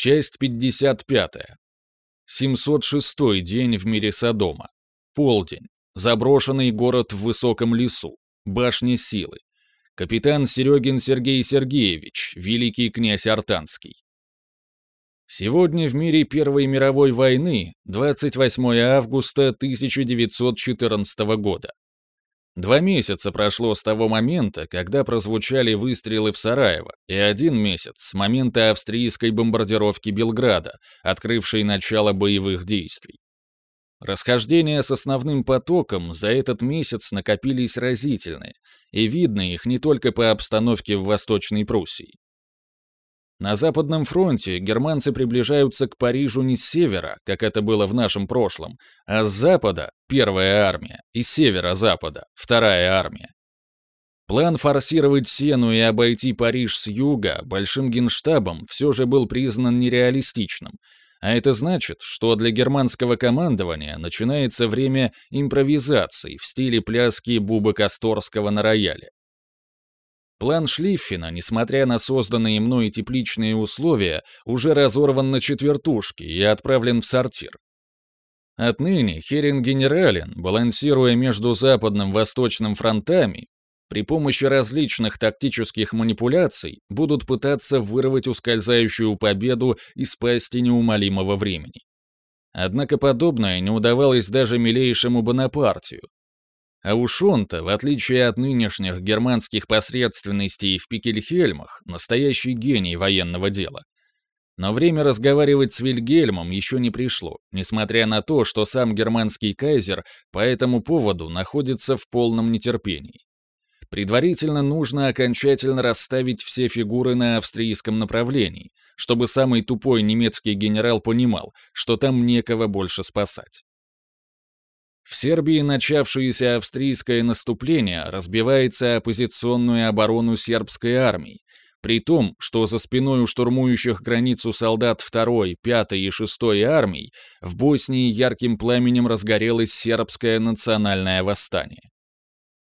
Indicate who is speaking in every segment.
Speaker 1: Часть 55. 706 день в мире Содома. Полдень. Заброшенный город в высоком лесу. Башня силы. Капитан Серегин Сергей Сергеевич, великий князь Артанский. Сегодня в мире Первой мировой войны 28 августа 1914 года. Два месяца прошло с того момента, когда прозвучали выстрелы в Сараево, и один месяц с момента австрийской бомбардировки Белграда, открывшей начало боевых действий. Расхождения с основным потоком за этот месяц накопились разительные, и видно их не только по обстановке в Восточной Пруссии. На Западном фронте германцы приближаются к Парижу не с севера, как это было в нашем прошлом, а с запада — первая армия, и с севера-запада — вторая армия. План форсировать Сену и обойти Париж с юга большим генштабом все же был признан нереалистичным, а это значит, что для германского командования начинается время импровизации в стиле пляски Бубы Косторского на рояле. План Шлиффена, несмотря на созданные мной тепличные условия, уже разорван на четвертушки и отправлен в сортир. Отныне Херин Генерален, балансируя между западным и восточным фронтами, при помощи различных тактических манипуляций будут пытаться вырвать ускользающую победу из пасти неумолимого времени. Однако подобное не удавалось даже милейшему Бонапартию, а уж он-то, в отличие от нынешних германских посредственностей в Пикельхельмах, настоящий гений военного дела. Но время разговаривать с Вильгельмом еще не пришло, несмотря на то, что сам германский кайзер по этому поводу находится в полном нетерпении. Предварительно нужно окончательно расставить все фигуры на австрийском направлении, чтобы самый тупой немецкий генерал понимал, что там некого больше спасать. В Сербии начавшееся австрийское наступление разбивается оппозиционную оборону сербской армии, при том, что за спиной у штурмующих границу солдат 2-й, 5-й и 6-й армий в Боснии ярким пламенем разгорелось сербское национальное восстание.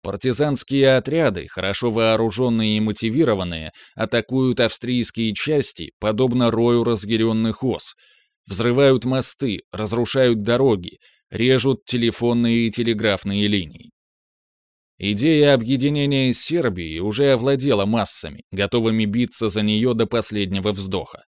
Speaker 1: Партизанские отряды, хорошо вооруженные и мотивированные, атакуют австрийские части, подобно рою разъяренных ос, взрывают мосты, разрушают дороги, режут телефонные и телеграфные линии. Идея объединения с Сербией уже овладела массами, готовыми биться за нее до последнего вздоха.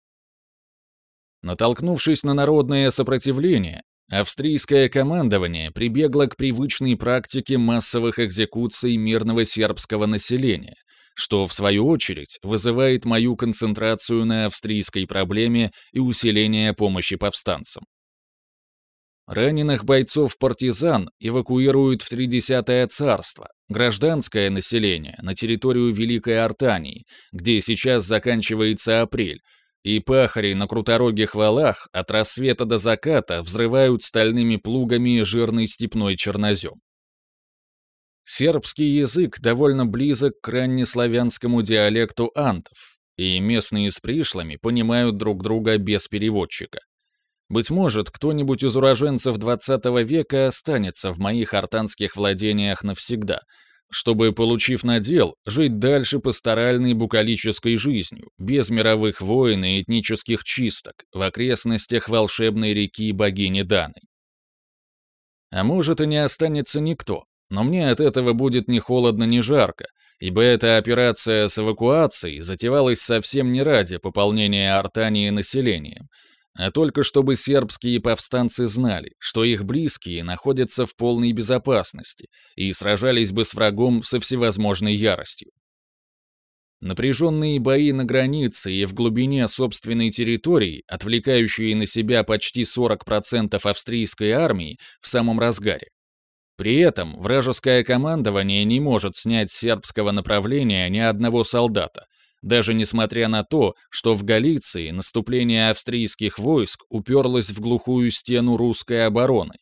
Speaker 1: Натолкнувшись на народное сопротивление, австрийское командование прибегло к привычной практике массовых экзекуций мирного сербского населения, что, в свою очередь, вызывает мою концентрацию на австрийской проблеме и усиление помощи повстанцам. Раненых бойцов-партизан эвакуируют в Тридесятое царство, гражданское население на территорию Великой Артании, где сейчас заканчивается апрель, и пахари на круторогих валах от рассвета до заката взрывают стальными плугами жирный степной чернозем. Сербский язык довольно близок к раннеславянскому диалекту антов, и местные с пришлыми понимают друг друга без переводчика. Быть может, кто-нибудь из уроженцев XX века останется в моих артанских владениях навсегда, чтобы, получив надел, жить дальше пасторальной букалической жизнью, без мировых войн и этнических чисток, в окрестностях волшебной реки богини Даны. А может и не останется никто, но мне от этого будет ни холодно, ни жарко, ибо эта операция с эвакуацией затевалась совсем не ради пополнения Артании населением — а только чтобы сербские повстанцы знали, что их близкие находятся в полной безопасности и сражались бы с врагом со всевозможной яростью. Напряженные бои на границе и в глубине собственной территории, отвлекающие на себя почти 40% австрийской армии, в самом разгаре. При этом вражеское командование не может снять с сербского направления ни одного солдата, даже несмотря на то, что в Галиции наступление австрийских войск уперлось в глухую стену русской обороны,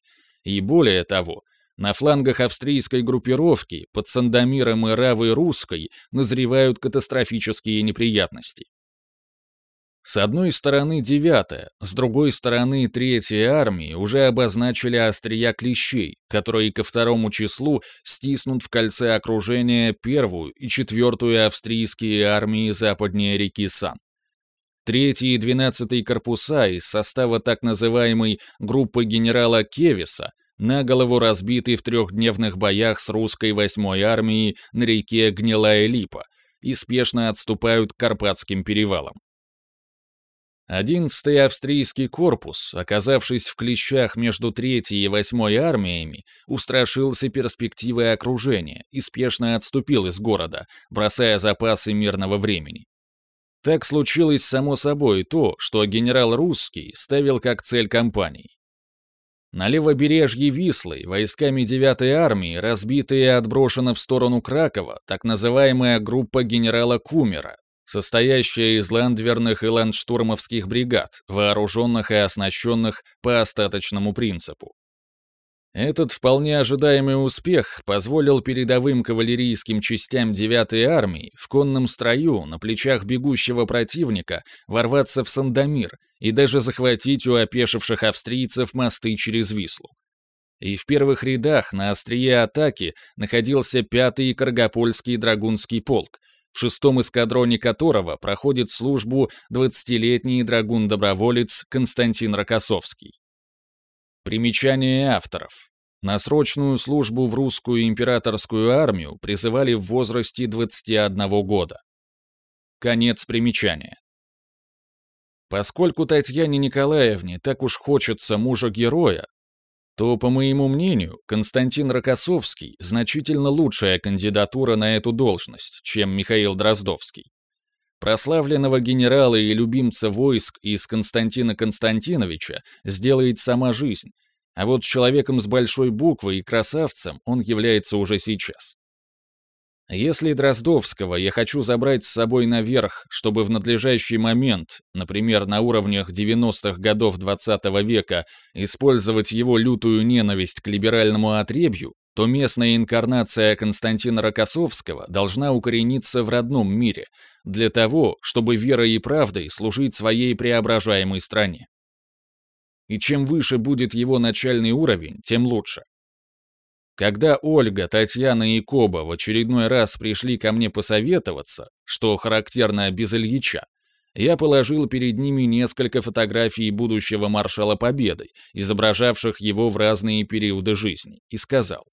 Speaker 1: и более того, на флангах австрийской группировки под Сандомиром и Равой Русской назревают катастрофические неприятности. С одной стороны девятая, с другой стороны третья армии уже обозначили острия клещей, которые ко второму числу стиснут в кольце окружения первую и четвертую австрийские армии западнее реки Сан. Третий и двенадцатый корпуса из состава так называемой группы генерала Кевиса на голову разбиты в трехдневных боях с русской восьмой армией на реке Гнилая Липа и спешно отступают к Карпатским перевалам. Одиннадцатый австрийский корпус, оказавшись в клещах между третьей и восьмой армиями, устрашился перспективой окружения и спешно отступил из города, бросая запасы мирного времени. Так случилось само собой то, что генерал Русский ставил как цель кампании. На левобережье Вислы войсками 9-й армии разбита и отброшена в сторону Кракова так называемая группа генерала Кумера, состоящая из ландверных и ландштурмовских бригад, вооруженных и оснащенных по остаточному принципу. Этот вполне ожидаемый успех позволил передовым кавалерийским частям 9-й армии в конном строю на плечах бегущего противника ворваться в Сандомир и даже захватить у опешивших австрийцев мосты через Вислу. И в первых рядах на острие атаки находился 5-й Каргопольский драгунский полк, в шестом эскадроне которого проходит службу 20-летний драгун-доброволец Константин Рокоссовский. Примечание авторов. На срочную службу в русскую императорскую армию призывали в возрасте 21 года. Конец примечания. Поскольку Татьяне Николаевне так уж хочется мужа-героя, то, по моему мнению, Константин Рокоссовский значительно лучшая кандидатура на эту должность, чем Михаил Дроздовский. Прославленного генерала и любимца войск из Константина Константиновича сделает сама жизнь, а вот человеком с большой буквы и красавцем он является уже сейчас. Если Дроздовского я хочу забрать с собой наверх, чтобы в надлежащий момент, например, на уровнях 90-х годов XX -го века, использовать его лютую ненависть к либеральному отребью, то местная инкарнация Константина Рокоссовского должна укорениться в родном мире, для того, чтобы верой и правдой служить своей преображаемой стране. И чем выше будет его начальный уровень, тем лучше. Когда Ольга, Татьяна и Коба в очередной раз пришли ко мне посоветоваться, что характерно без Ильича, я положил перед ними несколько фотографий будущего маршала Победы, изображавших его в разные периоды жизни, и сказал.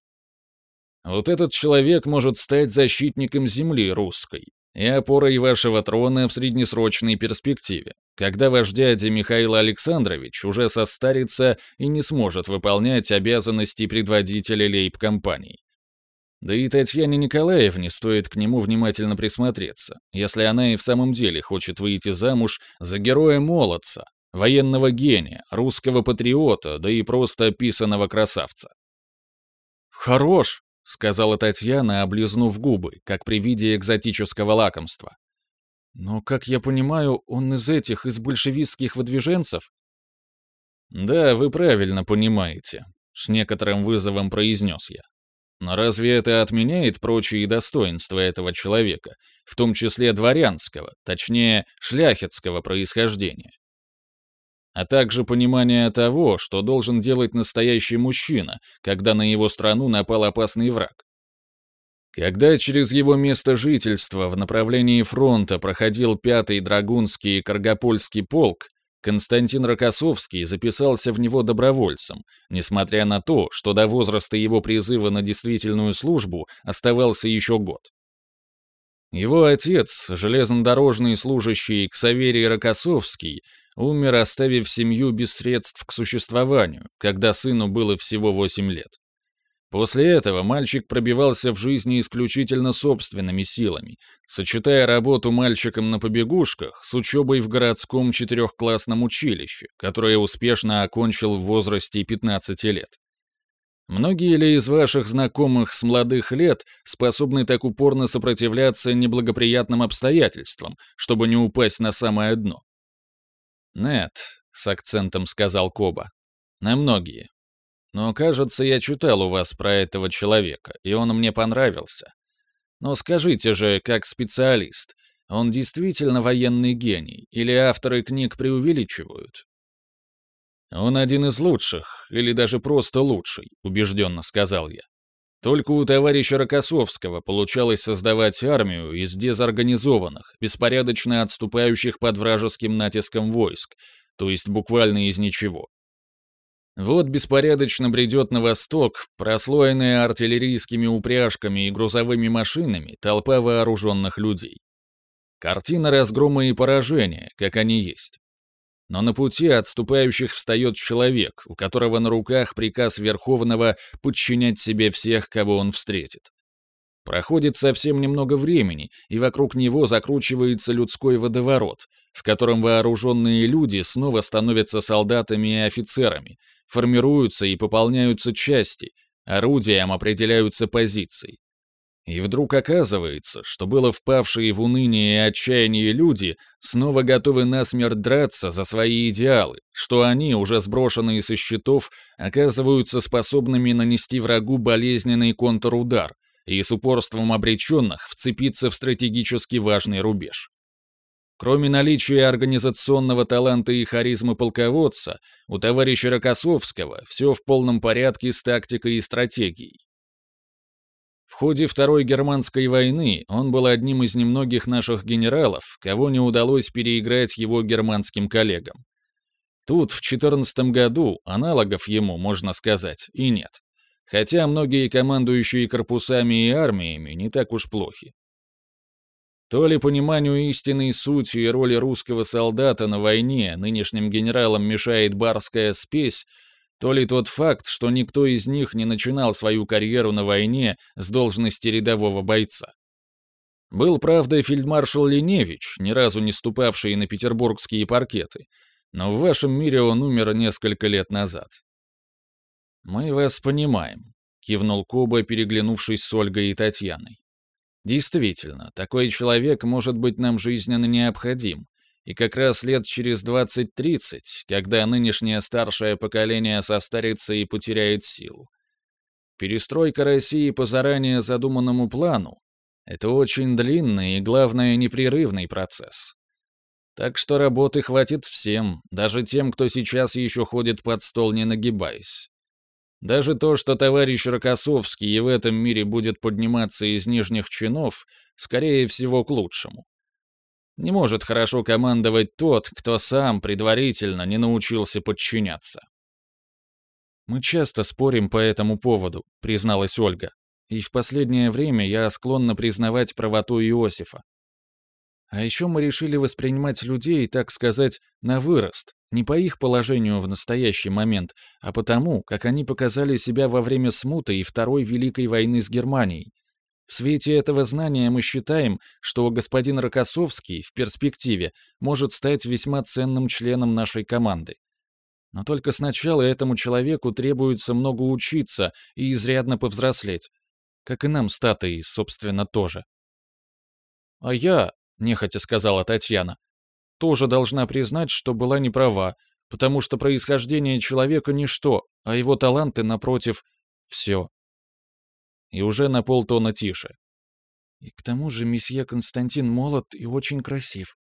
Speaker 1: Вот этот человек может стать защитником земли русской и опорой вашего трона в среднесрочной перспективе когда ваш дядя Михаил Александрович уже состарится и не сможет выполнять обязанности предводителя лейб-компаний. Да и Татьяне Николаевне стоит к нему внимательно присмотреться, если она и в самом деле хочет выйти замуж за героя-молодца, военного гения, русского патриота, да и просто писаного красавца. «Хорош!» — сказала Татьяна, облизнув губы, как при виде экзотического лакомства. Но, как я понимаю, он из этих, из большевистских выдвиженцев? Да, вы правильно понимаете, с некоторым вызовом произнес я. Но разве это отменяет прочие достоинства этого человека, в том числе дворянского, точнее, шляхетского происхождения? А также понимание того, что должен делать настоящий мужчина, когда на его страну напал опасный враг. Когда через его место жительства в направлении фронта проходил 5-й Драгунский Каргопольский полк, Константин Рокоссовский записался в него добровольцем, несмотря на то, что до возраста его призыва на действительную службу оставался еще год. Его отец, железнодорожный служащий Ксаверий Рокоссовский, умер, оставив семью без средств к существованию, когда сыну было всего 8 лет. После этого мальчик пробивался в жизни исключительно собственными силами, сочетая работу мальчиком на побегушках с учебой в городском четырехклассном училище, которое успешно окончил в возрасте 15 лет. Многие ли из ваших знакомых с молодых лет способны так упорно сопротивляться неблагоприятным обстоятельствам, чтобы не упасть на самое дно? «Нет», — с акцентом сказал Коба, — «на многие. Но, кажется, я читал у вас про этого человека, и он мне понравился. Но скажите же, как специалист, он действительно военный гений, или авторы книг преувеличивают? Он один из лучших, или даже просто лучший, убежденно сказал я. Только у товарища Рокоссовского получалось создавать армию из дезорганизованных, беспорядочно отступающих под вражеским натиском войск, то есть буквально из ничего. Вот беспорядочно бредет на восток, прослоенная артиллерийскими упряжками и грузовыми машинами, толпа вооруженных людей. Картина разгрома и поражения, как они есть. Но на пути отступающих встает человек, у которого на руках приказ Верховного подчинять себе всех, кого он встретит. Проходит совсем немного времени, и вокруг него закручивается людской водоворот, в котором вооруженные люди снова становятся солдатами и офицерами, формируются и пополняются части, орудием определяются позиции. И вдруг оказывается, что было впавшие в уныние и отчаяние люди снова готовы насмерть драться за свои идеалы, что они, уже сброшенные со счетов, оказываются способными нанести врагу болезненный контрудар и с упорством обреченных вцепиться в стратегически важный рубеж. Кроме наличия организационного таланта и харизмы полководца, у товарища Рокоссовского все в полном порядке с тактикой и стратегией. В ходе Второй Германской войны он был одним из немногих наших генералов, кого не удалось переиграть его германским коллегам. Тут, в 14 году, аналогов ему, можно сказать, и нет. Хотя многие командующие корпусами и армиями не так уж плохи. То ли пониманию истинной сути и роли русского солдата на войне нынешним генералам мешает барская спесь, то ли тот факт, что никто из них не начинал свою карьеру на войне с должности рядового бойца. Был, правда, фельдмаршал Леневич, ни разу не ступавший на петербургские паркеты, но в вашем мире он умер несколько лет назад. «Мы вас понимаем», — кивнул Коба, переглянувшись с Ольгой и Татьяной. «Действительно, такой человек может быть нам жизненно необходим, и как раз лет через 20-30, когда нынешнее старшее поколение состарится и потеряет силу. Перестройка России по заранее задуманному плану — это очень длинный и, главное, непрерывный процесс. Так что работы хватит всем, даже тем, кто сейчас еще ходит под стол, не нагибаясь. Даже то, что товарищ Рокоссовский и в этом мире будет подниматься из нижних чинов, скорее всего, к лучшему. Не может хорошо командовать тот, кто сам предварительно не научился подчиняться. «Мы часто спорим по этому поводу», — призналась Ольга. «И в последнее время я склонна признавать правоту Иосифа. А еще мы решили воспринимать людей, так сказать, на вырост, не по их положению в настоящий момент, а потому, как они показали себя во время смуты и Второй Великой войны с Германией, в свете этого знания мы считаем, что господин Рокоссовский в перспективе может стать весьма ценным членом нашей команды. Но только сначала этому человеку требуется много учиться и изрядно повзрослеть. Как и нам с Татой, собственно, тоже. «А я», — нехотя сказала Татьяна, — «тоже должна признать, что была не права, потому что происхождение человека — ничто, а его таланты, напротив, — все и уже на полтона тише. И к тому же месье Константин молод и очень красив.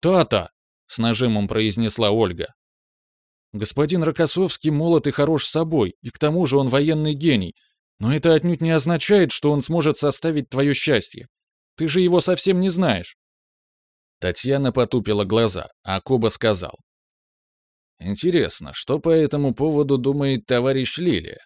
Speaker 1: «Тата!» — с нажимом произнесла Ольга. «Господин Рокоссовский молод и хорош собой, и к тому же он военный гений, но это отнюдь не означает, что он сможет составить твое счастье. Ты же его совсем не знаешь». Татьяна потупила глаза, а Коба сказал. «Интересно, что по этому поводу думает товарищ Лилия?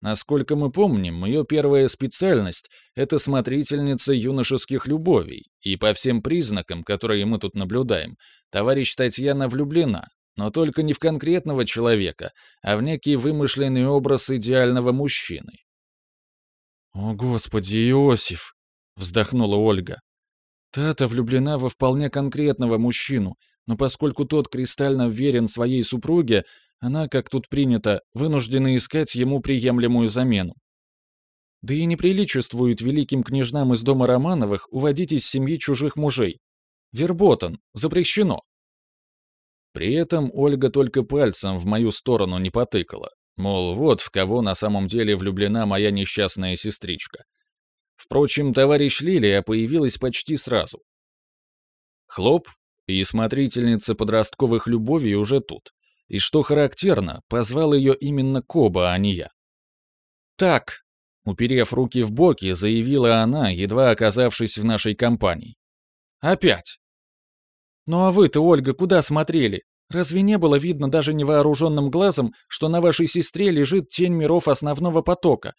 Speaker 1: Насколько мы помним, ее первая специальность — это смотрительница юношеских любовей, и по всем признакам, которые мы тут наблюдаем, товарищ Татьяна влюблена, но только не в конкретного человека, а в некий вымышленный образ идеального мужчины. «О, Господи, Иосиф!» — вздохнула Ольга. «Тата влюблена во вполне конкретного мужчину, но поскольку тот кристально верен своей супруге, она, как тут принято, вынуждена искать ему приемлемую замену. Да и неприличествует великим княжнам из дома Романовых уводить из семьи чужих мужей. Верботан, запрещено. При этом Ольга только пальцем в мою сторону не потыкала, мол, вот в кого на самом деле влюблена моя несчастная сестричка. Впрочем, товарищ Лилия появилась почти сразу. Хлоп, и смотрительница подростковых любовей уже тут. И что характерно, позвал ее именно Коба, а не я. «Так», Уперев руки в боки, заявила она, едва оказавшись в нашей компании.
Speaker 2: «Опять!» «Ну а вы-то, Ольга, куда смотрели? Разве не было видно даже невооруженным глазом, что на вашей сестре лежит тень миров основного потока?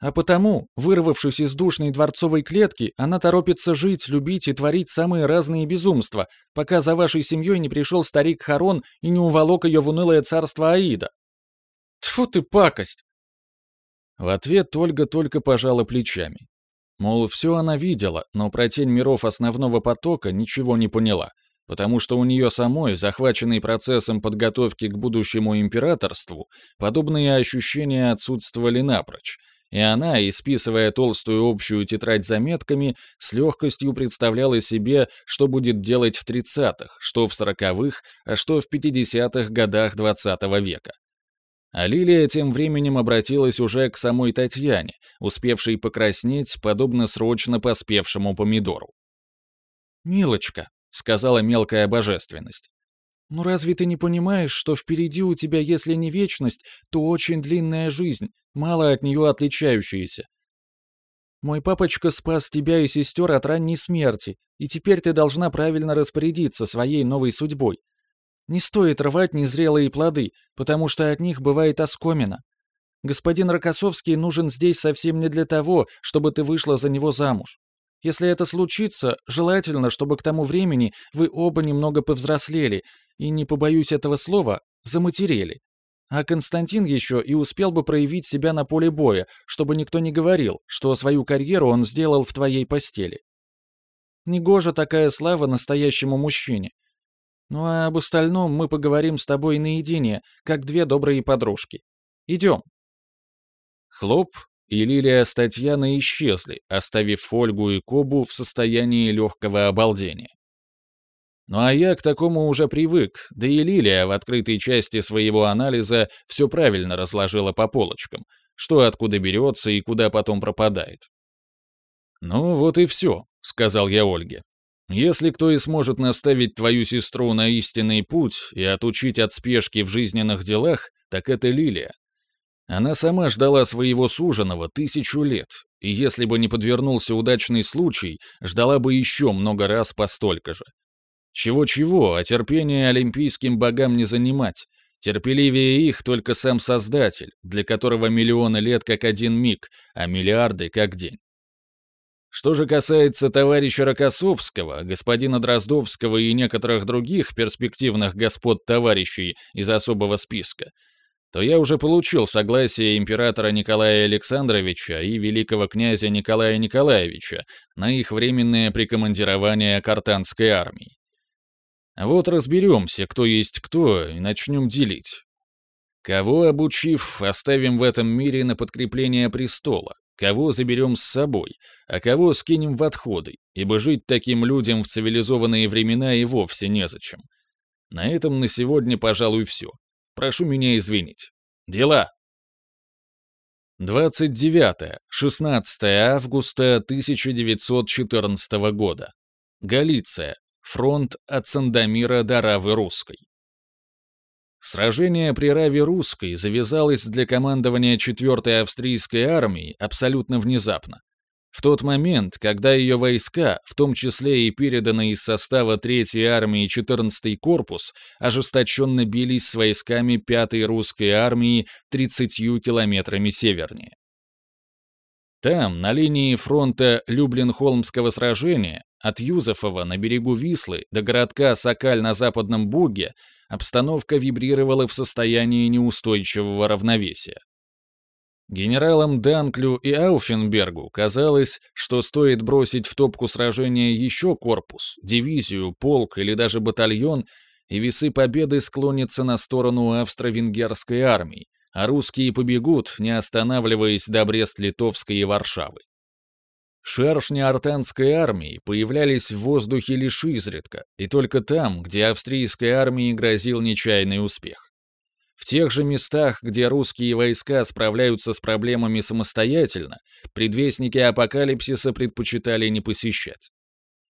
Speaker 2: А потому, вырвавшись из душной дворцовой клетки, она торопится жить, любить и творить самые разные безумства, пока за вашей семьей не пришел старик Харон и не уволок ее в унылое царство Аида. Тьфу ты, пакость!
Speaker 1: В ответ Ольга только пожала плечами. Мол, все она видела, но про тень миров основного потока ничего не поняла, потому что у нее самой, захваченной процессом подготовки к будущему императорству, подобные ощущения отсутствовали напрочь, и она, исписывая толстую общую тетрадь заметками, с легкостью представляла себе, что будет делать в 30-х, что в 40-х, а что в 50-х годах 20 -го века. А Лилия тем временем обратилась уже к самой Татьяне, успевшей покраснеть, подобно срочно поспевшему помидору.
Speaker 2: «Милочка», — сказала мелкая божественность, «ну разве ты не понимаешь, что впереди у тебя, если не вечность, то очень длинная жизнь, мало от нее отличающаяся? Мой папочка спас тебя и сестер от ранней смерти, и теперь ты должна правильно распорядиться своей новой судьбой. Не стоит рвать незрелые плоды, потому что от них бывает оскомина. Господин Рокоссовский нужен здесь совсем не для того, чтобы ты вышла за него замуж. Если это случится, желательно, чтобы к тому времени вы оба немного повзрослели и, не побоюсь этого слова, заматерели. А Константин еще и успел бы проявить себя на поле боя, чтобы никто не говорил, что свою карьеру он сделал в твоей постели. Негожа такая слава настоящему мужчине, ну а об остальном мы поговорим с тобой наедине, как две добрые подружки. Идем.
Speaker 1: Хлоп, и Лилия с Татьяной исчезли, оставив Ольгу и Кобу в состоянии легкого обалдения. Ну а я к такому уже привык, да и Лилия в открытой части своего анализа все правильно разложила по полочкам, что откуда берется и куда потом пропадает. «Ну вот и все», — сказал я Ольге. Если кто и сможет наставить твою сестру на истинный путь и отучить от спешки в жизненных делах, так это Лилия. Она сама ждала своего суженого тысячу лет, и если бы не подвернулся удачный случай, ждала бы еще много раз по столько же. Чего-чего, а терпение олимпийским богам не занимать. Терпеливее их только сам Создатель, для которого миллионы лет как один миг, а миллиарды как день. Что же касается товарища Рокоссовского, господина Дроздовского и некоторых других перспективных господ-товарищей из особого списка, то я уже получил согласие императора Николая Александровича и великого князя Николая Николаевича на их временное прикомандирование к артанской армии. Вот разберемся, кто есть кто, и начнем делить. Кого обучив, оставим в этом мире на подкрепление престола, кого заберем с собой, а кого скинем в отходы, ибо жить таким людям в цивилизованные времена и вовсе незачем. На этом на сегодня, пожалуй, все. Прошу меня извинить. Дела. 29-16 августа 1914 года. Галиция. Фронт от Сандомира до Равы Русской. Сражение при Раве Русской завязалось для командования 4-й австрийской армии абсолютно внезапно. В тот момент, когда ее войска, в том числе и переданные из состава 3-й армии 14-й корпус, ожесточенно бились с войсками 5-й русской армии 30 километрами севернее. Там, на линии фронта Люблин-Холмского сражения, от Юзефова на берегу Вислы до городка Сокаль на западном Буге, обстановка вибрировала в состоянии неустойчивого равновесия. Генералам Данклю и Ауфенбергу казалось, что стоит бросить в топку сражения еще корпус, дивизию, полк или даже батальон, и весы победы склонятся на сторону австро-венгерской армии, а русские побегут, не останавливаясь до Брест-Литовской и Варшавы. Шершни артанской армии появлялись в воздухе лишь изредка, и только там, где австрийской армии грозил нечаянный успех. В тех же местах, где русские войска справляются с проблемами самостоятельно, предвестники апокалипсиса предпочитали не посещать.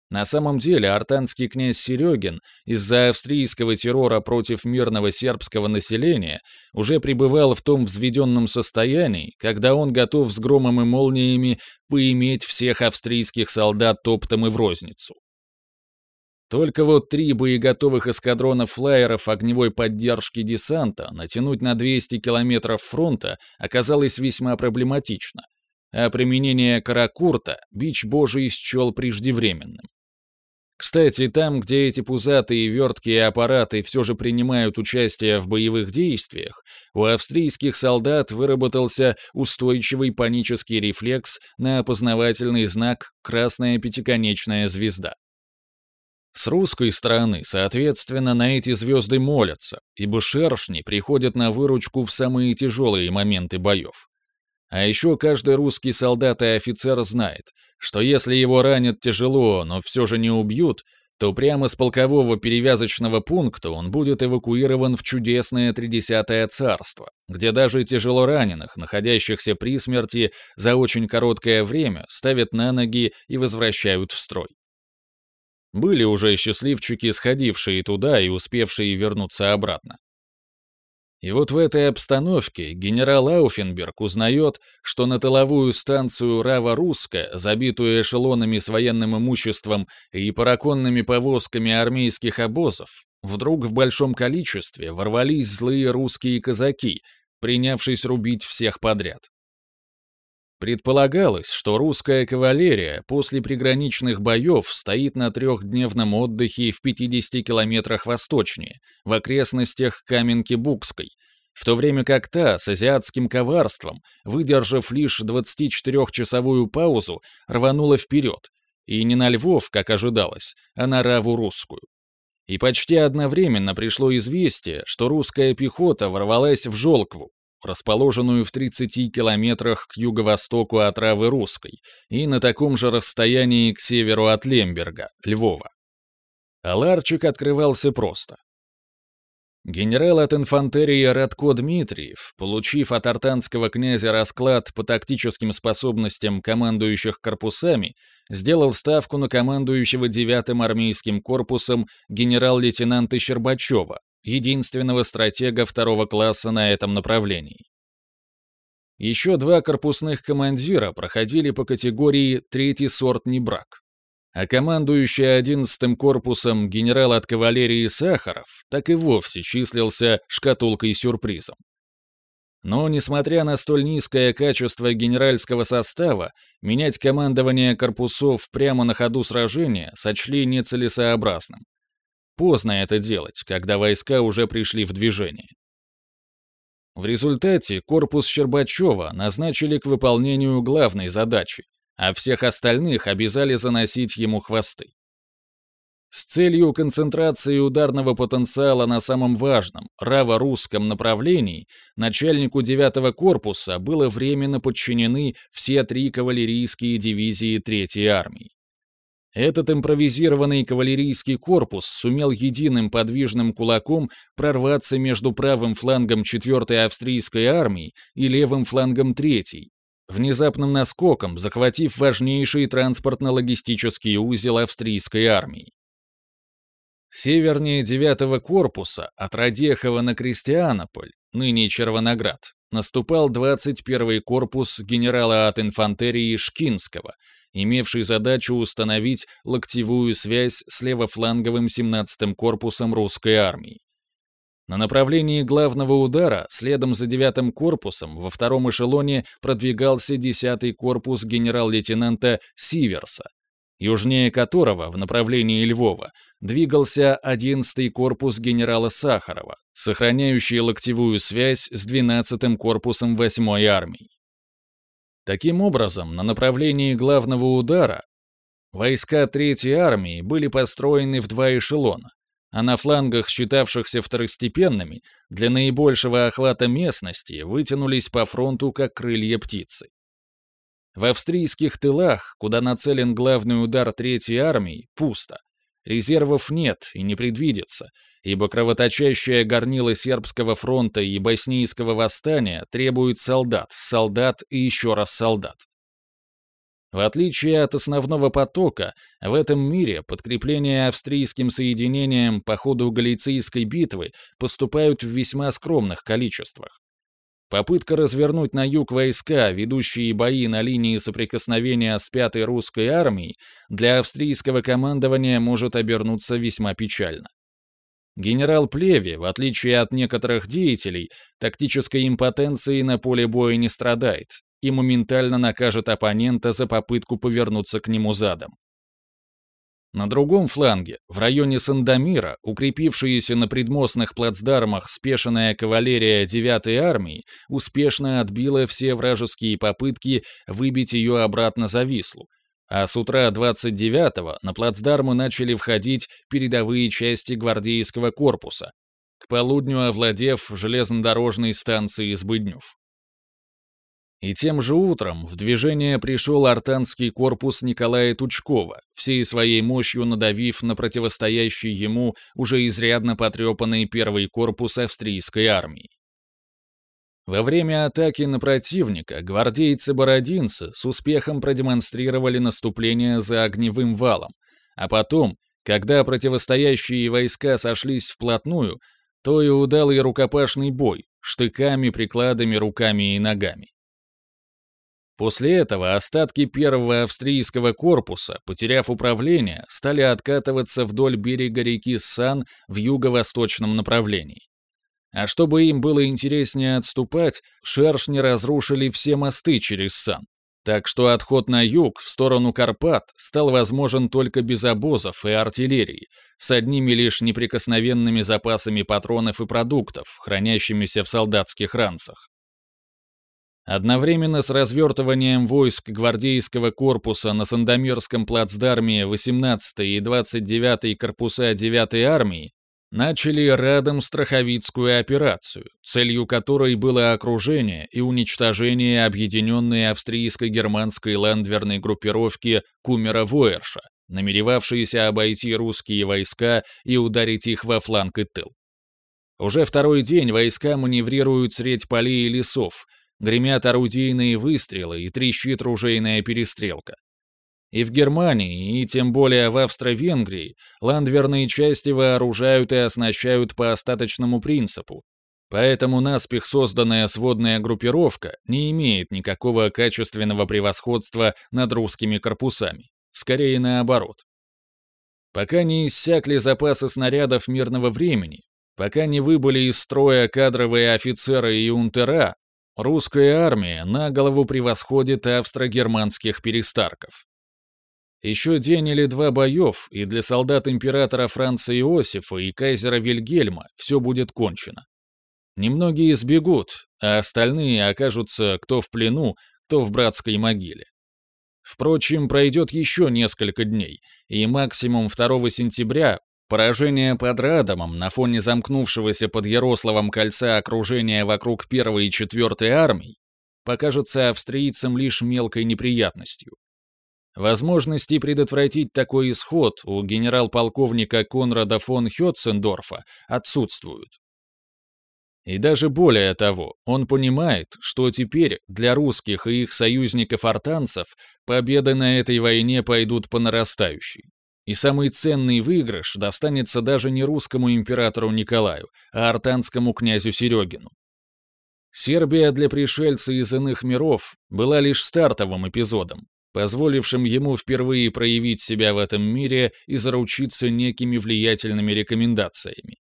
Speaker 1: На самом деле артанский князь Серегин из-за австрийского террора против мирного сербского населения уже пребывал в том взведенном состоянии, когда он готов с громом и молниями поиметь всех австрийских солдат топтом и в розницу. Только вот три боеготовых эскадрона флайеров огневой поддержки десанта натянуть на 200 километров фронта оказалось весьма проблематично, а применение каракурта бич божий счел преждевременным. Кстати, там, где эти пузатые верткие аппараты все же принимают участие в боевых действиях, у австрийских солдат выработался устойчивый панический рефлекс на опознавательный знак «красная пятиконечная звезда». С русской стороны, соответственно, на эти звезды молятся, ибо шершни приходят на выручку в самые тяжелые моменты боев. А еще каждый русский солдат и офицер знает, что если его ранят тяжело, но все же не убьют, то прямо с полкового перевязочного пункта он будет эвакуирован в чудесное Тридесятое царство, где даже тяжело раненых, находящихся при смерти, за очень короткое время ставят на ноги и возвращают в строй. Были уже счастливчики, сходившие туда и успевшие вернуться обратно. И вот в этой обстановке генерал Ауфенберг узнает, что на тыловую станцию Рава-Русская, забитую эшелонами с военным имуществом и параконными повозками армейских обозов, вдруг в большом количестве ворвались злые русские казаки, принявшись рубить всех подряд. Предполагалось, что русская кавалерия после приграничных боев стоит на трехдневном отдыхе в 50 километрах восточнее, в окрестностях Каменки-Букской, в то время как та с азиатским коварством, выдержав лишь 24-часовую паузу, рванула вперед, и не на Львов, как ожидалось, а на Раву русскую. И почти одновременно пришло известие, что русская пехота ворвалась в Жолкву, расположенную в 30 километрах к юго-востоку от Равы Русской и на таком же расстоянии к северу от Лемберга, Львова. Аларчик открывался просто. Генерал от инфантерии Радко Дмитриев, получив от артанского князя расклад по тактическим способностям командующих корпусами, сделал ставку на командующего 9-м армейским корпусом генерал-лейтенанта Щербачева, единственного стратега второго класса на этом направлении. Еще два корпусных командира проходили по категории «третий сорт не брак», а командующий 11-м корпусом генерал от кавалерии Сахаров так и вовсе числился шкатулкой-сюрпризом. Но, несмотря на столь низкое качество генеральского состава, менять командование корпусов прямо на ходу сражения сочли нецелесообразным. Поздно это делать, когда войска уже пришли в движение. В результате корпус Щербачева назначили к выполнению главной задачи, а всех остальных обязали заносить ему хвосты. С целью концентрации ударного потенциала на самом важном, раво-русском направлении, начальнику 9-го корпуса было временно подчинены все три кавалерийские дивизии 3-й армии. Этот импровизированный кавалерийский корпус сумел единым подвижным кулаком прорваться между правым флангом 4-й австрийской армии и левым флангом 3-й, внезапным наскоком захватив важнейший транспортно-логистический узел австрийской армии. Севернее 9-го корпуса, от Радехова на Крестианополь, ныне Червоноград, наступал 21-й корпус генерала от инфантерии Шкинского — имевший задачу установить локтевую связь с левофланговым 17-м корпусом русской армии. На направлении главного удара, следом за 9-м корпусом, во втором эшелоне продвигался 10-й корпус генерал-лейтенанта Сиверса, южнее которого, в направлении Львова, двигался 11-й корпус генерала Сахарова, сохраняющий локтевую связь с 12-м корпусом 8-й армии. Таким образом, на направлении главного удара войска Третьей армии были построены в два эшелона, а на флангах, считавшихся второстепенными, для наибольшего охвата местности вытянулись по фронту как крылья птицы. В австрийских тылах, куда нацелен главный удар Третьей армии, пусто. Резервов нет и не предвидится, ибо кровоточащее горнило сербского фронта и боснийского восстания требует солдат, солдат и еще раз солдат. В отличие от основного потока, в этом мире подкрепления австрийским соединениям по ходу Галицийской битвы поступают в весьма скромных количествах. Попытка развернуть на юг войска, ведущие бои на линии соприкосновения с пятой русской армией, для австрийского командования может обернуться весьма печально. Генерал Плеви, в отличие от некоторых деятелей, тактической импотенцией на поле боя не страдает и моментально накажет оппонента за попытку повернуться к нему задом. На другом фланге, в районе Сандомира, укрепившаяся на предмостных плацдармах спешенная кавалерия 9-й армии успешно отбила все вражеские попытки выбить ее обратно за Вислу, а с утра 29-го на плацдармы начали входить передовые части гвардейского корпуса, к полудню овладев железнодорожной станцией Сбыднев. И тем же утром в движение пришел артанский корпус Николая Тучкова, всей своей мощью надавив на противостоящий ему уже изрядно потрепанный первый корпус австрийской армии. Во время атаки на противника гвардейцы-бородинцы с успехом продемонстрировали наступление за огневым валом, а потом, когда противостоящие войска сошлись вплотную, то и удалый рукопашный бой, штыками, прикладами, руками и ногами. После этого остатки первого австрийского корпуса, потеряв управление, стали откатываться вдоль берега реки Сан в юго-восточном направлении. А чтобы им было интереснее отступать, шершни разрушили все мосты через Сан. Так что отход на юг, в сторону Карпат, стал возможен только без обозов и артиллерии, с одними лишь неприкосновенными запасами патронов и продуктов, хранящимися в солдатских ранцах. Одновременно с развертыванием войск гвардейского корпуса на Сандомирском плацдарме 18-й и 29-й корпуса 9-й армии начали радом страховицкую операцию, целью которой было окружение и уничтожение объединенной австрийско-германской ландверной группировки Кумера-Войерша, намеревавшиеся обойти русские войска и ударить их во фланг и тыл. Уже второй день войска маневрируют средь полей и лесов, гремят орудийные выстрелы и трещит ружейная перестрелка. И в Германии, и тем более в Австро-Венгрии, ландверные части вооружают и оснащают по остаточному принципу, поэтому наспех созданная сводная группировка не имеет никакого качественного превосходства над русскими корпусами, скорее наоборот. Пока не иссякли запасы снарядов мирного времени, пока не выбыли из строя кадровые офицеры и унтера, русская армия на голову превосходит австро-германских перестарков. Еще день или два боев, и для солдат императора Франца Иосифа и кайзера Вильгельма все будет кончено. Немногие сбегут, а остальные окажутся кто в плену, кто в братской могиле. Впрочем, пройдет еще несколько дней, и максимум 2 сентября поражение под Радомом на фоне замкнувшегося под Ярославом кольца окружения вокруг 1 и 4 армий покажется австрийцам лишь мелкой неприятностью. Возможности предотвратить такой исход у генерал-полковника Конрада фон Хетцендорфа отсутствуют. И даже более того, он понимает, что теперь для русских и их союзников-артанцев победы на этой войне пойдут по нарастающей. И самый ценный выигрыш достанется даже не русскому императору Николаю, а артанскому князю Серегину. Сербия для пришельца из иных миров была лишь стартовым эпизодом, позволившим ему впервые проявить себя в этом мире и заручиться некими влиятельными рекомендациями.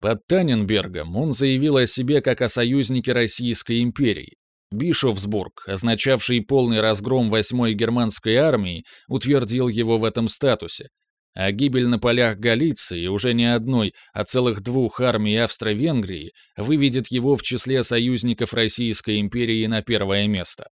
Speaker 1: Под Таненбергом он заявил о себе как о союзнике Российской империи. Бишофсбург, означавший полный разгром 8-й германской армии, утвердил его в этом статусе, а гибель на полях Галиции уже не одной, а целых двух армий Австро-Венгрии выведет его в числе союзников Российской империи на первое место.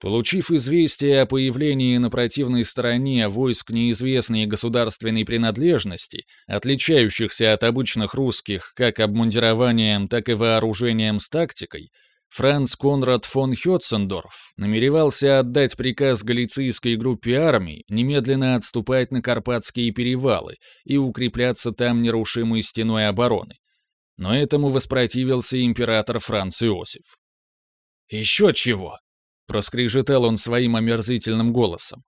Speaker 1: Получив известие о появлении на противной стороне войск неизвестной государственной принадлежности, отличающихся от обычных русских как обмундированием, так и вооружением с тактикой, Франц Конрад фон Хетцендорф намеревался отдать приказ галицийской группе армий немедленно отступать на Карпатские перевалы и укрепляться там нерушимой стеной обороны. Но этому воспротивился император Франц Иосиф. «Еще чего!» проскрежетал он своим омерзительным голосом.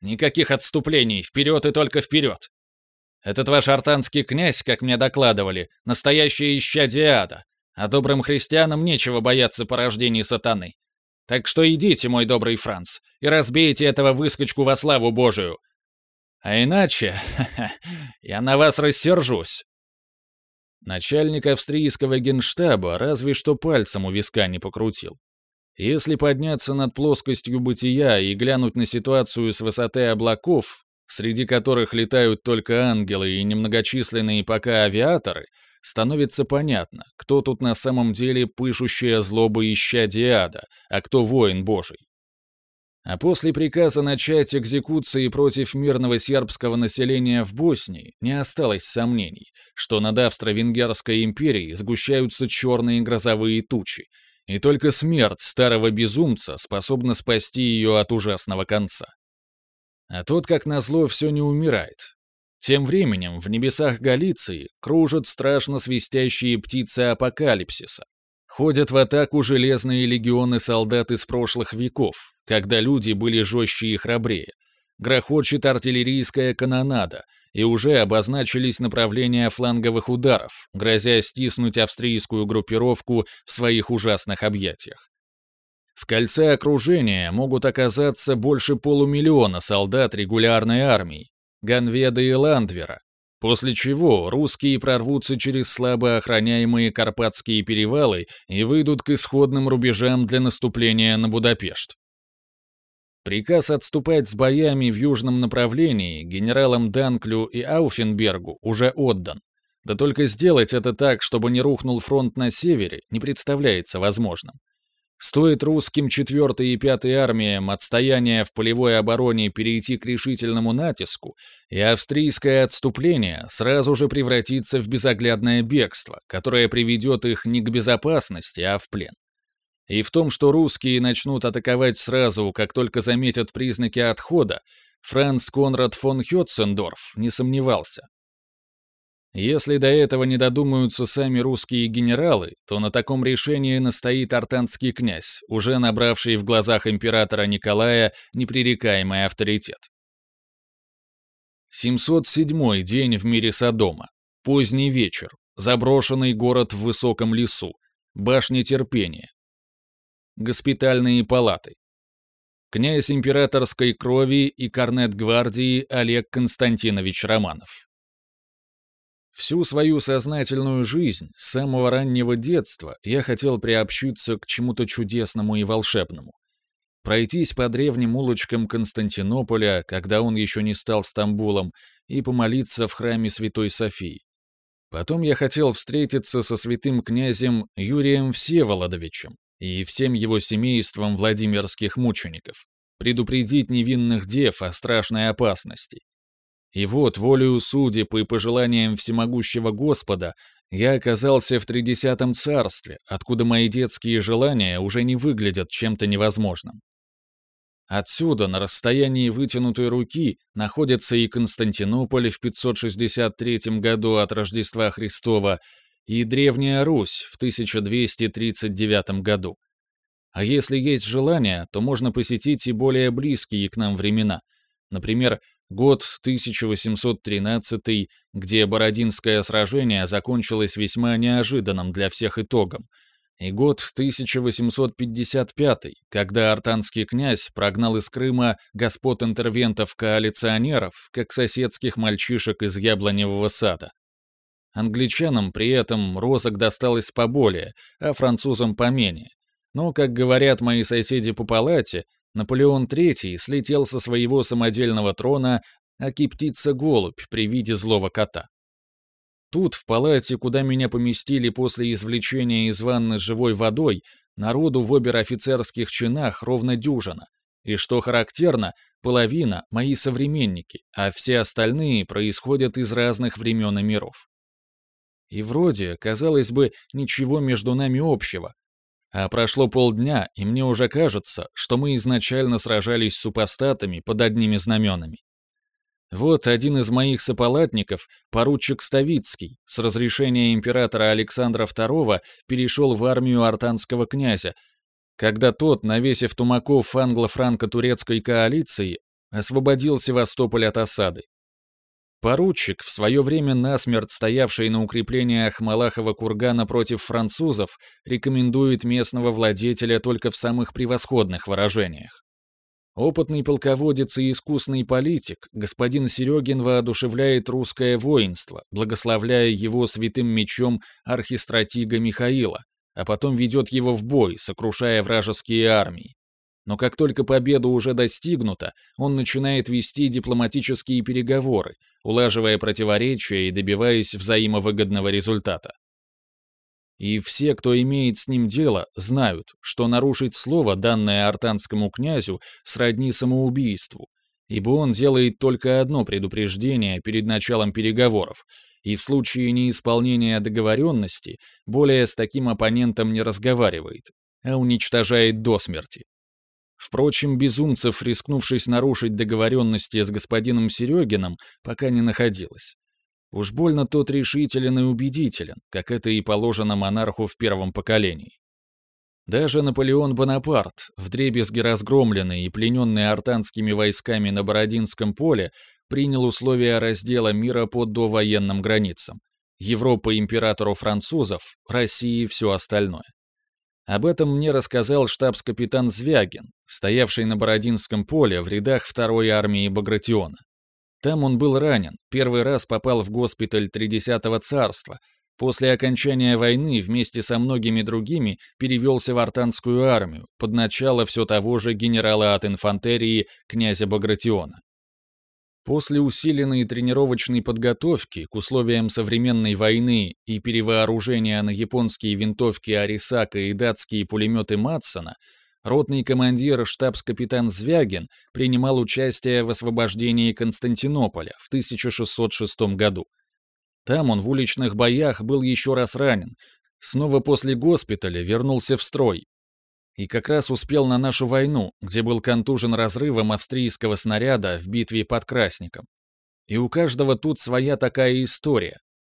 Speaker 1: «Никаких отступлений, вперед и только вперед! Этот ваш артанский князь, как мне докладывали, настоящая исчадие ада, а добрым христианам нечего бояться порождений сатаны. Так что идите, мой добрый Франц, и разбейте этого выскочку во славу Божию. А иначе, я на вас рассержусь. Начальник австрийского генштаба разве что пальцем у виска не покрутил. Если подняться над плоскостью бытия и глянуть на ситуацию с высоты облаков, среди которых летают только ангелы и немногочисленные пока авиаторы, становится понятно, кто тут на самом деле пышущая злоба ища диада, а кто воин божий. А после приказа начать экзекуции против мирного сербского населения в Боснии не осталось сомнений, что над Австро-Венгерской империей сгущаются черные грозовые тучи, и только смерть старого безумца способна спасти ее от ужасного конца. А тот, как назло, все не умирает. Тем временем в небесах Галиции кружат страшно свистящие птицы апокалипсиса. Ходят в атаку железные легионы солдат из прошлых веков, когда люди были жестче и храбрее. Грохочет артиллерийская канонада, и уже обозначились направления фланговых ударов, грозя стиснуть австрийскую группировку в своих ужасных объятиях. В кольце окружения могут оказаться больше полумиллиона солдат регулярной армии, Ганведа и Ландвера, после чего русские прорвутся через слабо охраняемые Карпатские перевалы и выйдут к исходным рубежам для наступления на Будапешт. Приказ отступать с боями в южном направлении генералам Данклю и Ауфенбергу уже отдан. Да только сделать это так, чтобы не рухнул фронт на севере, не представляется возможным. Стоит русским 4 и 5 армиям отстояния в полевой обороне перейти к решительному натиску, и австрийское отступление сразу же превратится в безоглядное бегство, которое приведет их не к безопасности, а в плен. И в том, что русские начнут атаковать сразу, как только заметят признаки отхода, Франц Конрад фон Хетцендорф не сомневался. Если до этого не додумаются сами русские генералы, то на таком решении настоит артанский князь, уже набравший в глазах императора Николая непререкаемый авторитет. 707 день в мире Содома. Поздний вечер. Заброшенный город в высоком лесу. Башня терпения. Госпитальные палаты. Князь императорской крови и корнет гвардии Олег Константинович Романов. Всю свою сознательную жизнь, с самого раннего детства, я хотел приобщиться к чему-то чудесному и волшебному. Пройтись по древним улочкам Константинополя, когда он еще не стал Стамбулом, и помолиться в храме Святой Софии. Потом я хотел встретиться со святым князем Юрием Всеволодовичем и всем его семейством владимирских мучеников, предупредить невинных дев о страшной опасности, и вот, волею судеб и пожеланиям всемогущего Господа, я оказался в тридесятом царстве, откуда мои детские желания уже не выглядят чем-то невозможным. Отсюда, на расстоянии вытянутой руки, находится и Константинополь в 563 году от Рождества Христова, и Древняя Русь в 1239 году. А если есть желание, то можно посетить и более близкие к нам времена, например, Год 1813, где Бородинское сражение закончилось весьма неожиданным для всех итогом, и год 1855, когда артанский князь прогнал из Крыма господ интервентов-коалиционеров, как соседских мальчишек из яблоневого сада. Англичанам при этом розок досталось поболее, а французам поменее. Но, как говорят мои соседи по палате, Наполеон III слетел со своего самодельного трона, аки птица-голубь при виде злого кота. Тут, в палате, куда меня поместили после извлечения из ванны живой водой, народу в обер-офицерских чинах ровно дюжина. И что характерно, половина — мои современники, а все остальные происходят из разных времен и миров. И вроде, казалось бы, ничего между нами общего, а прошло полдня, и мне уже кажется, что мы изначально сражались с супостатами под одними знаменами. Вот один из моих сопалатников, поручик Ставицкий, с разрешения императора Александра II перешел в армию артанского князя, когда тот, навесив тумаков англо-франко-турецкой коалиции, освободил Севастополь от осады. Поручик, в свое время насмерть стоявший на укреплениях Малахова кургана против французов, рекомендует местного владетеля только в самых превосходных выражениях. Опытный полководец и искусный политик, господин Серегин воодушевляет русское воинство, благословляя его святым мечом архистратига Михаила, а потом ведет его в бой, сокрушая вражеские армии. Но как только победа уже достигнута, он начинает вести дипломатические переговоры, улаживая противоречия и добиваясь взаимовыгодного результата. И все, кто имеет с ним дело, знают, что нарушить слово, данное артанскому князю, сродни самоубийству, ибо он делает только одно предупреждение перед началом переговоров, и в случае неисполнения договоренности более с таким оппонентом не разговаривает, а уничтожает до смерти. Впрочем, безумцев, рискнувшись нарушить договоренности с господином Серегиным, пока не находилось. Уж больно тот решителен и убедителен, как это и положено монарху в первом поколении. Даже Наполеон Бонапарт, вдребезги разгромленный и плененный артанскими войсками на Бородинском поле, принял условия раздела мира по довоенным границам. Европа императору французов, России все остальное. Об этом мне рассказал штабс-капитан Звягин, стоявший на Бородинском поле в рядах второй армии Багратиона. Там он был ранен, первый раз попал в госпиталь Тридесятого царства. После окончания войны вместе со многими другими перевелся в артанскую армию под начало все того же генерала от инфантерии князя Багратиона. После усиленной тренировочной подготовки к условиям современной войны и перевооружения на японские винтовки Арисака и датские пулеметы Матсона, ротный командир штабс-капитан Звягин принимал участие в освобождении Константинополя в 1606 году. Там он в уличных боях был еще раз ранен, снова после госпиталя вернулся в строй. И как раз успел на нашу войну, где был контужен разрывом австрийского снаряда в битве под Красником. И у каждого тут своя такая история,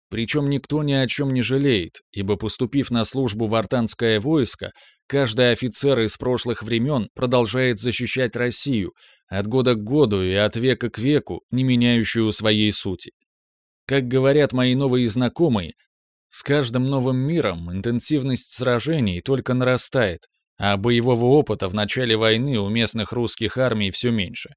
Speaker 1: причем никто ни о чем не жалеет, ибо поступив на службу в артанское войско, каждый офицер из прошлых времен продолжает защищать Россию, от года к году и от века к веку, не меняющую своей сути. Как говорят мои новые знакомые, с каждым новым миром интенсивность сражений только нарастает, а боевого опыта в начале войны у местных русских армий все меньше.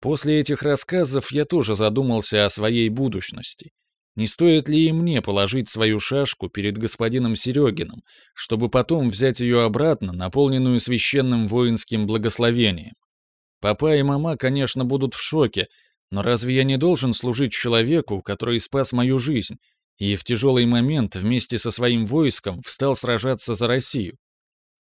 Speaker 1: После этих рассказов я тоже задумался о своей будущности — не стоит ли и мне положить свою шашку перед господином Серегиным, чтобы потом взять ее обратно, наполненную священным воинским благословением? Папа и мама, конечно, будут в шоке, но разве я не должен служить человеку, который спас мою жизнь, и в тяжелый момент вместе со своим войском встал сражаться за Россию?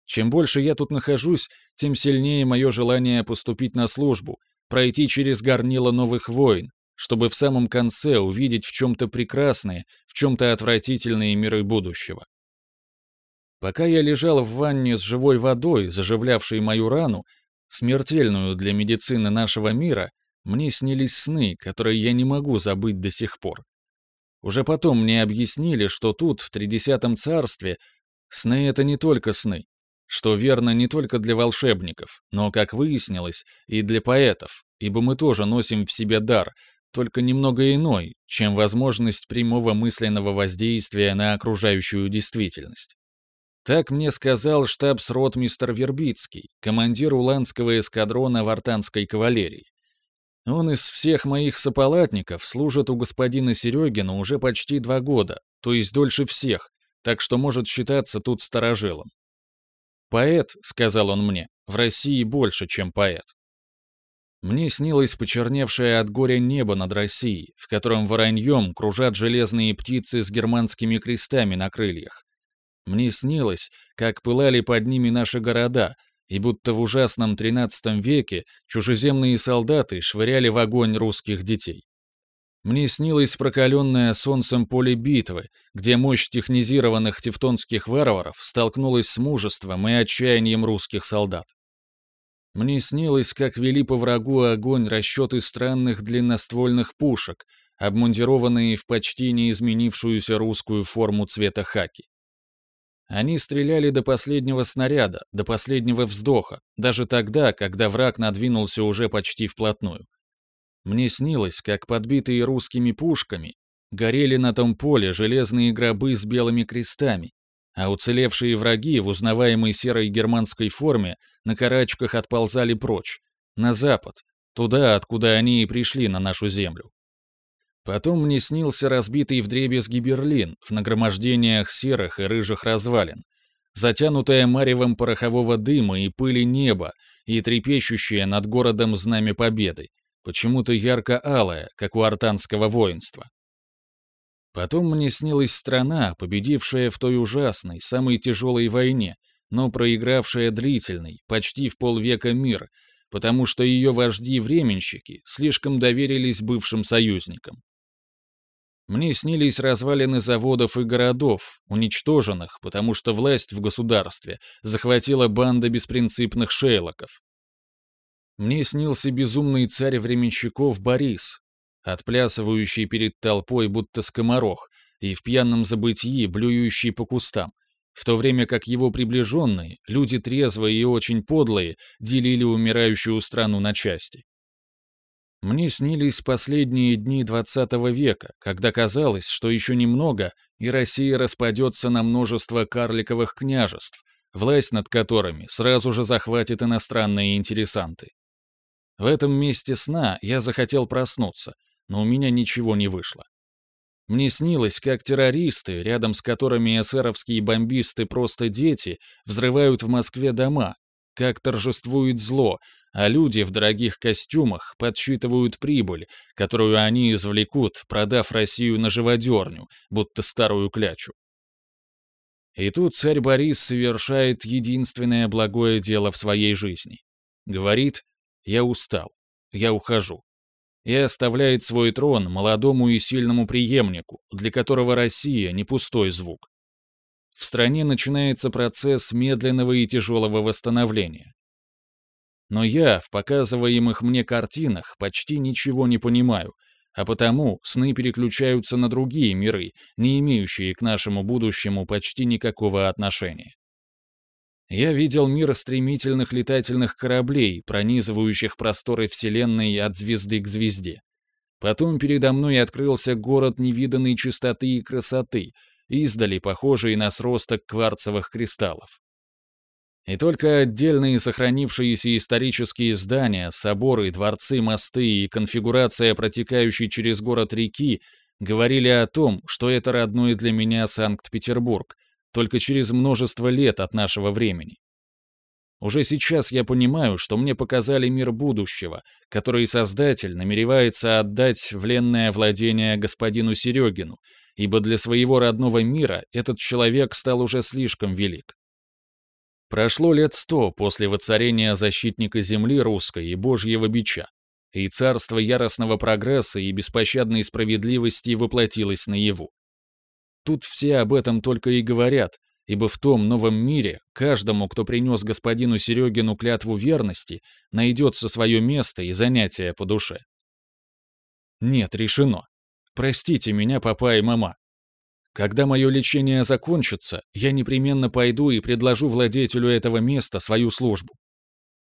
Speaker 1: Чем больше я тут нахожусь, тем сильнее мое желание поступить на службу, пройти через горнило новых войн, чтобы в самом конце увидеть в чем-то прекрасные, в чем-то отвратительные миры будущего. Пока я лежал в ванне с живой водой, заживлявшей мою рану, смертельную для медицины нашего мира, мне снились сны, которые я не могу забыть до сих пор. Уже потом мне объяснили, что тут, в Тридесятом царстве, сны — это не только сны, что верно не только для волшебников, но, как выяснилось, и для поэтов, ибо мы тоже носим в себе дар, только немного иной, чем возможность прямого мысленного воздействия на окружающую действительность. Так мне сказал штабс-ротмистр Вербицкий, командир Уланского эскадрона Вартанской кавалерии. Он из всех моих сопалатников служит у господина Серегина уже почти два года, то есть дольше всех, так что может считаться тут старожилом. «Поэт», — сказал он мне, — «в России больше, чем поэт». Мне снилось почерневшее от горя небо над Россией, в котором вороньем кружат железные птицы с германскими крестами на крыльях. Мне снилось, как пылали под ними наши города, и будто в ужасном XIII веке чужеземные солдаты швыряли в огонь русских детей. Мне снилось прокаленное солнцем поле битвы, где мощь технизированных тевтонских варваров столкнулась с мужеством и отчаянием русских солдат. Мне снилось, как вели по врагу огонь расчеты странных длинноствольных пушек, обмундированные в почти неизменившуюся русскую форму цвета хаки.
Speaker 2: Они стреляли до последнего снаряда, до последнего вздоха, даже тогда, когда враг надвинулся уже почти вплотную. Мне снилось, как подбитые русскими пушками горели на том поле железные гробы с белыми крестами, а уцелевшие враги в узнаваемой серой германской форме на карачках отползали прочь, на запад, туда, откуда они и пришли на нашу землю. Потом мне снился разбитый вдребезги Берлин в нагромождениях серых и рыжих развалин, затянутое маревом порохового дыма и пыли неба и трепещущее над городом знамя победы, почему-то ярко-алое, как у артанского воинства. Потом мне снилась страна, победившая в той ужасной, самой тяжелой войне, но проигравшая длительный, почти в полвека мир, потому что ее вожди-временщики слишком доверились бывшим союзникам. Мне снились развалины заводов и городов, уничтоженных, потому что власть в государстве захватила банда беспринципных шейлоков. Мне снился безумный царь временщиков Борис, отплясывающий перед толпой будто скоморох и в пьяном забытии блюющий по кустам, в то время как его приближенные, люди трезвые и очень подлые, делили умирающую страну на части. Мне снились последние дни XX века, когда казалось, что еще немного, и Россия распадется на множество карликовых княжеств, власть над которыми сразу же захватит иностранные интересанты. В этом месте сна я захотел проснуться, но у меня ничего не вышло. Мне снилось, как террористы, рядом с которыми эсеровские бомбисты просто дети, взрывают в Москве дома, как торжествует зло, а люди в дорогих костюмах подсчитывают прибыль, которую они извлекут, продав Россию на живодерню, будто старую клячу. И тут царь Борис совершает единственное благое дело в своей жизни. Говорит, я устал, я ухожу. И оставляет свой трон молодому и сильному преемнику, для которого Россия не пустой звук. В стране начинается процесс медленного и тяжелого восстановления. Но я в показываемых мне картинах почти ничего не понимаю, а потому сны переключаются на другие миры, не имеющие к нашему будущему почти никакого отношения. Я видел мир стремительных летательных кораблей, пронизывающих просторы Вселенной от звезды к звезде. Потом передо мной открылся город невиданной чистоты и красоты, издали похожий на сросток кварцевых кристаллов. И только отдельные сохранившиеся исторические здания, соборы, дворцы, мосты и конфигурация протекающей через город реки говорили о том, что это родной для меня Санкт-Петербург, только через множество лет от нашего времени. Уже сейчас я понимаю, что мне показали мир будущего, который Создатель намеревается отдать в ленное владение господину Серегину, ибо для своего родного мира этот человек стал уже слишком велик. Прошло лет сто после воцарения защитника земли русской и божьего бича, и царство яростного прогресса и беспощадной справедливости воплотилось наяву. Тут все об этом только и говорят, ибо в том новом мире каждому, кто принес господину Серегину клятву верности, найдется свое место и занятие по душе. Нет, решено. Простите меня, папа и мама. Когда мое лечение закончится, я непременно пойду и предложу владетелю этого места свою службу.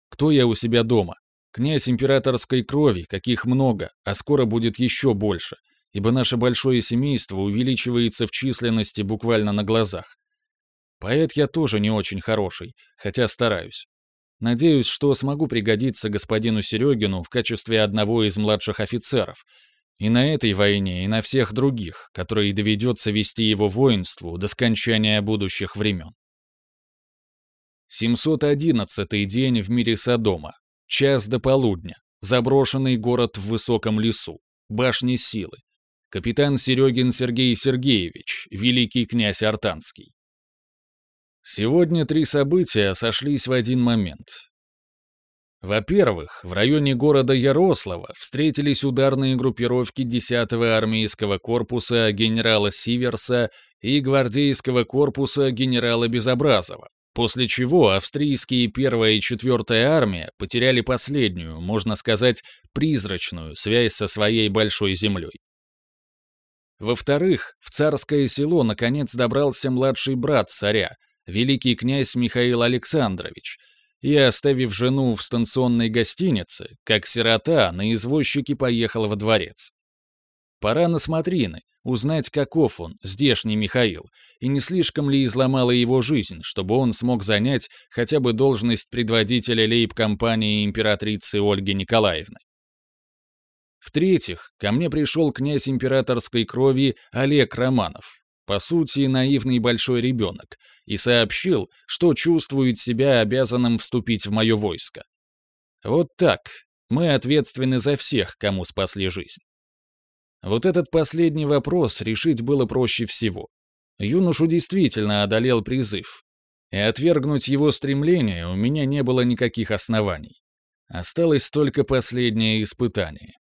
Speaker 2: Кто я у себя дома? Князь императорской крови, каких много, а скоро будет еще больше, ибо наше большое семейство увеличивается в численности буквально на глазах. Поэт я тоже не очень хороший, хотя стараюсь. Надеюсь, что смогу пригодиться господину Серегину в качестве одного из младших офицеров, и на этой войне, и на всех других, которые доведется вести его воинству до скончания будущих времен. 711 день в мире Содома. Час до полудня. Заброшенный город в высоком лесу. Башни силы. Капитан Серегин Сергей Сергеевич, великий князь Артанский. Сегодня три события сошлись в один момент. Во-первых, в районе города Ярослава встретились ударные группировки 10-го армейского корпуса генерала Сиверса и гвардейского корпуса генерала Безобразова, после чего австрийские 1 и 4 армия потеряли последнюю, можно сказать, призрачную связь со своей большой землей. Во-вторых, в царское село наконец добрался младший брат царя,
Speaker 1: великий князь Михаил Александрович, и, оставив жену в станционной гостинице, как сирота, на извозчике поехал во дворец. Пора на смотрины, узнать, каков он, здешний Михаил, и не слишком ли изломала его жизнь, чтобы он смог занять хотя бы должность предводителя лейб-компании императрицы Ольги Николаевны. В-третьих, ко мне пришел князь императорской крови Олег Романов, по сути, наивный большой ребенок, и сообщил, что чувствует себя обязанным вступить в мое войско. Вот так, мы ответственны за всех, кому спасли жизнь. Вот этот последний вопрос решить было проще всего. Юношу действительно одолел призыв. И отвергнуть его стремление у меня не было никаких оснований. Осталось только последнее испытание.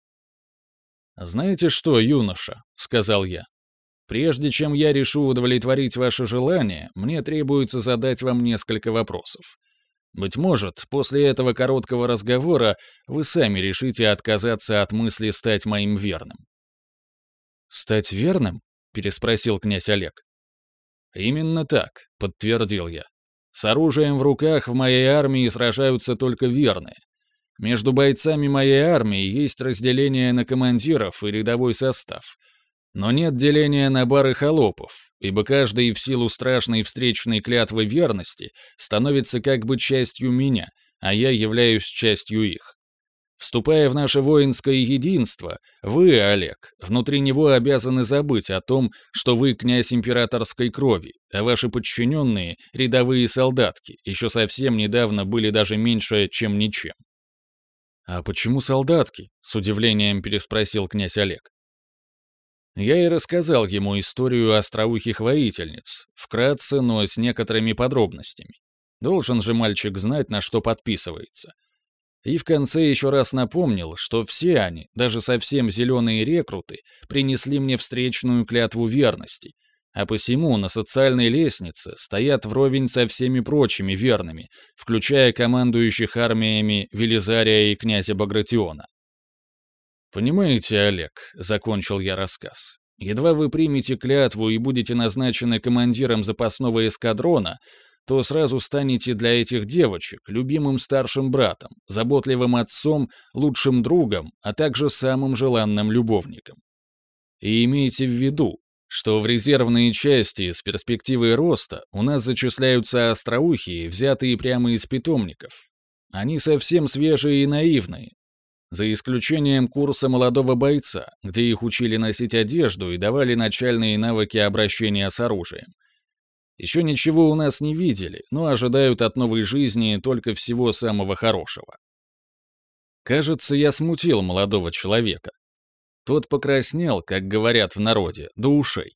Speaker 1: «Знаете что, юноша?» — сказал я. «Прежде чем я решу удовлетворить ваше желание, мне требуется задать вам несколько вопросов. Быть может, после этого короткого разговора вы сами решите отказаться от мысли стать моим верным.
Speaker 2: «Стать верным?» — переспросил князь Олег.
Speaker 1: «Именно так», — подтвердил я. «С оружием в руках в моей армии сражаются только верные. Между бойцами моей армии есть разделение на командиров и рядовой состав. Но нет деления на бары холопов, ибо каждый в силу страшной встречной клятвы верности становится как бы частью меня, а я являюсь частью их. Вступая в наше воинское единство, вы, Олег, внутри него обязаны забыть о том, что вы князь императорской крови, а ваши подчиненные — рядовые солдатки, еще совсем недавно были даже меньше, чем ничем.
Speaker 2: «А почему солдатки?» — с удивлением переспросил князь Олег.
Speaker 1: Я и рассказал ему историю остроухих воительниц, вкратце, но с некоторыми подробностями. Должен же мальчик знать, на что подписывается. И в конце еще раз напомнил, что все они, даже совсем зеленые рекруты, принесли мне встречную клятву верности, а посему на социальной лестнице стоят вровень со всеми прочими верными, включая командующих армиями Велизария и князя Багратиона. «Понимаете, Олег», — закончил я рассказ, — «едва вы примете клятву и будете назначены командиром запасного эскадрона, то сразу станете для этих девочек любимым старшим братом, заботливым отцом, лучшим другом, а также самым желанным любовником. И имейте в виду, что в резервные части с перспективой роста у нас зачисляются остроухие, взятые прямо из питомников. Они совсем свежие и наивные, за исключением курса молодого бойца, где их учили носить одежду и давали начальные навыки обращения с оружием. Еще ничего у нас не видели, но ожидают от новой жизни только всего самого хорошего. Кажется, я смутил молодого человека. Тот покраснел, как говорят в народе, до ушей.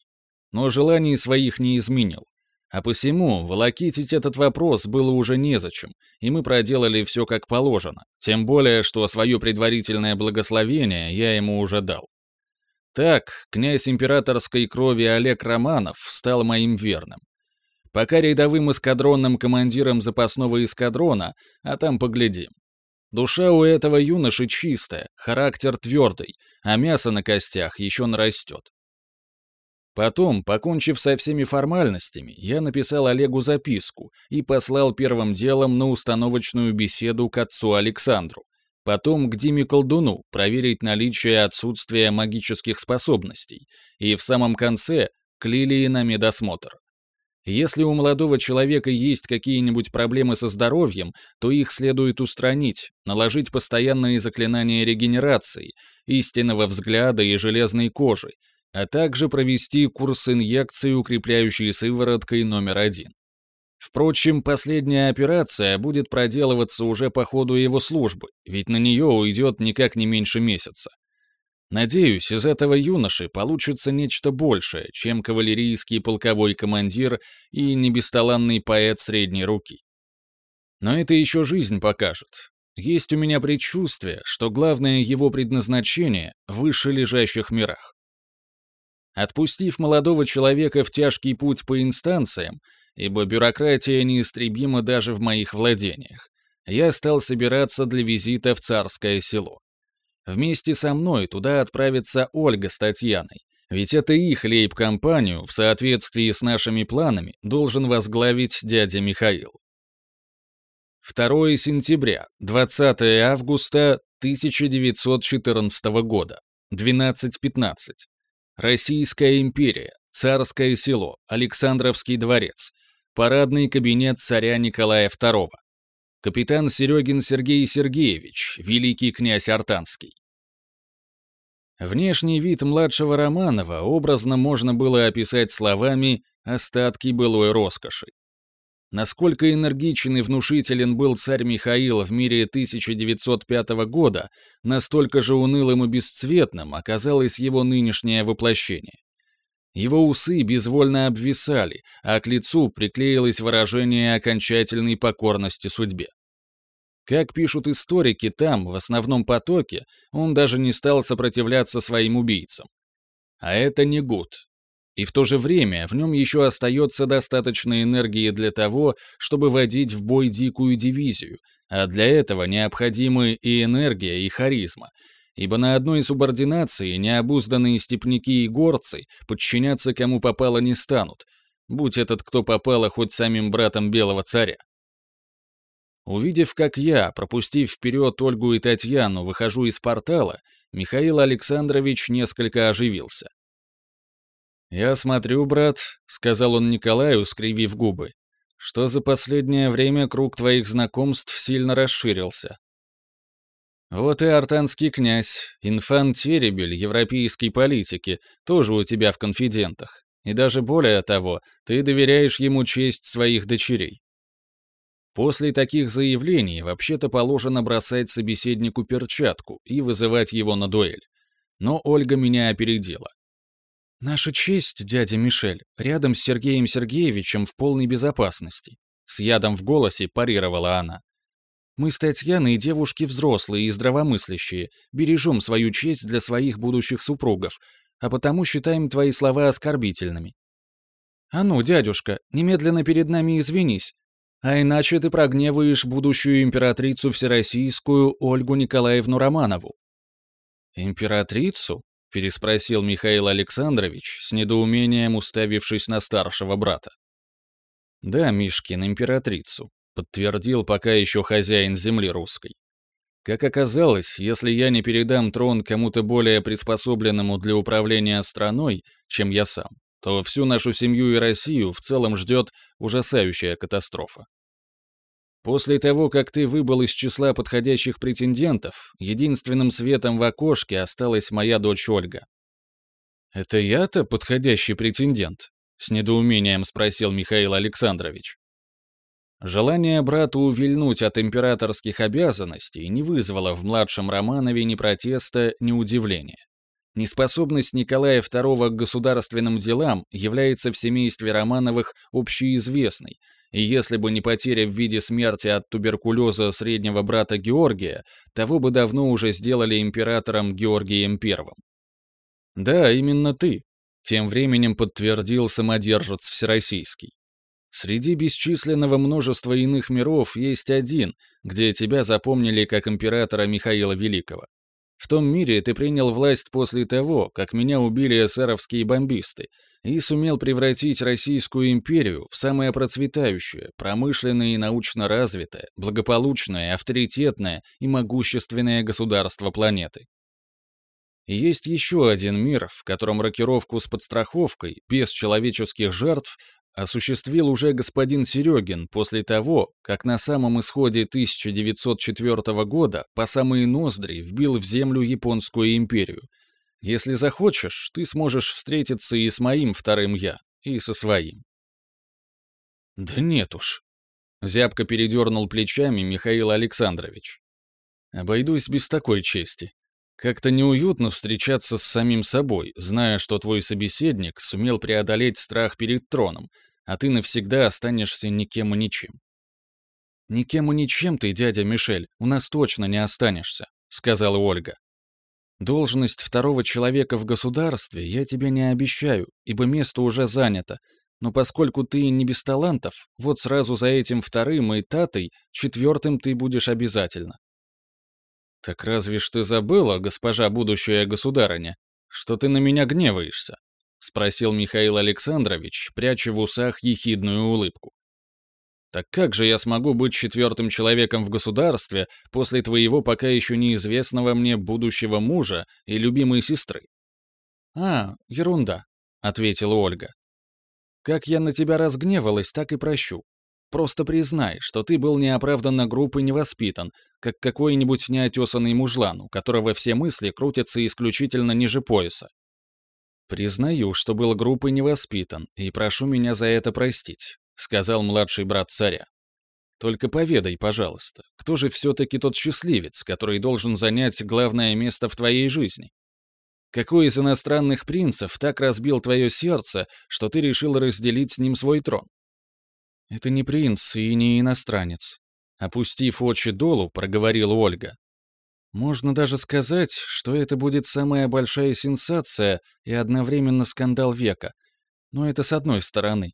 Speaker 1: Но желаний своих не изменил. А посему волокитить этот вопрос было уже незачем, и мы проделали все как положено, тем более, что свое предварительное благословение я ему уже дал. Так, князь императорской крови Олег Романов стал моим верным. Пока рядовым эскадронным командиром запасного эскадрона, а там поглядим. Душа у этого юноши чистая, характер твердый, а мясо на костях еще нарастет. Потом, покончив со всеми формальностями, я написал Олегу записку и послал первым делом на установочную беседу к отцу Александру, потом к Диме Колдуну проверить наличие отсутствия магических способностей, и в самом конце к Лилии на медосмотр. Если у молодого человека есть какие-нибудь проблемы со здоровьем, то их следует устранить, наложить постоянные заклинания регенерации, истинного взгляда и железной кожи, а также провести курс инъекции, укрепляющей сывороткой номер один. Впрочем, последняя операция будет проделываться уже по ходу его службы, ведь на нее уйдет никак не меньше месяца. Надеюсь, из этого юноши получится нечто большее, чем кавалерийский полковой командир и небесталанный поэт средней руки. Но это еще жизнь покажет. Есть у меня предчувствие, что главное его предназначение — в выше лежащих мирах. Отпустив молодого человека в тяжкий путь по инстанциям, ибо бюрократия неистребима даже в моих владениях, я стал собираться для визита в царское село. Вместе со мной туда отправится Ольга с Татьяной, Ведь это их лейб-компанию в соответствии с нашими планами должен возглавить дядя Михаил. 2 сентября, 20 августа 1914 года, 12.15. Российская империя, Царское село, Александровский дворец, парадный кабинет царя Николая II. Капитан Серегин Сергей Сергеевич, великий князь Артанский. Внешний вид младшего Романова образно можно было описать словами «остатки былой роскоши». Насколько энергичен и внушителен был царь Михаил в мире 1905 года, настолько же унылым и бесцветным оказалось его нынешнее воплощение. Его усы безвольно обвисали, а к лицу приклеилось выражение окончательной покорности судьбе. Как пишут историки, там, в основном потоке, он даже не стал сопротивляться своим убийцам. А это не гуд. И в то же время в нем еще остается достаточно энергии для того, чтобы водить в бой дикую дивизию, а для этого необходимы и энергия, и харизма, ибо на одной субординации необузданные степняки и горцы подчиняться кому попало не станут, будь этот кто попало хоть самим братом белого царя. Увидев, как я, пропустив вперед Ольгу и Татьяну, выхожу из портала, Михаил Александрович несколько оживился. «Я смотрю, брат», — сказал он Николаю, скривив губы, «что за последнее время круг твоих знакомств сильно расширился. Вот и артанский князь, инфант Теребель европейской политики, тоже у тебя в конфидентах. И даже более того, ты доверяешь ему честь своих дочерей. После таких заявлений вообще-то положено бросать собеседнику перчатку и вызывать его на дуэль. Но Ольга меня опередила. «Наша честь, дядя Мишель, рядом с Сергеем Сергеевичем в полной безопасности», с ядом в голосе парировала она. Мы с Татьяной девушки взрослые и здравомыслящие, бережем свою честь для своих будущих супругов, а потому считаем твои слова оскорбительными. А ну, дядюшка, немедленно перед нами извинись, а иначе ты прогневаешь будущую императрицу всероссийскую Ольгу Николаевну Романову. Императрицу? переспросил Михаил Александрович, с недоумением уставившись на старшего брата. Да, Мишкин, императрицу подтвердил пока еще хозяин земли русской. Как оказалось, если я не передам трон кому-то более приспособленному для управления страной, чем я сам, то всю нашу семью и Россию в целом ждет ужасающая катастрофа. После того, как ты выбыл из числа подходящих претендентов, единственным светом в окошке осталась моя дочь Ольга. «Это я-то подходящий претендент?» — с недоумением спросил Михаил Александрович. Желание брата увильнуть от императорских обязанностей не вызвало в младшем Романове ни протеста, ни удивления. Неспособность Николая II к государственным делам является в семействе Романовых общеизвестной, и если бы не потеря в виде смерти от туберкулеза среднего брата Георгия, того бы давно уже сделали императором Георгием I. «Да, именно ты», — тем временем подтвердил самодержец Всероссийский. Среди бесчисленного множества иных миров есть один, где тебя запомнили как императора Михаила Великого. В том мире ты принял власть после того, как меня убили эсеровские бомбисты, и сумел превратить Российскую империю в самое процветающее, промышленное и научно развитое, благополучное, авторитетное и могущественное государство планеты. Есть еще один мир, в котором рокировку с подстраховкой, без человеческих жертв, осуществил уже господин Серегин после того, как на самом исходе 1904 года по самые ноздри вбил в землю Японскую империю. Если захочешь, ты сможешь встретиться и с моим вторым «я», и со своим. Да нет уж. Зябко передернул плечами Михаил Александрович. Обойдусь без такой чести. Как-то неуютно встречаться с самим собой, зная, что твой собеседник сумел преодолеть страх перед троном, а ты навсегда останешься никем и ничем. «Никем и ничем ты, дядя Мишель, у нас точно не останешься», — сказала Ольга. «Должность второго человека в государстве я тебе не обещаю, ибо место уже занято, но поскольку ты не без талантов, вот сразу за этим вторым и татой, четвертым ты будешь обязательно». «Так разве ж ты забыла, госпожа будущая государыня, «Что ты на меня гневаешься?» — спросил Михаил Александрович, пряча в усах ехидную улыбку. «Так как же я смогу быть четвертым человеком в государстве после твоего пока еще неизвестного мне будущего мужа и любимой сестры?»
Speaker 2: «А, ерунда», — ответила Ольга. «Как я на тебя разгневалась, так и прощу. Просто признай, что ты был неоправданно груб и невоспитан, как какой-нибудь неотесанный мужлан, у которого все мысли крутятся исключительно ниже пояса. «Признаю, что был груб и невоспитан, и прошу меня за это простить», — сказал младший брат царя. «Только поведай, пожалуйста, кто же все-таки тот счастливец, который должен занять главное место в твоей жизни? Какой из иностранных принцев так разбил твое сердце, что ты решил разделить с ним свой трон?» «Это не принц и не иностранец», — опустив очи долу, проговорила Ольга. «Можно даже сказать, что это будет самая большая сенсация и одновременно скандал века. Но это с одной стороны.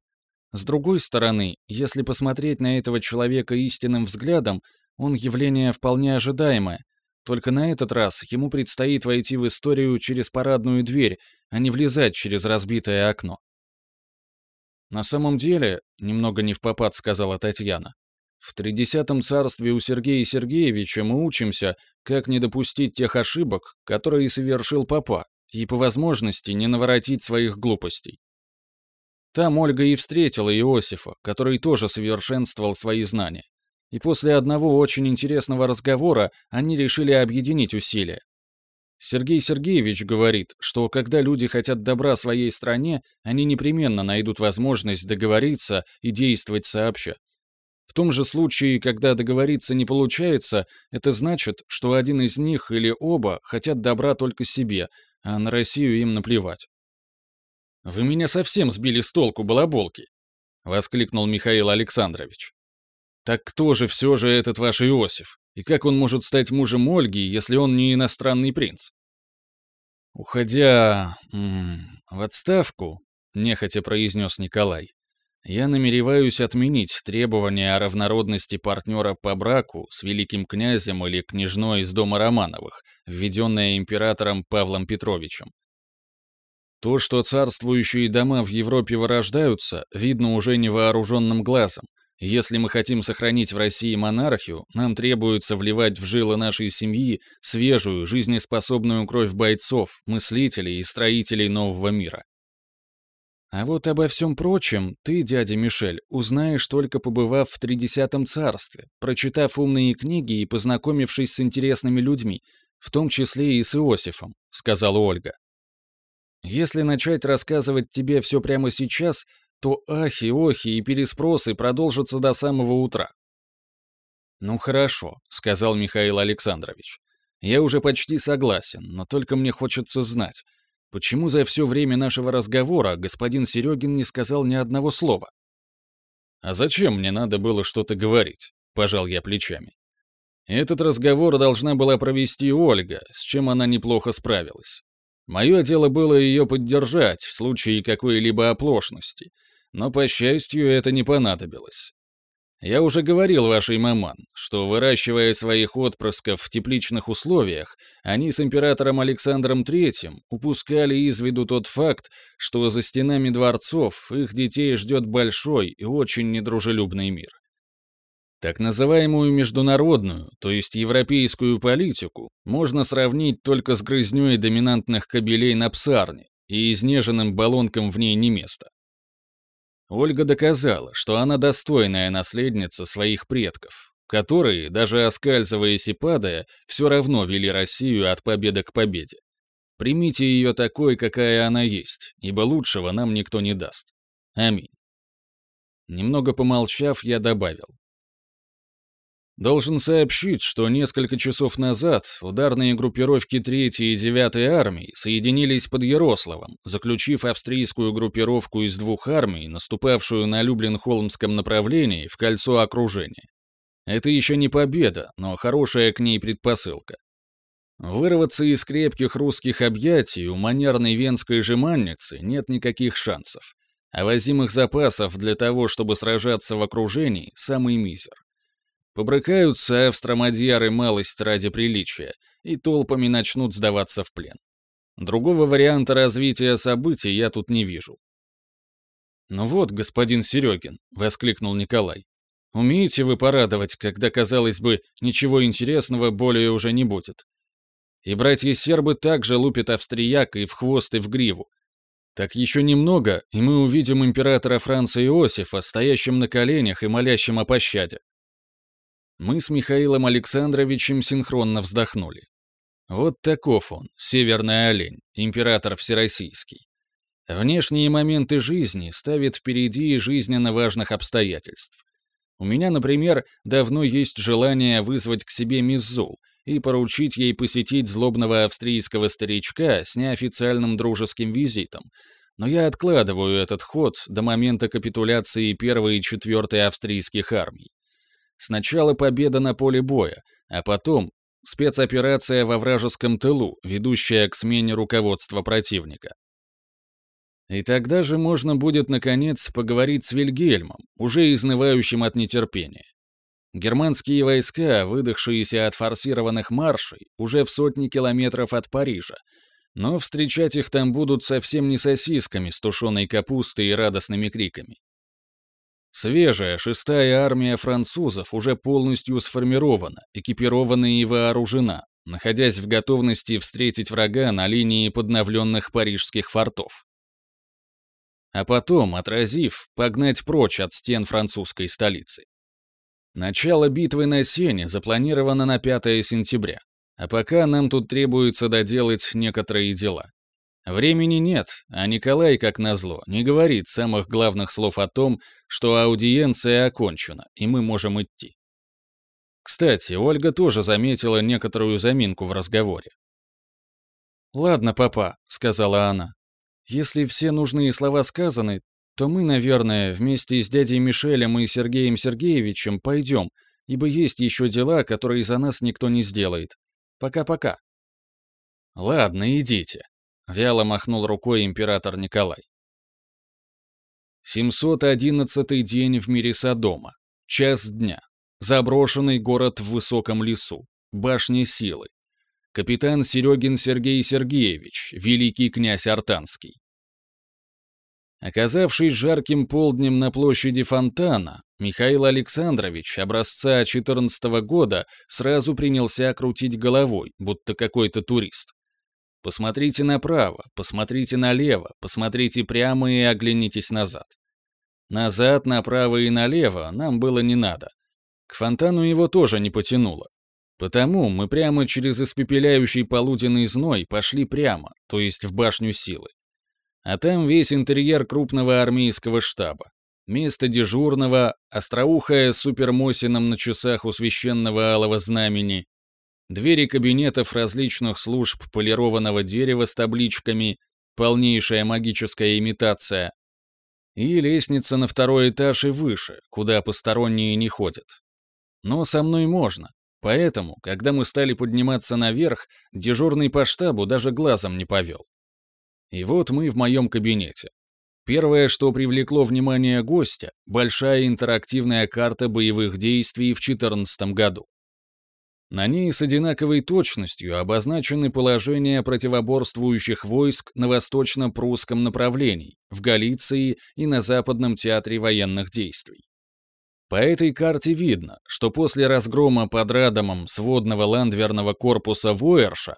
Speaker 2: С другой стороны, если посмотреть на этого человека истинным взглядом, он явление вполне ожидаемое. Только на этот раз ему предстоит войти в историю через парадную дверь, а не влезать через разбитое окно. На самом деле, немного не в попад сказала Татьяна, в тридесятом царстве у Сергея Сергеевича мы учимся, как не допустить тех ошибок, которые совершил папа, и по возможности не наворотить своих глупостей. Там Ольга и встретила Иосифа, который тоже совершенствовал свои знания. И после одного очень интересного разговора они решили объединить усилия. Сергей Сергеевич говорит, что когда люди хотят добра своей стране, они непременно найдут возможность договориться и действовать сообща. В том же случае, когда договориться не получается, это значит, что один из них или оба хотят добра только себе, а на Россию им наплевать. «Вы меня совсем сбили с толку, балаболки!» — воскликнул Михаил Александрович. «Так кто же все же этот ваш Иосиф? И как он может стать мужем Ольги, если он не иностранный принц? Уходя в отставку, нехотя произнес Николай, я намереваюсь отменить требования о равнородности партнера по браку с великим князем или княжной из дома Романовых, введенное императором Павлом Петровичем. То, что царствующие дома в Европе вырождаются, видно уже невооруженным глазом, если мы хотим сохранить в России монархию, нам требуется вливать в жилы нашей семьи свежую, жизнеспособную кровь бойцов, мыслителей и строителей нового мира. А вот обо всем прочем ты, дядя Мишель, узнаешь только побывав в Тридесятом царстве, прочитав умные книги и познакомившись с интересными людьми, в том числе и с Иосифом, сказала Ольга. Если начать рассказывать тебе все прямо сейчас, то ахи-охи и переспросы продолжатся до самого утра. «Ну хорошо», — сказал Михаил Александрович. «Я уже почти согласен, но только мне хочется знать, почему за все время нашего разговора господин Серегин не сказал ни одного слова?» «А зачем мне надо было что-то говорить?» — пожал я плечами. Этот разговор должна была провести Ольга, с чем она неплохо справилась. Мое дело было ее поддержать в случае какой-либо оплошности, но, по счастью, это не понадобилось. Я уже говорил вашей маман, что, выращивая своих отпрысков в тепличных условиях, они с императором Александром III упускали из виду тот факт, что за стенами дворцов их детей ждет большой и очень недружелюбный мир. Так называемую международную, то есть европейскую политику, можно сравнить только с грызнёй доминантных кабелей на псарне и изнеженным баллонком в ней не место. Ольга доказала, что она достойная наследница своих предков, которые, даже оскальзываясь и падая, все равно вели Россию от победы к победе. Примите ее такой, какая она есть, ибо лучшего нам никто не даст. Аминь. Немного помолчав, я добавил. Должен сообщить, что несколько часов назад ударные группировки 3 и 9 армии соединились под Ярославом, заключив австрийскую группировку из двух армий, наступавшую на Люблин-Холмском направлении, в кольцо окружения. Это еще не победа, но хорошая к ней предпосылка. Вырваться из крепких русских объятий у манерной венской жеманницы нет никаких шансов. А возимых запасов для того, чтобы сражаться в окружении, самый мизер. Побрыкаются австромадьяры малость ради приличия и толпами начнут сдаваться в плен.
Speaker 1: Другого варианта развития событий я тут не вижу.
Speaker 2: «Ну вот, господин Серегин», — воскликнул Николай, «умеете вы порадовать, когда, казалось бы, ничего интересного более уже не будет. И братья-сербы также лупят австрияк и в хвост, и в гриву. Так еще немного, и мы увидим императора Франца Иосифа, стоящим на коленях и молящим о пощаде. Мы с Михаилом Александровичем синхронно вздохнули. Вот таков он, северный олень, император всероссийский. Внешние моменты жизни ставит впереди жизненно важных обстоятельств. У меня, например, давно есть желание вызвать к себе мисс Зул и поручить ей посетить злобного австрийского старичка с неофициальным дружеским визитом, но я откладываю этот ход до момента капитуляции первой и четвертой австрийских армий. Сначала победа на поле боя, а потом спецоперация во вражеском тылу, ведущая к смене руководства противника. И тогда же можно будет, наконец, поговорить с Вильгельмом, уже изнывающим от нетерпения. Германские войска, выдохшиеся от форсированных маршей, уже в сотни километров от Парижа, но встречать их там будут совсем не сосисками с тушеной капустой и радостными криками. Свежая шестая армия французов уже полностью сформирована, экипирована и вооружена, находясь в готовности встретить врага на линии подновленных парижских фортов. А потом, отразив, погнать прочь от стен французской столицы. Начало битвы на Сене запланировано на 5 сентября, а пока нам тут требуется доделать некоторые дела. Времени нет, а Николай, как назло, не говорит самых главных слов о том, что аудиенция окончена, и мы можем идти. Кстати, Ольга тоже заметила некоторую заминку в разговоре. «Ладно, папа», — сказала она. «Если все нужные слова сказаны, то мы, наверное, вместе с дядей Мишелем и Сергеем Сергеевичем пойдем, ибо есть еще дела, которые за нас никто не сделает. Пока-пока». «Ладно, идите», Вяло махнул рукой император Николай. 711 день в мире Содома. Час дня. Заброшенный город в высоком лесу. Башня силы. Капитан Серегин Сергей Сергеевич, великий князь Артанский. Оказавшись жарким полднем на площади Фонтана, Михаил Александрович образца 14 -го года сразу принялся крутить головой, будто какой-то турист. Посмотрите направо, посмотрите налево, посмотрите прямо и оглянитесь назад. Назад, направо и налево нам было не надо. К фонтану его тоже не потянуло. Потому мы прямо через испепеляющий полуденный зной пошли прямо, то есть в башню силы. А там весь интерьер крупного армейского штаба. Место дежурного, остроухая супермосином на часах у священного алого знамени, Двери кабинетов различных служб полированного дерева с табличками «Полнейшая магическая имитация» и лестница на второй этаж и выше, куда посторонние не ходят. Но со мной можно, поэтому, когда мы стали подниматься наверх, дежурный по штабу даже глазом не повел. И вот мы в моем кабинете. Первое, что привлекло внимание гостя — большая интерактивная карта боевых действий в 2014 году. На ней с одинаковой точностью обозначены положения противоборствующих войск на восточно-прусском направлении, в Галиции и на Западном театре военных действий. По этой карте видно, что после разгрома под Радомом сводного ландверного корпуса Войерша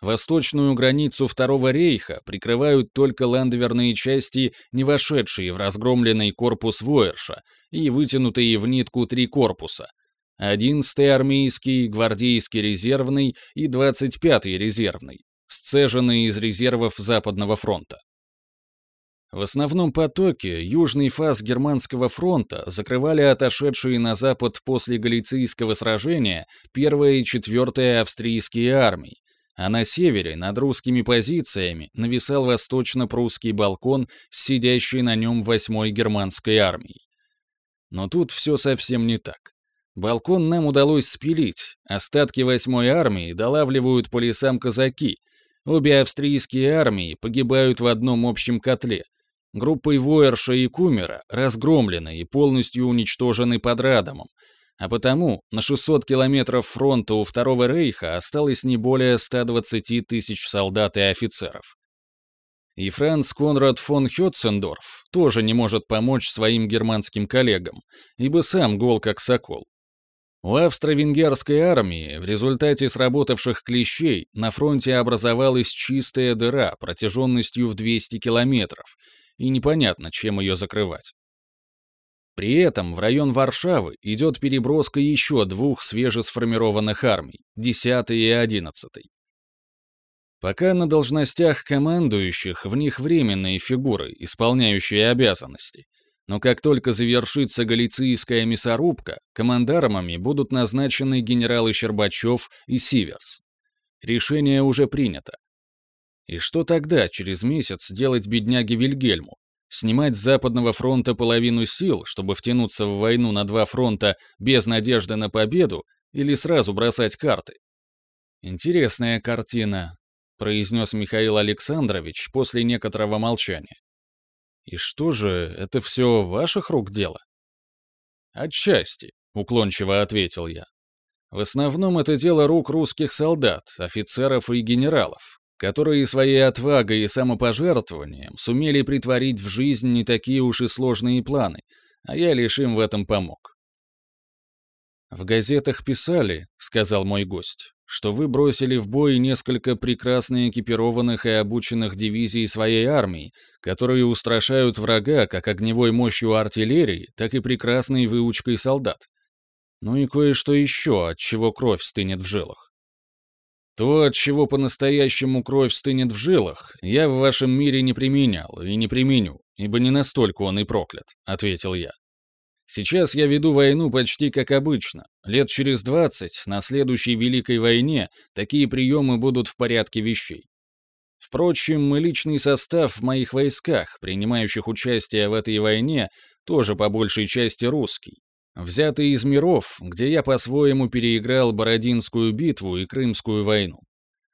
Speaker 2: восточную границу Второго рейха прикрывают только ландверные части, не вошедшие в разгромленный корпус Войерша и вытянутые в нитку три корпуса — 11-й армейский, гвардейский резервный и 25-й резервный, сцеженные из резервов Западного фронта. В основном потоке южный фас Германского фронта закрывали отошедшие на запад после Галицийского сражения 1 и 4 австрийские армии, а на севере над русскими позициями нависал восточно-прусский балкон с сидящей на нем 8-й германской армией. Но тут все совсем не так. Балкон нам удалось спилить, остатки восьмой армии долавливают по лесам казаки. Обе австрийские армии погибают в одном общем котле. Группой Войерша и Кумера разгромлены и полностью уничтожены под Радомом,
Speaker 1: а потому на 600 километров фронта у Второго Рейха осталось не более 120 тысяч солдат и офицеров. И Франц Конрад фон Хетцендорф тоже не может помочь своим германским коллегам, ибо сам гол как сокол. У австро-венгерской армии в результате сработавших клещей на фронте образовалась чистая дыра протяженностью в 200 километров, и непонятно, чем ее закрывать. При этом в район Варшавы идет переброска еще двух свежесформированных армий, 10 и 11. Пока на должностях командующих в них временные фигуры, исполняющие обязанности. Но как только завершится галицийская мясорубка, командармами будут назначены генералы Щербачев и Сиверс. Решение уже принято. И что тогда, через месяц, делать бедняге Вильгельму? Снимать с Западного фронта половину сил, чтобы втянуться в войну на два фронта без надежды на победу, или сразу бросать карты? Интересная картина, произнес Михаил Александрович после некоторого молчания. «И что же, это все ваших рук дело?» «Отчасти», — уклончиво ответил я. «В основном это дело рук русских солдат, офицеров и генералов, которые своей отвагой и самопожертвованием сумели притворить в жизнь не такие уж и сложные планы, а я лишь им в этом помог. «В газетах писали», — сказал мой гость, «что вы бросили в бой несколько прекрасно экипированных и обученных дивизий своей армии, которые устрашают врага как огневой мощью артиллерии, так и прекрасной выучкой солдат. Ну и кое-что еще, от чего кровь стынет в жилах. То, от чего по-настоящему кровь стынет в жилах, я в вашем мире не применял и не применю, ибо не настолько он и проклят», — ответил я. «Сейчас я веду войну почти как обычно. Лет через двадцать, на следующей Великой войне, такие приемы будут в порядке вещей. Впрочем, и личный состав в моих войсках, принимающих участие в этой войне, тоже по большей части русский взятый из миров, где я по-своему переиграл Бородинскую битву и Крымскую войну.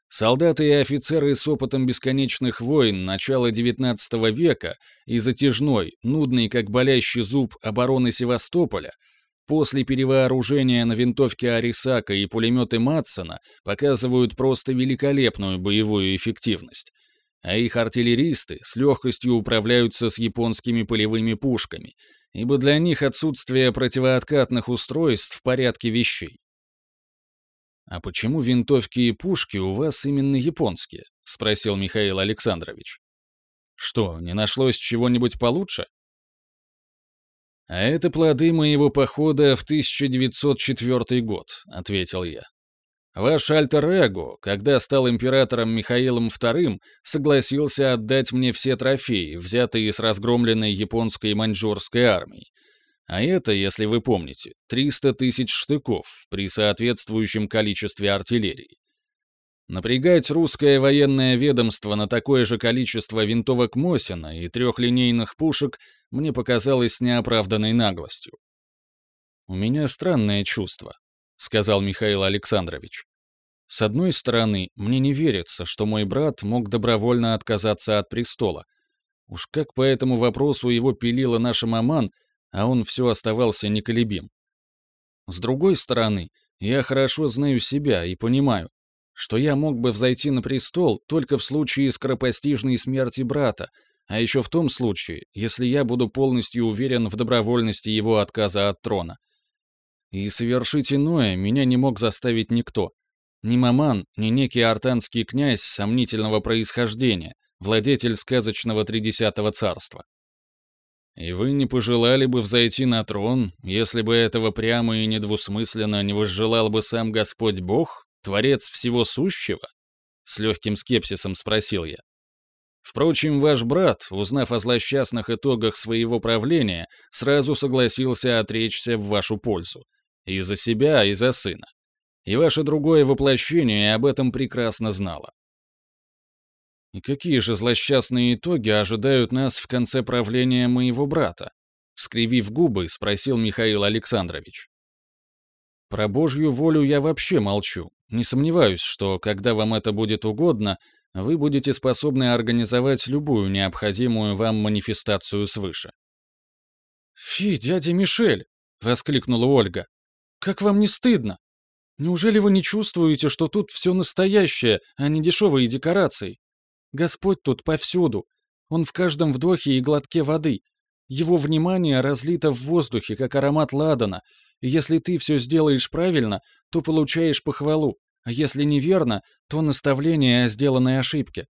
Speaker 1: Солдаты и офицеры с опытом бесконечных войн начала XIX века и затяжной, нудный как болящий зуб обороны Севастополя, после перевооружения на винтовки Арисака и пулеметы Матсона показывают просто великолепную боевую эффективность, а их артиллеристы с легкостью управляются с японскими полевыми пушками, ибо для них отсутствие противооткатных устройств в порядке вещей. «А почему винтовки и пушки у вас именно японские?» — спросил Михаил Александрович. «Что, не нашлось чего-нибудь получше?» «А это плоды моего похода в 1904 год», — ответил я. Ваш альтер-эго, когда стал императором Михаилом II, согласился отдать мне все трофеи, взятые с разгромленной японской и маньчжурской армией. А это, если вы помните, 300 тысяч штыков при соответствующем количестве артиллерии. Напрягать русское военное ведомство на такое же количество винтовок Мосина и трехлинейных пушек мне показалось неоправданной наглостью. У меня странное чувство. — сказал Михаил Александрович. «С одной стороны, мне не верится, что мой брат мог добровольно отказаться от престола. Уж как по этому вопросу его пилила наша маман, а он все оставался неколебим. С другой стороны, я хорошо знаю себя и понимаю, что я мог бы взойти на престол только в случае скоропостижной смерти брата, а еще в том случае, если я буду полностью уверен в добровольности его отказа от трона. И совершить иное меня не мог заставить никто. Ни маман, ни некий артанский князь сомнительного происхождения, владетель сказочного Тридесятого царства. И вы не пожелали бы взойти на трон, если бы этого прямо и недвусмысленно не возжелал бы сам Господь Бог, Творец всего сущего? С легким скепсисом спросил я. Впрочем, ваш брат, узнав о злосчастных итогах своего правления, сразу согласился отречься в вашу пользу. И за себя, и за сына. И ваше другое воплощение об этом прекрасно знало. И какие же злосчастные итоги ожидают нас в конце правления моего брата? Скривив губы, спросил Михаил Александрович. Про Божью волю я вообще молчу. Не сомневаюсь, что, когда вам это будет угодно, вы будете способны организовать любую необходимую вам манифестацию свыше. «Фи, дядя Мишель!» — воскликнула Ольга.
Speaker 2: Как вам не стыдно? Неужели вы не чувствуете, что тут все настоящее, а не дешевые декорации? Господь тут повсюду. Он в каждом вдохе и глотке воды. Его внимание разлито в воздухе, как аромат ладана, если ты все сделаешь правильно, то получаешь похвалу, а если неверно, то наставление о сделанной ошибке.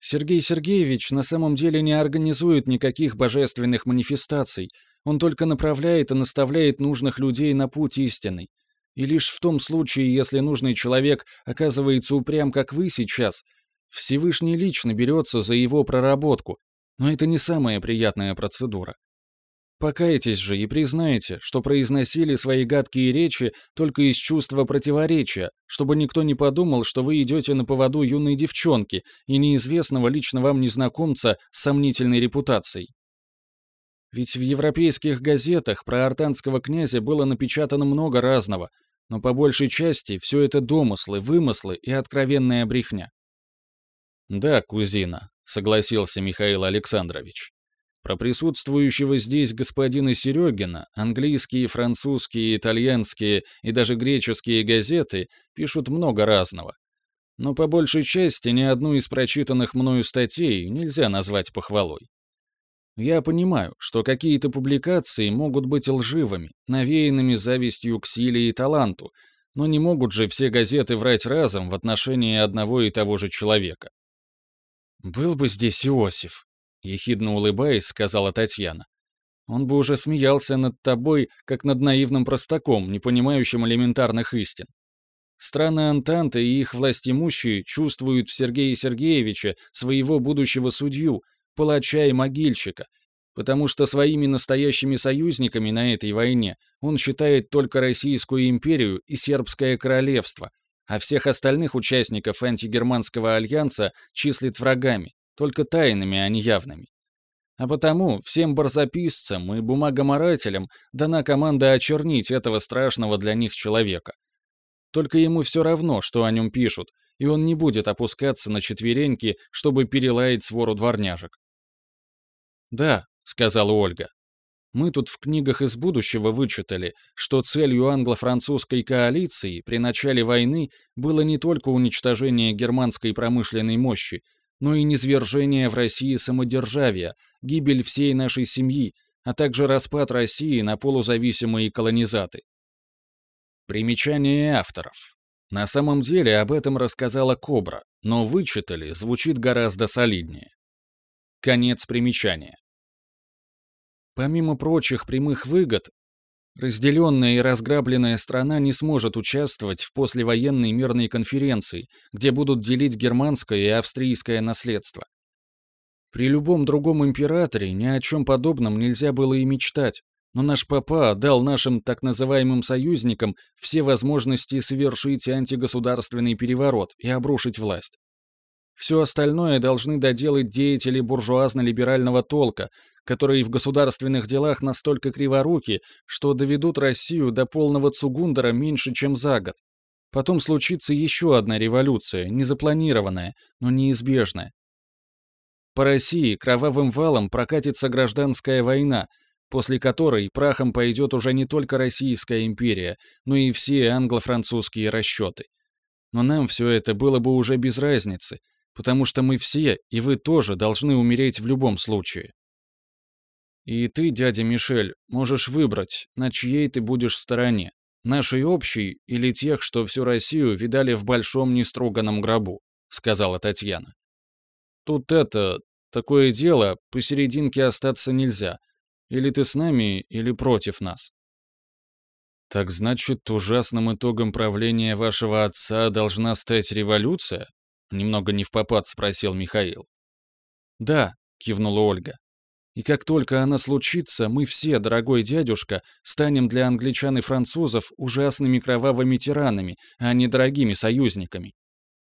Speaker 2: Сергей Сергеевич на самом деле не организует никаких божественных манифестаций, он только направляет и наставляет нужных людей на путь истинный. И лишь в том случае, если нужный человек оказывается упрям, как вы сейчас, Всевышний лично берется за его проработку, но это не самая приятная процедура. Покайтесь же и признайте, что произносили свои гадкие речи только из чувства противоречия, чтобы никто не подумал, что вы идете на поводу юной девчонки и неизвестного лично вам незнакомца с сомнительной репутацией. Ведь в европейских газетах про артанского князя было напечатано много разного, но по большей части все это домыслы, вымыслы и откровенная брехня.
Speaker 1: «Да, кузина», — согласился Михаил Александрович. Про присутствующего здесь господина Серегина английские, французские, итальянские и даже греческие газеты пишут много разного. Но по большей части ни одну из прочитанных мною статей нельзя назвать похвалой. Я понимаю, что какие-то публикации могут быть лживыми, навеянными завистью к силе и таланту, но не могут же все газеты врать разом в отношении одного и того же человека.
Speaker 2: «Был бы здесь Иосиф», — ехидно улыбаясь, сказала Татьяна. «Он бы уже смеялся над тобой, как над наивным простаком, не понимающим элементарных истин. Страны Антанты и их властимущие чувствуют в Сергее Сергеевиче своего будущего судью, палача и могильщика, потому что своими настоящими союзниками на этой войне он считает только Российскую империю и Сербское королевство, а всех остальных участников антигерманского альянса числит врагами, только тайными, а не явными. А потому всем барзаписцам и бумагоморателям дана команда очернить этого страшного для них человека. Только ему все равно, что о нем пишут, и он не будет опускаться на четвереньки, чтобы перелаять свору дворняжек. «Да», — сказала Ольга, — «мы тут в книгах из будущего вычитали, что целью англо-французской коалиции при начале войны было не только уничтожение германской промышленной мощи, но и низвержение в России самодержавия, гибель всей нашей семьи, а также распад России на полузависимые колонизаты. Примечание авторов. На самом деле об этом рассказала Кобра, но вычитали звучит гораздо солиднее. Конец примечания. Помимо прочих прямых выгод, Разделенная и разграбленная страна не сможет участвовать в послевоенной мирной конференции, где будут делить германское и австрийское наследство. При любом другом императоре ни о чем подобном нельзя было и мечтать, но наш папа дал нашим так называемым союзникам все возможности совершить антигосударственный переворот и обрушить власть. Все остальное должны доделать деятели буржуазно-либерального толка, которые в государственных делах настолько криворуки, что доведут Россию до полного цугундера меньше, чем за год. Потом случится еще одна революция, незапланированная, но неизбежная. По России кровавым валом прокатится гражданская война, после которой прахом пойдет уже не только Российская империя, но и все англо-французские расчеты. Но нам все это было бы уже без разницы, потому что мы все, и вы тоже, должны умереть в любом случае. И ты, дядя Мишель, можешь выбрать, на чьей ты будешь стороне, нашей общей или тех, что всю Россию видали в большом нестроганном гробу», — сказала Татьяна. «Тут это, такое дело, посерединке остаться нельзя. Или ты с нами, или против нас». «Так значит, ужасным итогом правления вашего отца должна стать революция?» Немного не в попад спросил Михаил. «Да», — кивнула Ольга. «И как только она случится, мы все, дорогой дядюшка, станем для англичан и французов ужасными кровавыми тиранами, а не дорогими союзниками.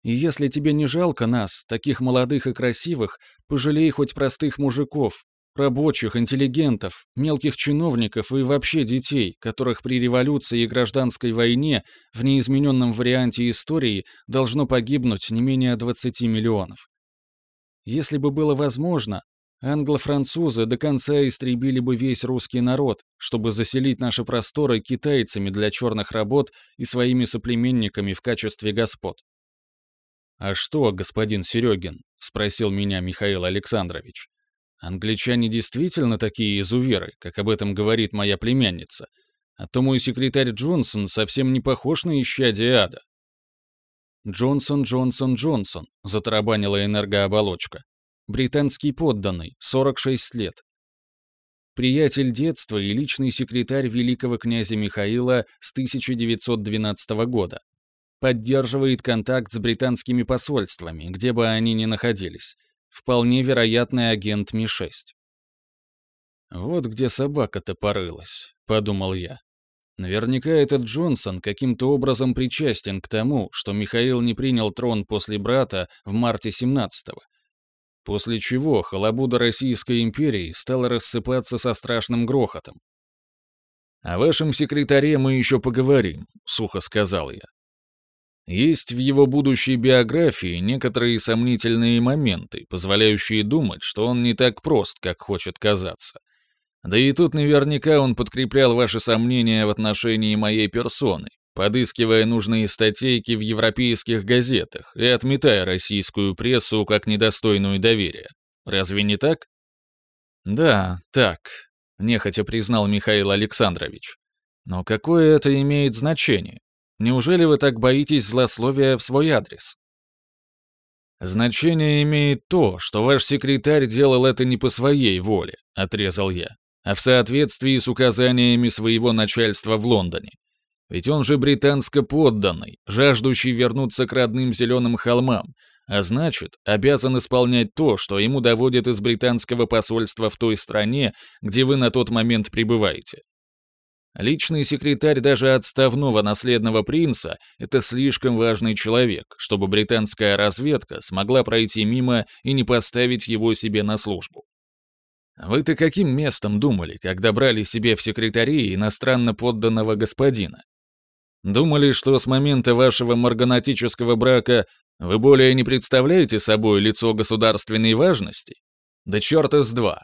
Speaker 2: И если тебе не жалко нас, таких молодых и красивых, пожалей хоть простых мужиков, рабочих, интеллигентов, мелких чиновников и вообще детей, которых при революции и гражданской войне в неизмененном варианте истории должно погибнуть не менее 20 миллионов. Если бы было возможно, Англо-французы до конца истребили бы весь русский народ, чтобы заселить наши просторы китайцами для черных работ и своими соплеменниками в качестве господ.
Speaker 1: «А что, господин Серегин?» — спросил меня Михаил Александрович. «Англичане действительно такие изуверы, как об этом говорит моя племянница, а то мой секретарь Джонсон совсем не похож на исчадие ада».
Speaker 2: «Джонсон, Джонсон, Джонсон», — затарабанила энергооболочка. Британский подданный, 46 лет. Приятель детства и личный секретарь великого князя Михаила с 1912 года. Поддерживает контакт с британскими посольствами, где бы они ни находились. Вполне вероятный агент Ми-6.
Speaker 1: «Вот где собака-то порылась», — подумал я. Наверняка этот Джонсон каким-то образом причастен к тому, что Михаил не принял трон после брата в марте 17-го, после чего халабуда Российской империи стала рассыпаться со страшным грохотом. «О вашем секретаре мы еще поговорим», — сухо сказал я. Есть в его будущей биографии некоторые сомнительные моменты, позволяющие думать, что он не так прост, как хочет казаться. Да и тут наверняка он подкреплял ваши сомнения в отношении моей персоны, подыскивая нужные статейки в европейских газетах и отметая российскую прессу как недостойную доверия. Разве не так?
Speaker 2: Да, так, нехотя признал Михаил Александрович. Но какое это имеет значение? Неужели вы так боитесь злословия в свой адрес?
Speaker 1: Значение имеет то, что ваш секретарь делал это не по своей воле, отрезал я, а в соответствии с указаниями своего начальства в Лондоне. Ведь он же британско подданный, жаждущий вернуться к родным зеленым холмам, а значит, обязан исполнять то, что ему доводят из британского посольства в той стране, где вы на тот момент пребываете. Личный секретарь даже отставного наследного принца — это слишком важный человек, чтобы британская разведка смогла пройти мимо и не поставить его себе на службу. Вы-то каким местом думали, когда брали себе в секретари иностранно подданного господина? Думали, что с момента вашего марганатического брака вы более не представляете собой лицо государственной важности? Да черта с два.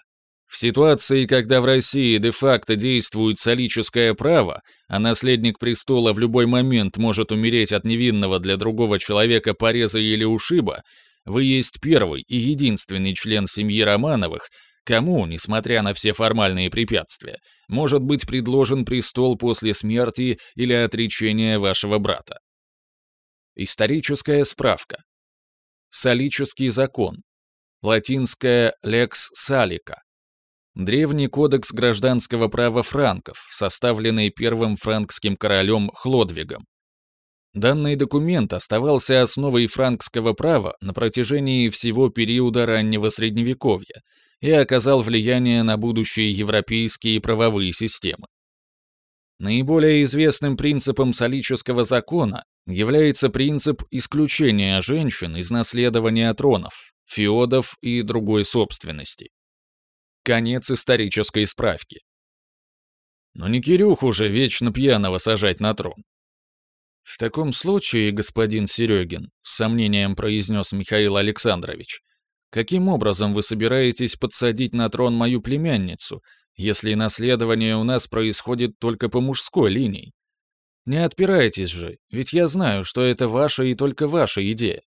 Speaker 1: В ситуации, когда в России де-факто действует солическое право, а наследник престола в любой момент может умереть от невинного для другого человека пореза или ушиба, вы есть первый и единственный член семьи Романовых, Кому, несмотря на все формальные препятствия, может быть предложен престол после смерти или отречения вашего брата? Историческая справка. Салический закон. Латинское «lex salica». Древний кодекс гражданского права франков, составленный первым франкским королем Хлодвигом. Данный документ оставался основой франкского права на протяжении всего периода раннего Средневековья – и оказал влияние на будущие европейские правовые системы. Наиболее известным принципом солического закона является принцип исключения женщин из наследования тронов, феодов и другой собственности. Конец исторической справки. Но не Кирюху же вечно пьяного сажать на трон. В таком случае, господин Серегин, с сомнением произнес Михаил Александрович, Каким образом вы собираетесь подсадить на трон мою племянницу, если наследование у нас происходит только по мужской линии? Не отпирайтесь же, ведь я знаю, что это ваша и только ваша идея.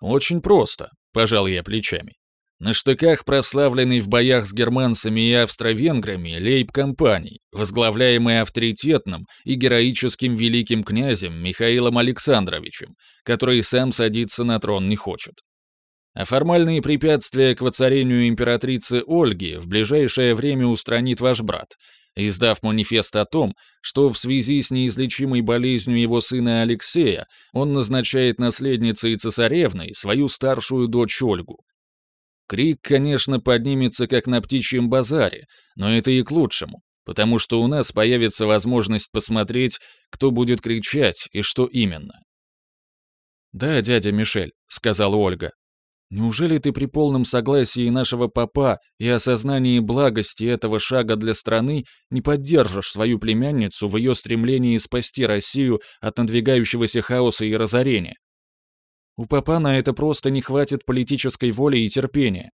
Speaker 1: Очень просто, пожал я плечами. На штыках прославленный в боях с германцами и австро-венграми лейб-компаний, возглавляемый авторитетным и героическим великим князем Михаилом Александровичем, который сам садиться на трон не хочет. А формальные препятствия к воцарению императрицы Ольги в ближайшее время устранит ваш брат, издав манифест о том, что в связи с неизлечимой болезнью его сына Алексея он назначает наследницей цесаревной свою старшую дочь Ольгу. Крик, конечно, поднимется как на птичьем базаре, но это и к лучшему, потому что у нас появится возможность посмотреть, кто будет кричать и что именно.
Speaker 2: «Да, дядя Мишель», — сказала Ольга, Неужели ты при полном согласии нашего папа и осознании благости этого шага для страны не поддержишь свою племянницу в ее стремлении спасти Россию от надвигающегося хаоса и разорения? У папа на это просто не хватит политической воли и терпения.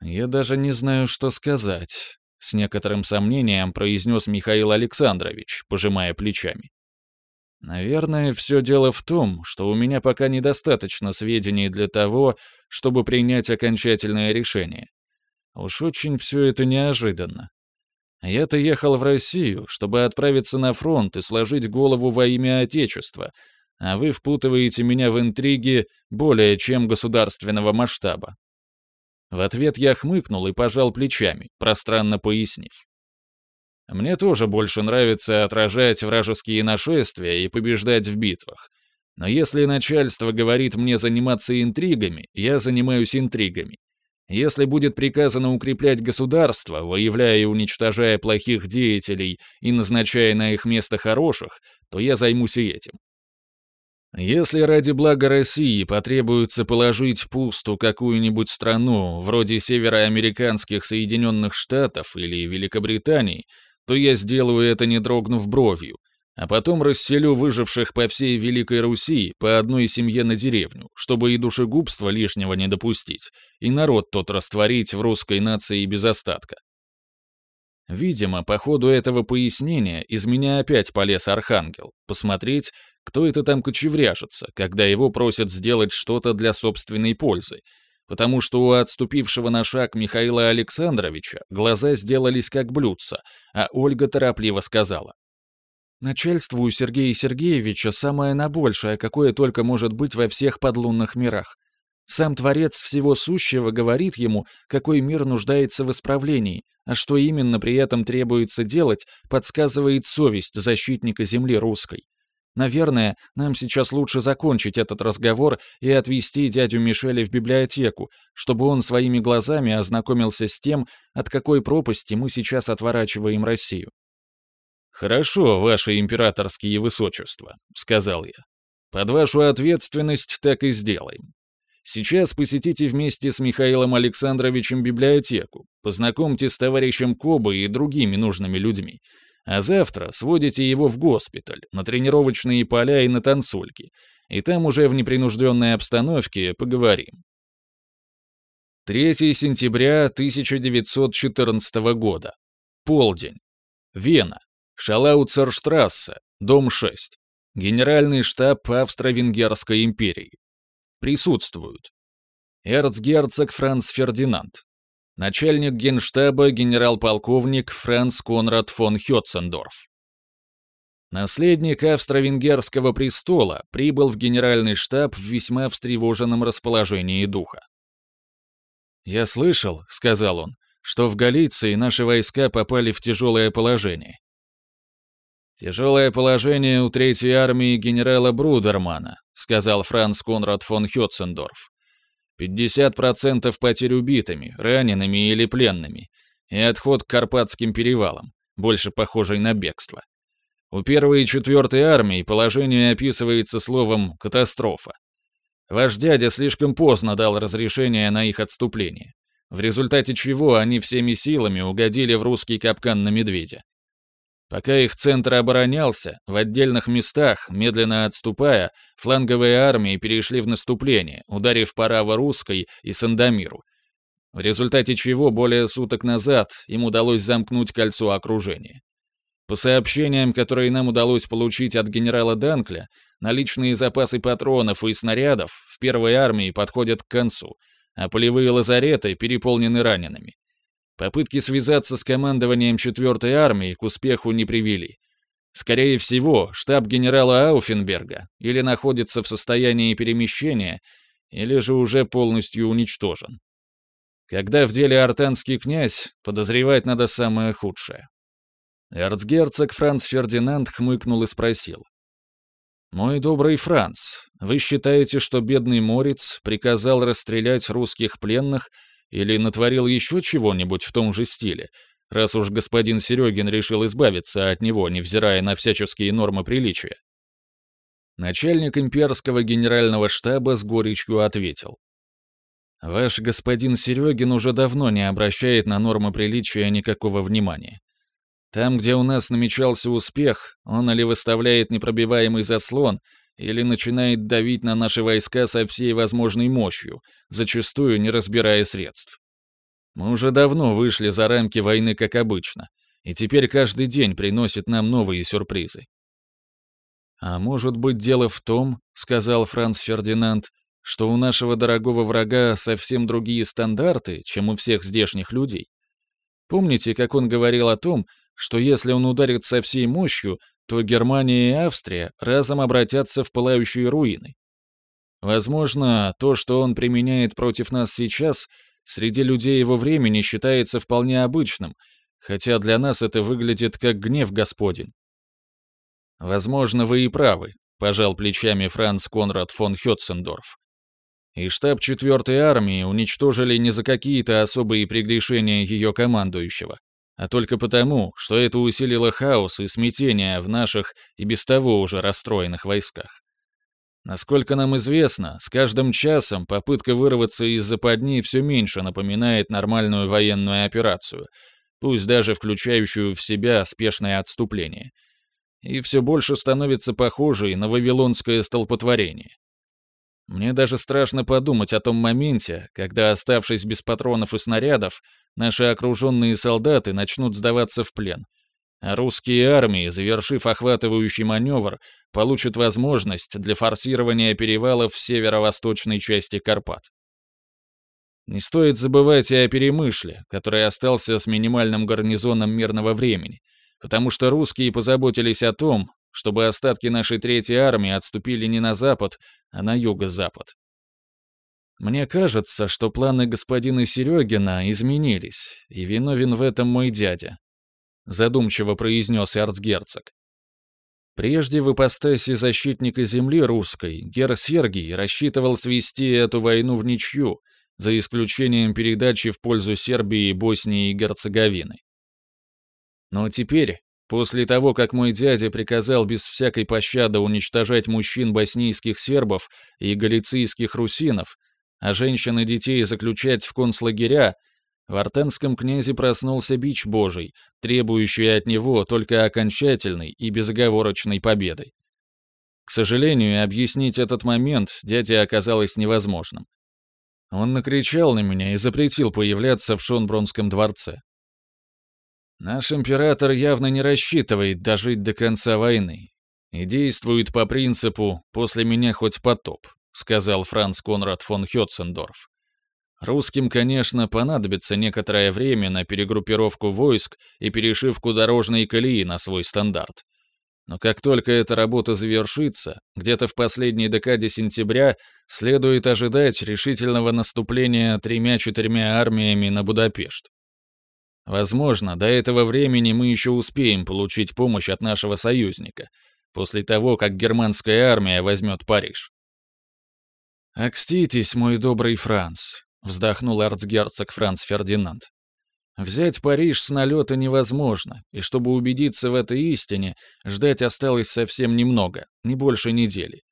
Speaker 1: «Я даже не знаю, что сказать», — с некоторым сомнением произнес Михаил Александрович, пожимая плечами. «Наверное, все дело в том, что у меня пока недостаточно сведений для того, чтобы принять окончательное решение. Уж очень все это неожиданно. Я-то ехал в Россию, чтобы отправиться на фронт и сложить голову во имя Отечества, а вы впутываете меня в интриги более чем государственного масштаба. В ответ я хмыкнул и пожал плечами, пространно пояснив. Мне тоже больше нравится отражать вражеские нашествия и побеждать в битвах. Но если начальство говорит мне заниматься интригами, я занимаюсь интригами. Если будет приказано укреплять государство, выявляя и уничтожая плохих деятелей и назначая на их место хороших, то я займусь и этим. Если ради блага России потребуется положить в пусту какую-нибудь страну, вроде североамериканских Соединенных Штатов или Великобритании, то я сделаю это не дрогнув бровью, а потом расселю выживших по всей Великой Руси по одной семье на деревню, чтобы и душегубства лишнего не допустить, и народ тот растворить в русской нации без остатка. Видимо, по ходу этого пояснения из меня опять полез Архангел, посмотреть, кто это там кочевряжется, когда его просят сделать что-то для собственной пользы, потому что у отступившего на шаг Михаила Александровича глаза сделались как блюдца, а Ольга торопливо сказала. «Начальству у Сергея Сергеевича самое набольшее, какое только может быть во всех подлунных мирах. Сам Творец Всего Сущего говорит ему, какой мир нуждается в исправлении, а что именно при этом требуется делать, подсказывает совесть защитника земли русской. Наверное, нам сейчас лучше закончить этот разговор и отвезти дядю Мишеля в библиотеку, чтобы он своими глазами ознакомился с тем, от какой пропасти мы сейчас отворачиваем Россию. «Хорошо, ваше императорские высочества», — сказал я. «Под вашу ответственность так и сделаем. Сейчас посетите вместе с Михаилом Александровичем библиотеку, познакомьте с товарищем Кобой и другими нужными людьми, а завтра сводите его в госпиталь, на тренировочные поля и на танцульки, и там уже в непринужденной обстановке поговорим. 3 сентября 1914 года. Полдень. Вена. Шалауцерштрассе, дом 6. Генеральный штаб Австро-Венгерской империи. Присутствуют. Эрцгерцог Франц Фердинанд, начальник генштаба генерал-полковник Франц Конрад фон Хетцендорф. Наследник австро-венгерского престола прибыл в генеральный штаб в весьма встревоженном расположении духа. «Я слышал», — сказал он, — «что в Галиции наши войска попали в тяжелое положение». «Тяжелое положение у Третьей армии генерала Брудермана», — сказал Франц Конрад фон Хетцендорф. 50% потерь убитыми, ранеными или пленными, и отход к Карпатским перевалам, больше похожий на бегство. У первой и четвертой армии положение описывается словом «катастрофа». Ваш дядя слишком поздно дал разрешение на их отступление, в результате чего они всеми силами угодили в русский капкан на медведя. Пока их центр оборонялся, в отдельных местах, медленно отступая, фланговые армии перешли в наступление, ударив по Раво-Русской и Сандомиру, в результате чего более суток назад им удалось замкнуть кольцо окружения. По сообщениям, которые нам удалось получить от генерала Данкля, наличные запасы патронов и снарядов в первой армии подходят к концу, а полевые лазареты переполнены ранеными. Попытки связаться с командованием 4-й армии к успеху не привели. Скорее всего, штаб генерала Ауфенберга или находится в состоянии перемещения, или же уже полностью уничтожен. Когда в деле артанский князь, подозревать надо самое худшее. Эрцгерцог Франц Фердинанд хмыкнул и спросил. «Мой добрый Франц, вы считаете, что бедный Морец приказал расстрелять русских пленных или натворил еще чего-нибудь в том же стиле, раз уж господин Серегин решил избавиться от него, невзирая на всяческие нормы приличия. Начальник имперского генерального штаба с горечью ответил. «Ваш господин Серегин уже давно не обращает на нормы приличия никакого внимания. Там, где у нас намечался успех, он или выставляет непробиваемый заслон, или начинает давить на наши войска со всей возможной мощью, зачастую не разбирая средств. Мы уже давно вышли за рамки войны, как обычно, и теперь каждый день приносит нам новые сюрпризы. «А может быть, дело в том, — сказал Франц Фердинанд, — что у нашего дорогого врага совсем другие стандарты, чем у всех здешних людей? Помните, как он говорил о том, что если он ударит со всей мощью, то Германия и Австрия разом обратятся в пылающие руины? Возможно, то, что он применяет против нас сейчас, среди людей его времени считается вполне обычным, хотя для нас это выглядит как гнев Господень. «Возможно, вы и правы», — пожал плечами Франц Конрад фон Хетцендорф. И штаб 4-й армии уничтожили не за какие-то особые прегрешения ее командующего, а только потому, что это усилило хаос и смятение в наших и без того уже расстроенных войсках. Насколько нам известно, с каждым часом попытка вырваться из западни все меньше напоминает нормальную военную операцию, пусть даже включающую в себя спешное отступление — и все больше становится похожей на вавилонское столпотворение. Мне даже страшно подумать о том моменте, когда, оставшись без патронов и снарядов, наши окруженные солдаты начнут сдаваться в плен, а русские армии, завершив охватывающий маневр, получат возможность для форсирования перевалов в северо-восточной части Карпат. Не стоит забывать и о Перемышле, который остался с минимальным гарнизоном мирного времени, потому что русские позаботились о том, чтобы остатки нашей третьей армии отступили не на запад, а на юго-запад. Мне кажется, что планы господина Серегина изменились, и виновен в этом мой дядя», — задумчиво произнес эрцгерцог. Прежде в ипостаси защитника земли русской Гер Сергий рассчитывал свести эту войну в ничью, за исключением передачи в пользу Сербии, Боснии и Герцеговины. Но теперь, после того, как мой дядя приказал без всякой пощады уничтожать мужчин боснийских сербов и галицийских русинов, а женщин и детей заключать в концлагеря, в Артенском князе проснулся бич божий, требующий от него только окончательной и безоговорочной победы. К сожалению, объяснить этот момент дяде оказалось невозможным. Он накричал на меня и запретил появляться в Шонбронском дворце. Наш император явно не рассчитывает дожить до конца войны и действует по принципу «после меня хоть потоп», сказал Франц Конрад фон Хетцендорф. Русским, конечно, понадобится некоторое время на перегруппировку войск и перешивку дорожной колеи на свой стандарт. Но как только эта работа завершится, где-то в последней декаде сентября следует ожидать решительного наступления тремя-четырьмя армиями на Будапешт. Возможно, до этого времени мы еще успеем получить помощь от нашего союзника, после того, как германская армия возьмет Париж. «Окститесь, мой добрый Франц», — вздохнул арцгерцог Франц Фердинанд. «Взять Париж с налета невозможно, и чтобы убедиться в этой истине, ждать осталось совсем немного, не больше недели.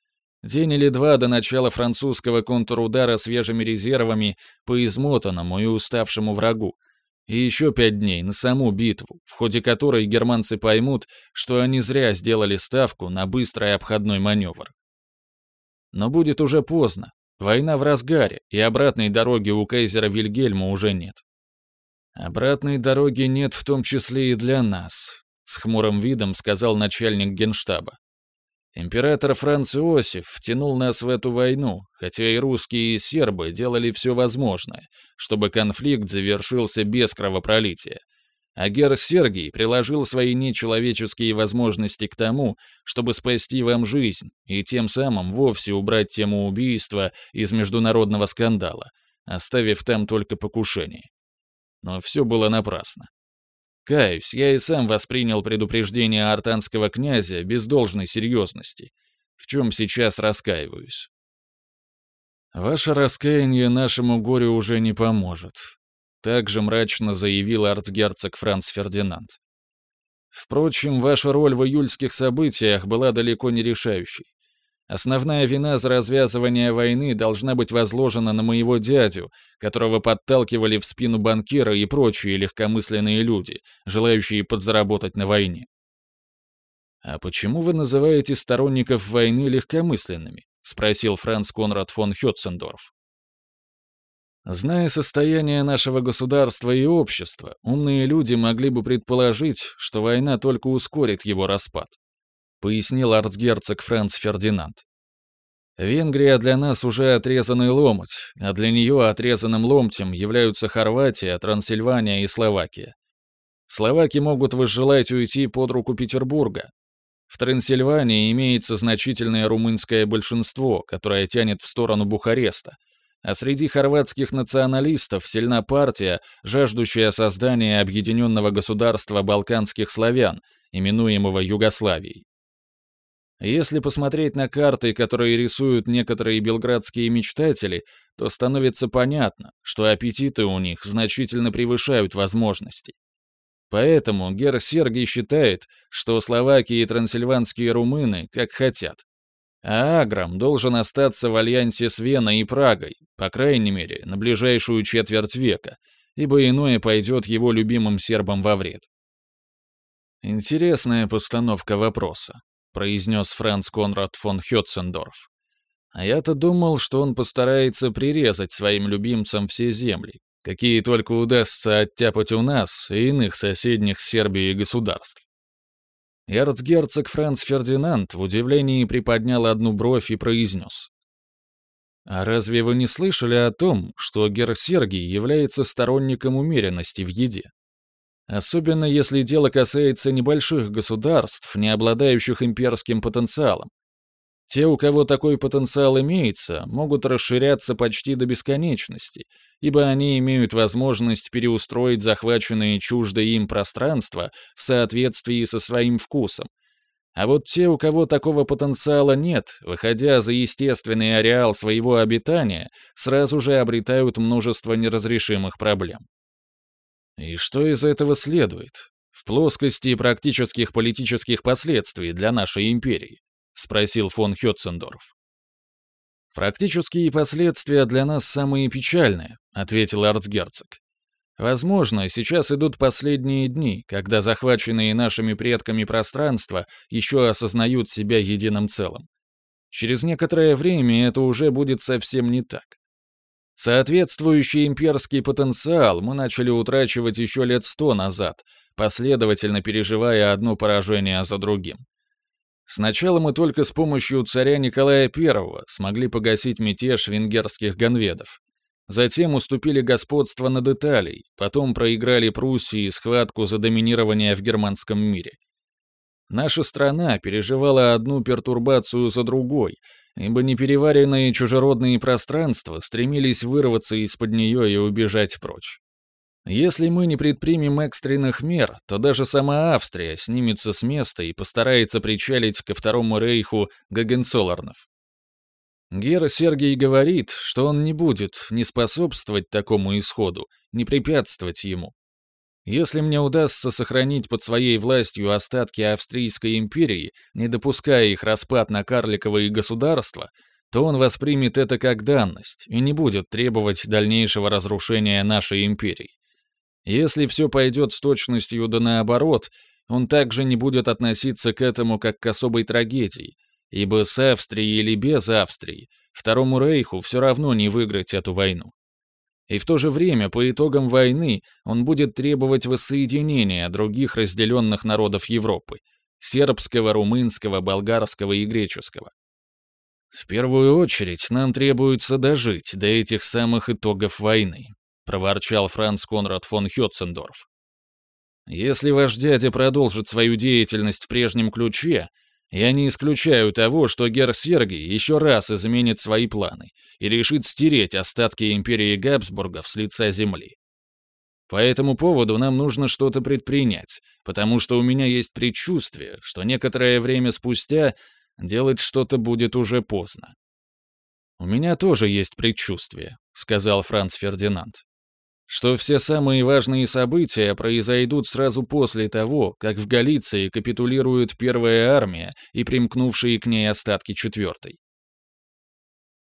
Speaker 1: День или два до начала французского контрудара свежими резервами по измотанному и уставшему врагу, и еще пять дней на саму битву, в ходе которой германцы поймут, что они зря сделали ставку на быстрый обходной маневр. Но будет уже поздно. Война в разгаре, и обратной дороги у кайзера Вильгельма уже нет. Обратной дороги нет в том числе и для нас, с хмурым видом сказал начальник генштаба. Император Франц Иосиф втянул нас в эту войну, хотя и русские и сербы делали все возможное, чтобы конфликт завершился без кровопролития. А гер Сергий приложил свои нечеловеческие возможности к тому, чтобы спасти вам жизнь и тем самым вовсе убрать тему убийства из международного скандала, оставив там только покушение. Но все было напрасно. Каюсь, я и сам воспринял предупреждение артанского князя без должной серьезности, в чем сейчас раскаиваюсь. «Ваше раскаяние нашему горю уже не поможет», — также мрачно заявил арцгерцог Франц Фердинанд. «Впрочем, ваша роль в июльских событиях была далеко не решающей. Основная вина за развязывание войны должна быть возложена на моего дядю, которого подталкивали в спину банкира и прочие легкомысленные люди, желающие подзаработать на войне. «А почему вы называете сторонников войны легкомысленными?» — спросил Франц Конрад фон Хетцендорф. Зная состояние нашего государства и общества, умные люди могли бы предположить, что война только ускорит его распад, пояснил арцгерцог Франц Фердинанд. Венгрия для нас уже отрезанный ломоть, а для нее отрезанным ломтем являются Хорватия, Трансильвания и Словакия. Словаки могут возжелать уйти под руку Петербурга. В Трансильвании имеется значительное румынское большинство, которое тянет в сторону Бухареста, а среди хорватских националистов сильна партия, жаждущая создания объединенного государства балканских славян, именуемого Югославией. Если посмотреть на карты, которые рисуют некоторые белградские мечтатели, то становится понятно, что аппетиты у них значительно превышают возможности. Поэтому Гер Сергий считает, что словаки и трансильванские румыны как хотят, а Аграм должен остаться в альянсе с Веной и Прагой, по крайней мере, на ближайшую четверть века, ибо иное пойдет его любимым сербам во вред. «Интересная постановка вопроса», — произнес Франц Конрад фон Хетцендорф. «А я-то думал, что он постарается прирезать своим любимцам все земли, какие только удастся оттяпать у нас и иных соседних Сербии государств. Эрцгерцог Франц Фердинанд в удивлении приподнял одну бровь и произнес. «А разве вы не слышали о том, что Гер Сергий является сторонником умеренности в еде? Особенно если дело касается небольших государств, не обладающих имперским потенциалом. Те, у кого такой потенциал имеется, могут расширяться почти до бесконечности, ибо они имеют возможность переустроить захваченные чуждо им пространства в соответствии со своим вкусом. А вот те, у кого такого потенциала нет, выходя за естественный ареал своего обитания, сразу же обретают множество неразрешимых проблем. И что из этого следует? В плоскости практических политических последствий для нашей империи. — спросил фон Хетцендорф. «Практические последствия для нас самые печальные», — ответил арцгерцог. «Возможно, сейчас идут последние дни, когда захваченные нашими предками пространства еще осознают себя единым целым. Через некоторое время это уже будет совсем не так. Соответствующий имперский потенциал мы начали утрачивать еще лет сто назад, последовательно переживая одно поражение за другим. Сначала мы только с помощью царя Николая I смогли погасить мятеж венгерских ганведов. Затем уступили господство над Италией, потом проиграли Пруссии схватку за доминирование в германском мире. Наша страна переживала одну пертурбацию за другой, ибо непереваренные чужеродные пространства стремились вырваться из-под нее и убежать прочь. Если мы не предпримем экстренных мер, то даже сама Австрия снимется с места и постарается причалить ко Второму Рейху Гагенцолларнов. Гера Сергей говорит, что он не будет не способствовать такому исходу, не препятствовать ему. Если мне удастся сохранить под своей властью остатки Австрийской империи, не допуская их распад на карликовые государства, то он воспримет это как данность и не будет требовать дальнейшего разрушения нашей империи. Если все пойдет с точностью да наоборот, он также не будет относиться к этому как к особой трагедии, ибо с Австрией или без Австрии Второму Рейху все равно не выиграть эту войну. И в то же время, по итогам войны, он будет требовать воссоединения других разделенных народов Европы — сербского, румынского, болгарского и греческого. В первую очередь нам требуется дожить до этих самых итогов войны, проворчал Франц Конрад фон Хетцендорф. Если ваш дядя продолжит свою деятельность в прежнем ключе, я не исключаю того, что Герр Сергий еще раз изменит свои планы и решит стереть остатки империи Габсбургов с лица земли. По этому поводу нам нужно что-то предпринять, потому что у меня есть предчувствие, что некоторое время спустя делать что-то будет уже поздно. «У меня тоже есть предчувствие», — сказал Франц Фердинанд что все самые важные события произойдут сразу после того, как в Галиции капитулирует первая армия и примкнувшие к ней остатки четвертой.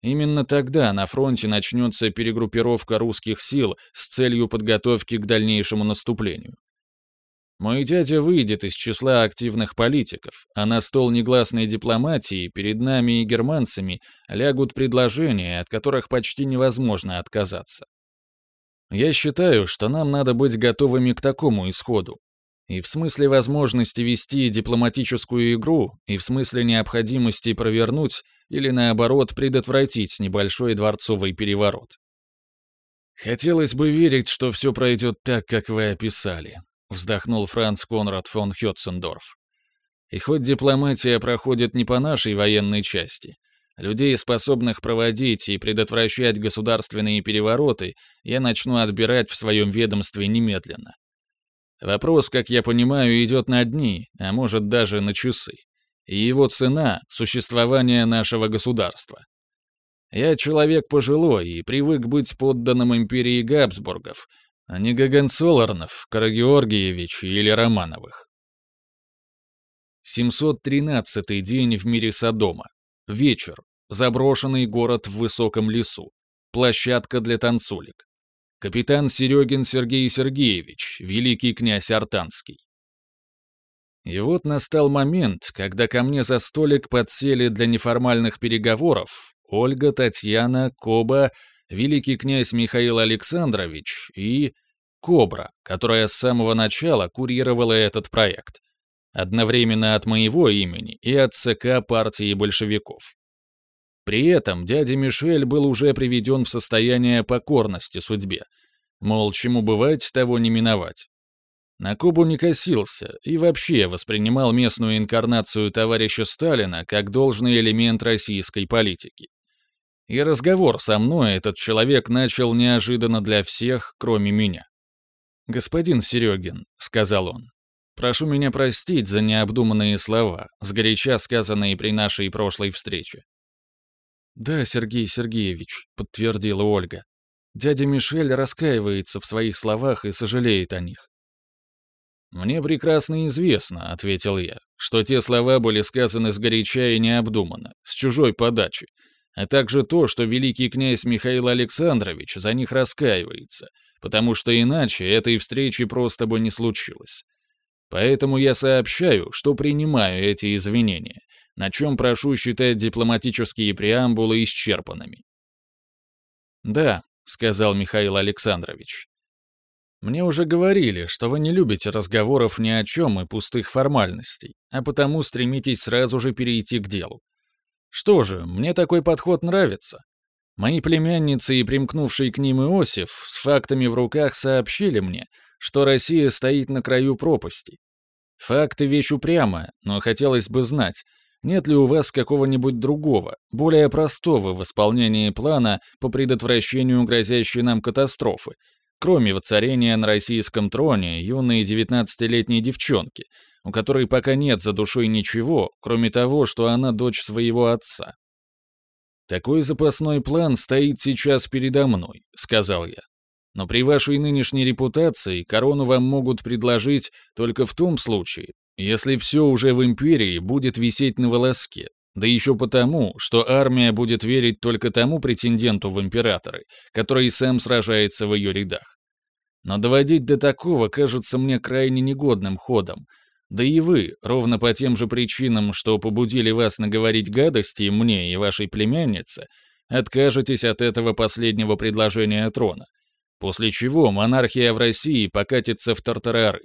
Speaker 1: Именно тогда на фронте начнется перегруппировка русских сил с целью подготовки к дальнейшему наступлению. Мой дядя выйдет из числа активных политиков, а на стол негласной дипломатии перед нами и германцами лягут предложения, от которых почти невозможно отказаться. Я считаю, что нам надо быть готовыми к такому исходу. И в смысле возможности вести дипломатическую игру, и в смысле необходимости провернуть или, наоборот, предотвратить небольшой дворцовый переворот. «Хотелось бы верить, что все пройдет так, как вы описали», — вздохнул Франц Конрад фон Хетцендорф. «И хоть дипломатия проходит не по нашей военной части, людей, способных проводить и предотвращать государственные перевороты, я начну отбирать в своем ведомстве немедленно. Вопрос, как я понимаю, идет на дни, а может даже на часы. И его цена — существование нашего государства. Я человек пожилой и привык быть подданным империи Габсбургов, а не Гагенцолларнов, Карагеоргиевич или Романовых. 713-й день в мире Содома. Вечер. Заброшенный город в высоком лесу. Площадка для танцулек. Капитан Серегин Сергей Сергеевич, великий князь Артанский. И вот настал момент, когда ко мне за столик подсели для неформальных переговоров Ольга, Татьяна, Коба, великий князь Михаил Александрович и Кобра, которая с самого начала курировала этот проект. Одновременно от моего имени и от ЦК партии большевиков. При этом дядя Мишель был уже приведен в состояние покорности судьбе. Мол, чему бывать, того не миновать. На Кобу не косился и вообще воспринимал местную инкарнацию товарища Сталина как должный элемент российской политики. И разговор со мной этот человек начал неожиданно для всех, кроме меня. «Господин Серегин», — сказал он, — «прошу меня простить за необдуманные слова, сгоряча сказанные при нашей прошлой встрече». «Да, Сергей Сергеевич», — подтвердила Ольга. «Дядя Мишель раскаивается в своих словах и сожалеет о них». «Мне прекрасно известно», — ответил я, «что те слова были сказаны сгоряча и необдуманно, с чужой подачи, а также то, что великий князь Михаил Александрович за них раскаивается, потому что иначе этой встречи просто бы не случилось. Поэтому я сообщаю, что принимаю эти извинения, на чем прошу считать дипломатические преамбулы исчерпанными. «Да», — сказал Михаил Александрович. «Мне уже говорили, что вы не любите разговоров ни о чем и пустых формальностей, а потому стремитесь сразу же перейти к делу. Что же, мне такой подход нравится. Мои племянницы и примкнувший к ним Иосиф с фактами в руках сообщили мне, что Россия стоит на краю пропасти. Факты вещь упрямая, но хотелось бы знать, нет ли у вас какого-нибудь другого, более простого в исполнении плана по предотвращению грозящей нам катастрофы, кроме воцарения на российском троне юной 19-летней девчонки, у которой пока нет за душой ничего, кроме того, что она дочь своего отца. «Такой запасной план стоит сейчас передо мной», — сказал я. «Но при вашей нынешней репутации корону вам могут предложить только в том случае, если все уже в империи будет висеть на волоске, да еще потому, что армия будет верить только тому претенденту в императоры, который сам сражается в ее рядах. Но доводить до такого кажется мне крайне негодным ходом, да и вы, ровно по тем же причинам, что побудили вас наговорить гадости мне и вашей племяннице, откажетесь от этого последнего предложения трона, после чего монархия в России покатится в тартарары.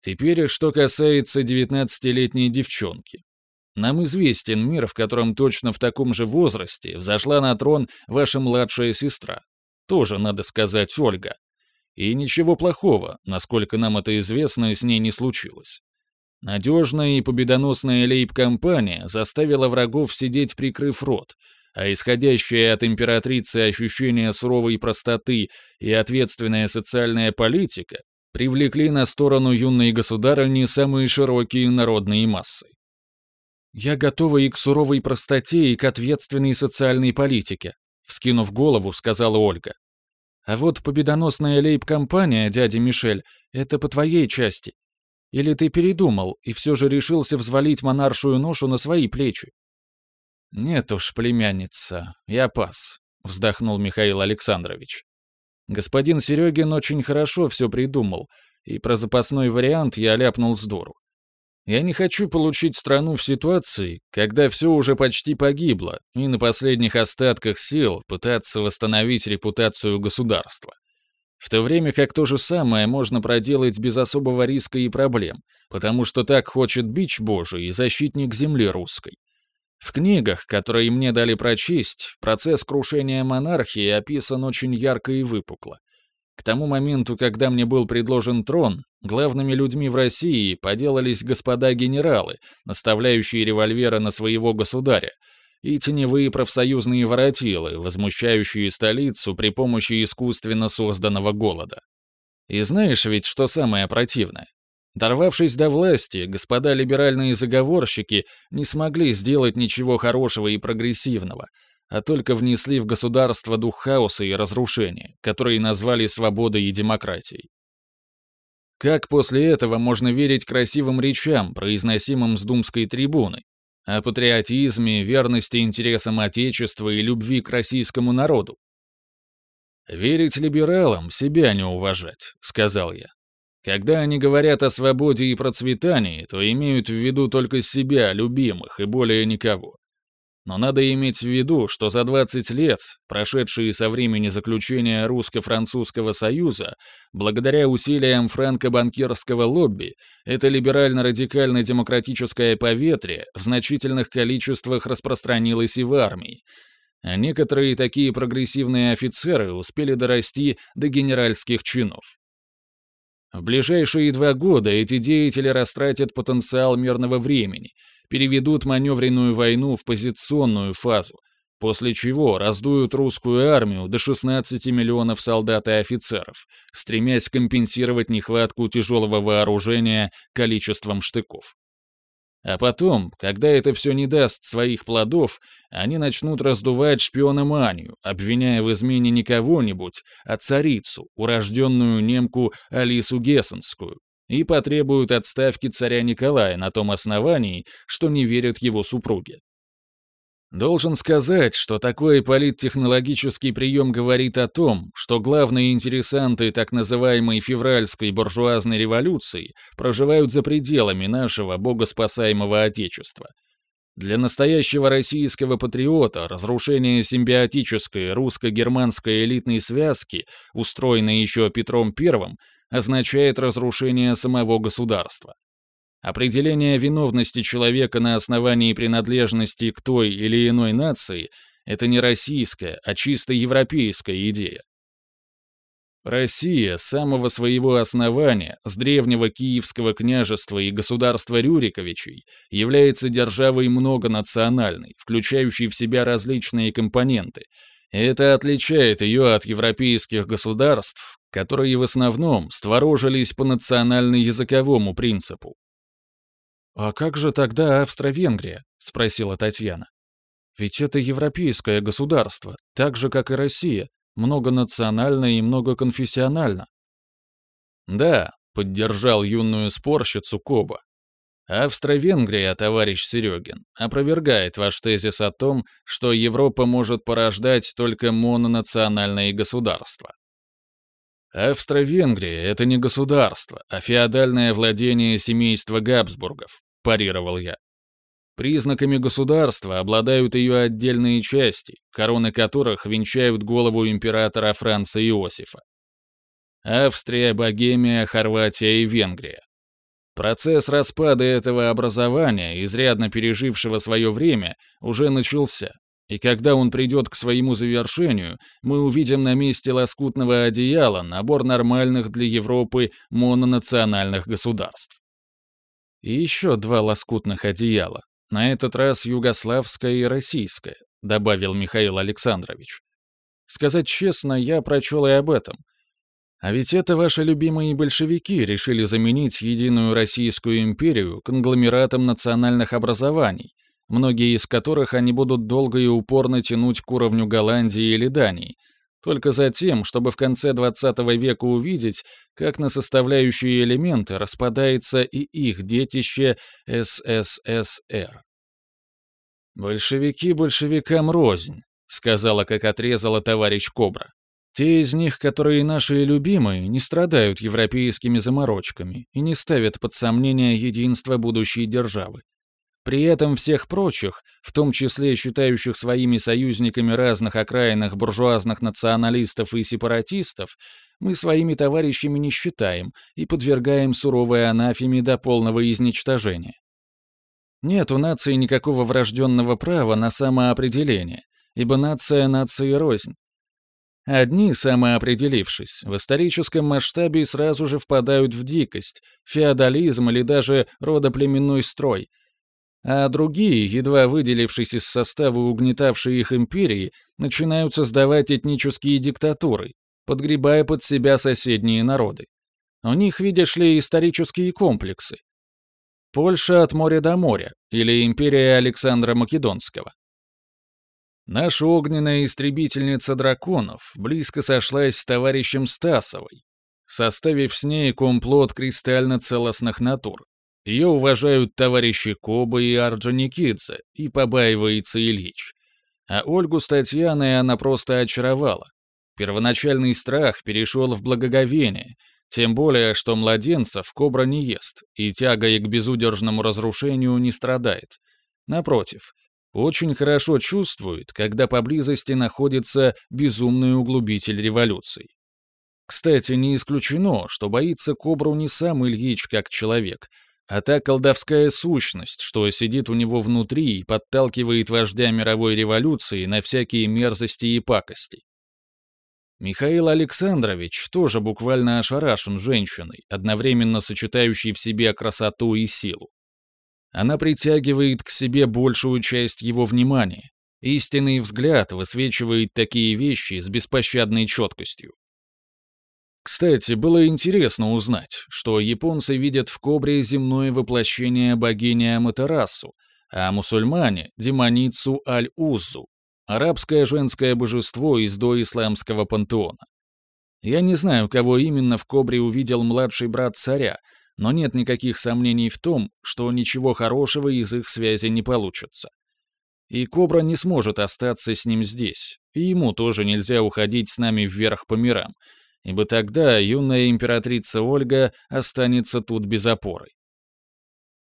Speaker 1: Теперь, что касается 19-летней девчонки. Нам известен мир, в котором точно в таком же возрасте взошла на трон ваша младшая сестра. Тоже, надо сказать, Ольга. И ничего плохого, насколько нам это известно, с ней не случилось. Надежная и победоносная лейб-компания заставила врагов сидеть прикрыв рот, а исходящее от императрицы ощущение суровой простоты и ответственная социальная политика привлекли на сторону юной государыни самые широкие народные массы.
Speaker 2: «Я готова и к суровой простоте, и к ответственной социальной политике», вскинув голову, сказала Ольга. А вот победоносная лейб-компания, дядя Мишель, это по твоей части. Или ты передумал и все же решился взвалить монаршую ношу на свои плечи?»
Speaker 1: «Нет уж, племянница, я пас», — вздохнул Михаил Александрович. «Господин Серегин очень хорошо все придумал, и про запасной вариант я ляпнул с дуру. Я не хочу получить страну в ситуации, когда все уже почти погибло, и на последних остатках сил пытаться восстановить репутацию государства. В то время как то же самое можно проделать без особого риска и проблем, потому что так хочет бич Божий и защитник земли русской. В книгах, которые мне дали прочесть, процесс крушения монархии описан очень ярко и выпукло. К тому моменту, когда мне был предложен трон, главными людьми в России поделались господа генералы, наставляющие револьверы на своего государя, и теневые профсоюзные воротилы, возмущающие столицу при помощи искусственно созданного голода. И знаешь ведь, что самое противное? Дорвавшись до власти, господа либеральные заговорщики не смогли сделать ничего хорошего и прогрессивного, а только внесли в государство дух хаоса и разрушения, которые назвали свободой и демократией. Как после этого можно верить красивым речам, произносимым с думской трибуны, о патриотизме, верности интересам Отечества и любви к российскому народу. «Верить либералам — себя не уважать», — сказал я. Когда они говорят о свободе и процветании, то имеют в виду только себя, любимых, и более никого. Но надо иметь в виду, что за 20 лет, прошедшие со времени заключения Русско-Французского союза, благодаря усилиям франко-банкирского лобби, это либерально-радикально-демократическое поветрие в значительных количествах распространилось и в армии, а некоторые такие прогрессивные офицеры успели дорасти до генеральских чинов. В ближайшие два года эти деятели растратят потенциал мирного времени, переведут маневренную войну в позиционную фазу, после чего раздуют русскую армию до 16 миллионов солдат и офицеров, стремясь компенсировать нехватку тяжелого вооружения количеством штыков. А потом, когда это все не даст своих плодов, они начнут раздувать шпиономанию, обвиняя в измене не кого-нибудь, а царицу, урожденную немку Алису Гессенскую, и потребуют отставки царя Николая на том основании, что не верят его супруге. Должен сказать, что такой политтехнологический прием говорит о том, что главные интересанты так называемой февральской буржуазной революции проживают за пределами нашего богоспасаемого Отечества. Для настоящего российского патриота разрушение симбиотической русско-германской элитной связки, устроенной еще Петром I, означает разрушение самого государства. Определение виновности человека на основании принадлежности к той или иной нации — это не российская, а чисто европейская идея. Россия с самого своего основания, с древнего Киевского княжества и государства Рюриковичей, является державой многонациональной, включающей в себя различные компоненты, и это отличает ее от европейских государств, которые в основном створожились по национально-языковому принципу, «А как же тогда Австро-Венгрия?» — спросила Татьяна. «Ведь это европейское государство, так же, как и Россия, многонационально и многоконфессионально». «Да», — поддержал юную спорщицу Коба. «Австро-Венгрия, товарищ Серегин, опровергает ваш тезис о том, что Европа может порождать только мононациональные государства. Австро-Венгрия — это не государство, а феодальное владение семейства Габсбургов парировал я. Признаками государства обладают ее отдельные части, короны которых венчают голову императора Франца Иосифа. Австрия, Богемия, Хорватия и Венгрия. Процесс распада этого образования, изрядно пережившего свое время, уже начался, и когда он придет к своему завершению, мы увидим на месте лоскутного одеяла набор нормальных для Европы мононациональных государств. И еще два лоскутных одеяла, на этот раз югославское и российское, добавил Михаил Александрович. Сказать честно, я прочел и об этом. А ведь это ваши любимые большевики решили заменить единую Российскую империю конгломератом национальных образований, многие из которых они будут долго и упорно тянуть к уровню Голландии или Дании, только за тем, чтобы в конце 20 века увидеть, как на составляющие элементы распадается и их детище СССР. «Большевики большевикам рознь», — сказала, как отрезала товарищ Кобра. «Те из них, которые наши любимые, не страдают европейскими заморочками и не ставят под сомнение единство будущей державы. При этом всех прочих, в том числе считающих своими союзниками разных окраинных буржуазных националистов и сепаратистов,
Speaker 2: мы своими товарищами не считаем и подвергаем суровой анафеме до полного изничтожения. Нет у нации никакого врожденного права на самоопределение, ибо нация нации рознь. Одни, самоопределившись, в историческом масштабе сразу же впадают в дикость, феодализм или даже родоплеменной строй, а другие, едва выделившись из состава угнетавшей их империи, начинают создавать этнические диктатуры, подгребая под себя соседние народы. У них, видишь ли, исторические комплексы. Польша от моря до моря, или империя Александра Македонского. Наша огненная истребительница драконов близко сошлась с товарищем Стасовой, составив с ней комплот кристально целостных натур. Ее уважают товарищи Коба и Арджоникидзе, и побаивается Ильич. А Ольгу с Татьяной она просто очаровала. Первоначальный страх перешел в благоговение, тем более, что младенцев кобра не ест, и тягой к безудержному разрушению не страдает. Напротив, очень хорошо чувствует, когда поблизости находится безумный углубитель революции. Кстати, не исключено, что боится кобру не сам Ильич как человек, а та колдовская сущность, что сидит у него внутри и подталкивает вождя мировой революции на всякие мерзости и пакости. Михаил Александрович тоже буквально ошарашен женщиной, одновременно сочетающей в себе красоту и силу. Она притягивает к себе большую часть его внимания. Истинный взгляд высвечивает такие вещи с беспощадной четкостью. Кстати, было интересно узнать, что японцы видят в кобре земное воплощение богини Аматерасу, а мусульмане — демоницу Аль-Уззу, арабское женское божество из доисламского пантеона. Я не знаю, кого именно в кобре увидел младший брат царя, но нет никаких сомнений в том, что ничего хорошего из их связи не получится. И Кобра не сможет остаться с ним здесь, и ему тоже нельзя уходить с нами вверх по мирам, ибо тогда юная императрица Ольга останется тут без опоры.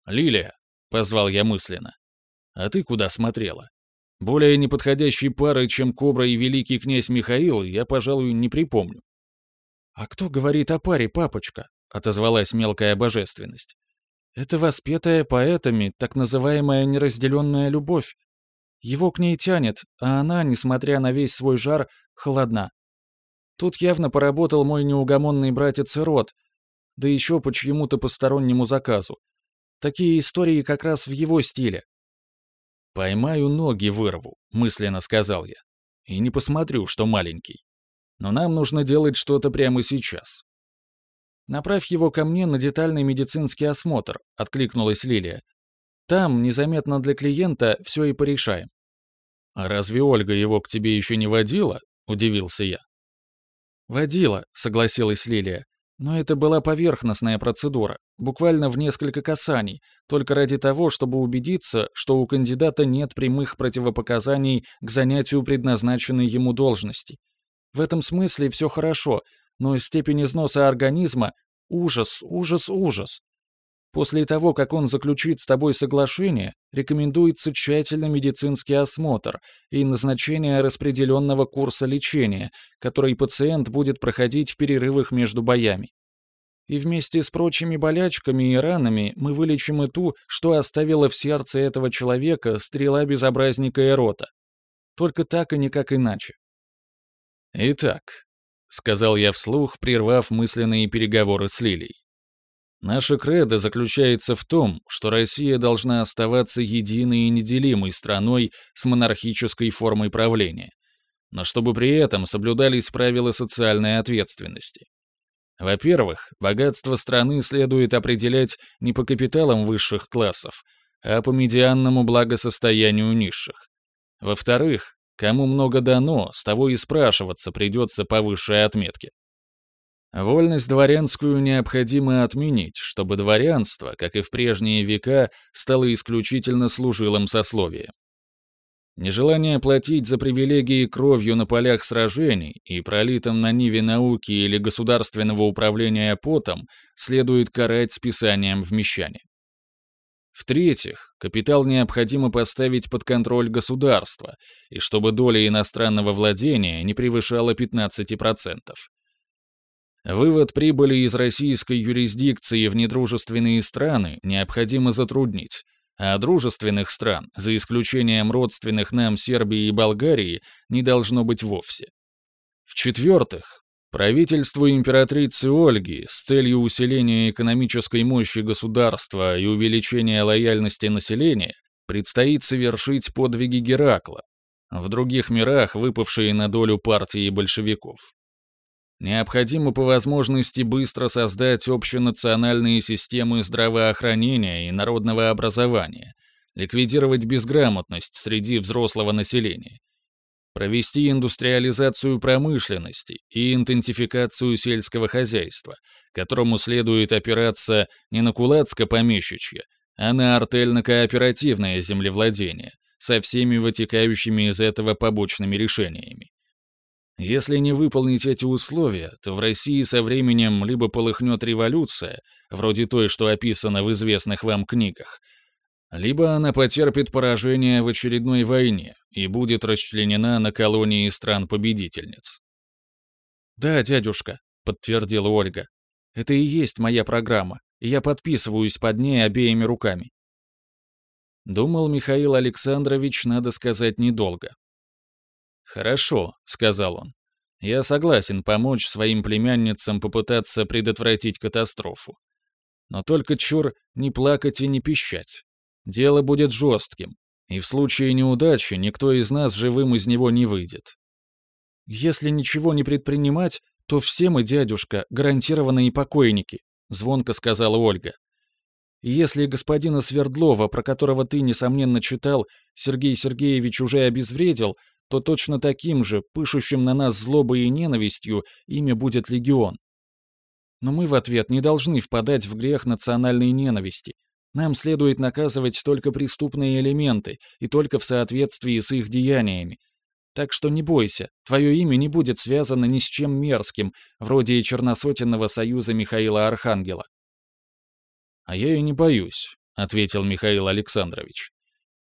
Speaker 2: «Лилия», — позвал я мысленно, — «а ты куда смотрела? Более неподходящей пары, чем Кобра и великий князь Михаил, я, пожалуй, не припомню». «А кто говорит о паре, папочка?» — отозвалась мелкая божественность. «Это воспетая поэтами так называемая неразделенная любовь. Его к ней тянет, а она, несмотря на весь свой жар, холодна. Тут явно поработал мой неугомонный братец Ирод, да еще по чьему-то постороннему заказу. Такие истории как раз в его стиле. «Поймаю ноги вырву», — мысленно сказал я. «И не посмотрю, что маленький. Но нам нужно делать что-то прямо сейчас. «Направь его ко мне на детальный медицинский осмотр», — откликнулась Лилия. «Там, незаметно для клиента, все и порешаем». «А разве Ольга его к тебе еще не водила?» — удивился я. «Водила», — согласилась Лилия. «Но это была поверхностная процедура, буквально в несколько касаний, только ради того, чтобы убедиться, что у кандидата нет прямых противопоказаний к занятию предназначенной ему должности. В этом смысле все хорошо, но степень износа организма — ужас, ужас, ужас. После того, как он заключит с тобой соглашение, рекомендуется тщательный медицинский осмотр и назначение распределенного курса лечения, который пациент будет проходить в перерывах между боями. И вместе с прочими болячками и ранами мы вылечим и ту, что оставила в сердце этого человека стрела безобразника Эрота. Только так и никак иначе. Итак, — сказал я вслух, прервав мысленные переговоры с Лилией. «Наша кредо заключается в том, что Россия должна оставаться единой и неделимой страной с монархической формой правления, но чтобы при этом соблюдались правила социальной ответственности. Во-первых, богатство страны следует определять не по капиталам высших классов, а по медианному благосостоянию низших. Во-вторых, Кому много дано, с того и спрашиваться придется по высшей отметке. Вольность дворянскую необходимо отменить, чтобы дворянство, как и в прежние века, стало исключительно служилым сословием. Нежелание платить за привилегии кровью на полях сражений и пролитым на ниве науки или государственного управления потом следует карать списанием в мещане. В-третьих, капитал необходимо поставить под контроль государства, и чтобы доля иностранного владения не превышала 15%.
Speaker 1: Вывод прибыли из российской юрисдикции в недружественные страны необходимо затруднить, а дружественных стран, за исключением родственных нам Сербии и Болгарии, не должно быть вовсе. В-четвертых, правительству императрицы Ольги с целью усиления экономической мощи государства и увеличения лояльности населения предстоит совершить подвиги Геракла, в других мирах выпавшие на долю партии большевиков. Необходимо по возможности быстро создать общенациональные системы здравоохранения и народного образования, ликвидировать безграмотность среди взрослого населения, провести индустриализацию промышленности и интенсификацию сельского хозяйства, которому следует опираться не на кулацко-помещичье, а на артельно-кооперативное землевладение, со всеми вытекающими из этого побочными решениями. Если не выполнить эти условия, то в России со временем либо полыхнет революция, вроде той, что описана в известных вам книгах, либо она потерпит поражение в очередной войне и будет расчленена на колонии стран-победительниц.
Speaker 2: «Да, дядюшка», — подтвердила Ольга. «Это и есть моя программа, и я подписываюсь под ней обеими руками».
Speaker 1: Думал Михаил Александрович, надо сказать, недолго. «Хорошо», — сказал он. «Я согласен помочь своим племянницам попытаться предотвратить катастрофу. Но только чур не плакать и не пищать. Дело будет жестким, и в случае неудачи никто из нас живым из него не выйдет».
Speaker 2: «Если ничего не предпринимать, то все мы, дядюшка, гарантированные покойники», — звонко сказала Ольга. если господина Свердлова, про которого ты, несомненно, читал, Сергей Сергеевич уже обезвредил, то точно таким же, пышущим на нас злобой и ненавистью, имя будет легион. Но мы в ответ не должны впадать в грех национальной ненависти. Нам следует наказывать только преступные элементы и только в соответствии с их деяниями. Так что не бойся, твое имя не будет связано ни с чем мерзким, вроде Черносотенного союза Михаила Архангела.
Speaker 1: «А я и не боюсь», — ответил Михаил Александрович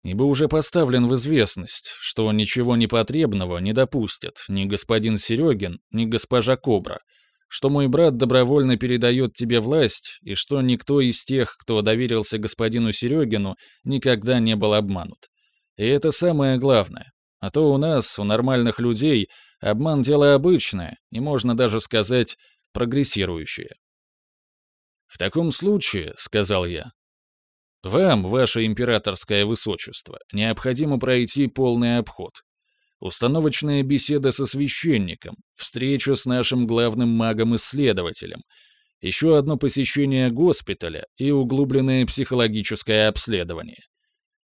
Speaker 1: ибо уже поставлен в известность, что ничего непотребного не допустят ни господин Серегин, ни госпожа Кобра, что мой брат добровольно передает тебе власть, и что никто из тех, кто доверился господину Серегину, никогда не был обманут. И это самое главное. А то у нас, у нормальных людей, обман — дело обычное, и можно даже сказать, прогрессирующее. «В таком случае, — сказал я, вам, ваше императорское высочество, необходимо пройти полный обход. Установочная беседа со священником, встреча с нашим главным магом-исследователем, еще одно посещение госпиталя и углубленное психологическое обследование.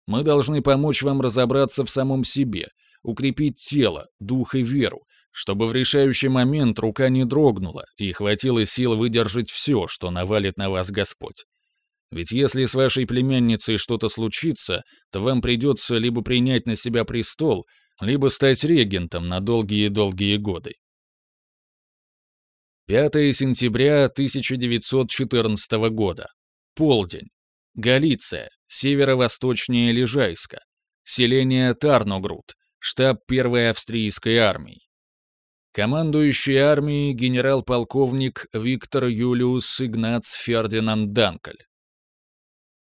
Speaker 1: Мы должны помочь вам разобраться в самом себе, укрепить тело, дух и веру, чтобы в решающий момент рука не дрогнула и хватило сил выдержать все, что навалит на вас Господь. Ведь если с вашей племянницей что-то случится, то вам придется либо принять на себя престол, либо стать регентом на долгие-долгие годы. 5 сентября 1914 года. Полдень. Галиция, северо-восточнее Лежайска. Селение Тарногруд, штаб первой австрийской армии. Командующий армией генерал-полковник Виктор Юлиус Игнац Фердинанд Данкель.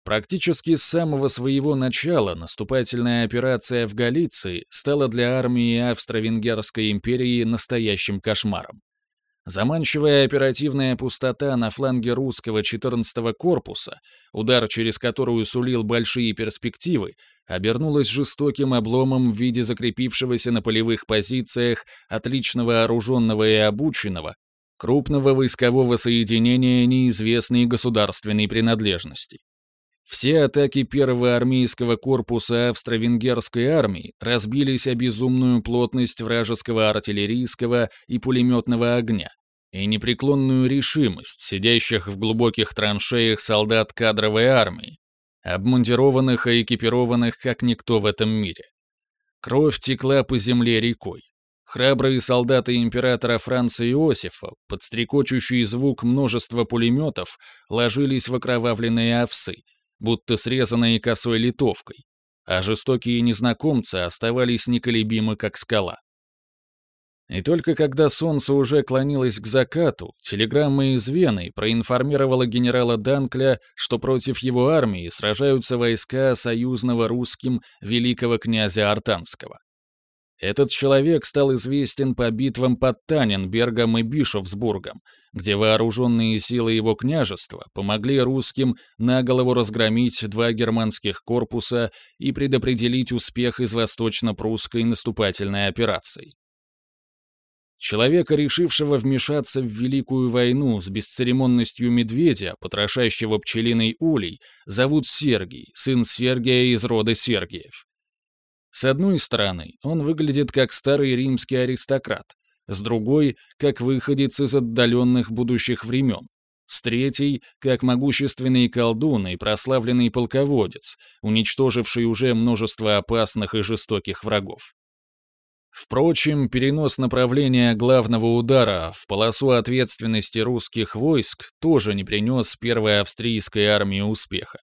Speaker 1: Практически с самого своего начала наступательная операция в Галиции стала для армии Австро-Венгерской империи настоящим кошмаром. Заманчивая оперативная пустота на фланге русского 14-го корпуса, удар через которую сулил большие перспективы, обернулась жестоким обломом в виде закрепившегося на полевых позициях отлично вооруженного и обученного, крупного войскового соединения неизвестной государственной принадлежности. Все атаки первого армейского корпуса австро-венгерской армии разбились о безумную плотность вражеского артиллерийского и пулеметного огня и непреклонную решимость сидящих в глубоких траншеях солдат кадровой армии, обмундированных и экипированных как никто в этом мире. Кровь текла по земле рекой. Храбрые солдаты императора Франца Иосифа, под стрекочущий звук множества пулеметов, ложились в окровавленные овсы — будто срезанные косой литовкой, а жестокие незнакомцы оставались неколебимы, как скала. И только когда солнце уже клонилось к закату, телеграмма из Вены проинформировала генерала Данкля, что против его армии сражаются войска союзного русским великого князя Артанского. Этот человек стал известен по битвам под Таненбергом и Бишофсбургом, где вооруженные силы его княжества помогли русским на голову разгромить два германских корпуса и предопределить успех из восточно-прусской наступательной операции. Человека, решившего вмешаться в Великую войну с бесцеремонностью медведя, потрошащего пчелиной улей, зовут Сергий, сын Сергия из рода Сергиев. С одной стороны, он выглядит как старый римский аристократ, с другой — как выходец из отдаленных будущих времен, с третьей — как могущественный колдун и прославленный полководец, уничтоживший уже множество опасных и жестоких врагов. Впрочем, перенос направления главного удара в полосу ответственности русских войск тоже не принес первой австрийской армии успеха.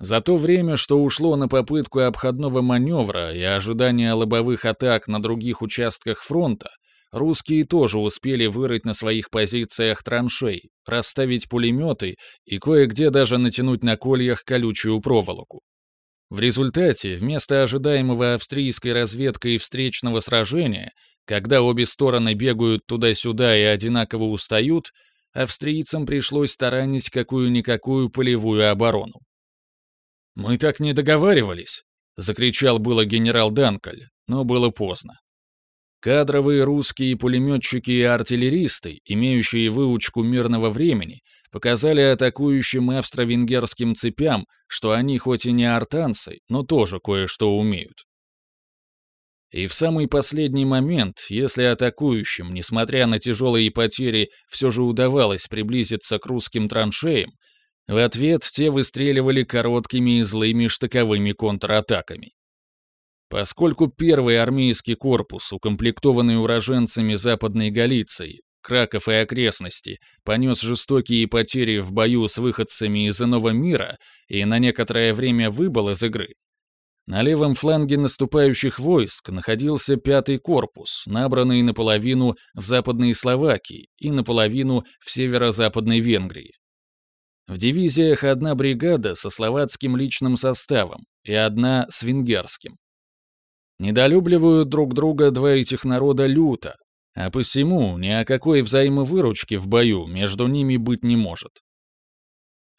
Speaker 1: За то время, что ушло на попытку обходного маневра и ожидание лобовых атак на других участках фронта, русские тоже успели вырыть на своих позициях траншей, расставить пулеметы и кое-где даже натянуть на кольях колючую проволоку. В результате, вместо ожидаемого австрийской разведкой встречного сражения, когда обе стороны бегают туда-сюда и одинаково устают, австрийцам пришлось таранить какую-никакую полевую оборону. «Мы так не договаривались!» — закричал было генерал Данкаль, но было поздно. Кадровые русские пулеметчики и артиллеристы, имеющие выучку мирного времени, показали атакующим австро-венгерским цепям, что они хоть и не артанцы, но тоже кое-что умеют. И в самый последний момент, если атакующим, несмотря на тяжелые потери, все же удавалось приблизиться к русским траншеям, в ответ те выстреливали короткими и злыми штыковыми контратаками. Поскольку первый армейский корпус, укомплектованный уроженцами Западной Галиции, Краков и окрестности, понес жестокие потери в бою с выходцами из иного мира и на некоторое время выбыл из игры, на левом фланге наступающих войск находился пятый корпус, набранный наполовину в Западной Словакии и наполовину в северо-западной Венгрии. В дивизиях одна бригада со словацким личным составом и одна с венгерским. Недолюбливают друг друга два этих народа люто, а посему ни о какой взаимовыручке в бою между ними быть не может.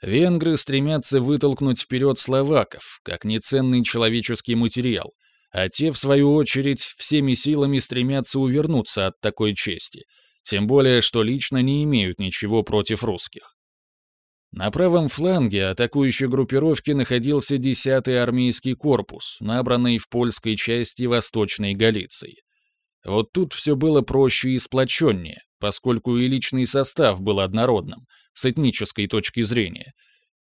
Speaker 1: Венгры стремятся вытолкнуть вперед словаков, как неценный человеческий материал, а те, в свою очередь, всеми силами стремятся увернуться от такой чести, тем более, что лично не имеют ничего против русских. На правом фланге атакующей группировки находился 10-й армейский корпус, набранный в польской части Восточной Галиции. Вот тут все было проще и сплоченнее, поскольку и личный состав был однородным, с этнической точки зрения.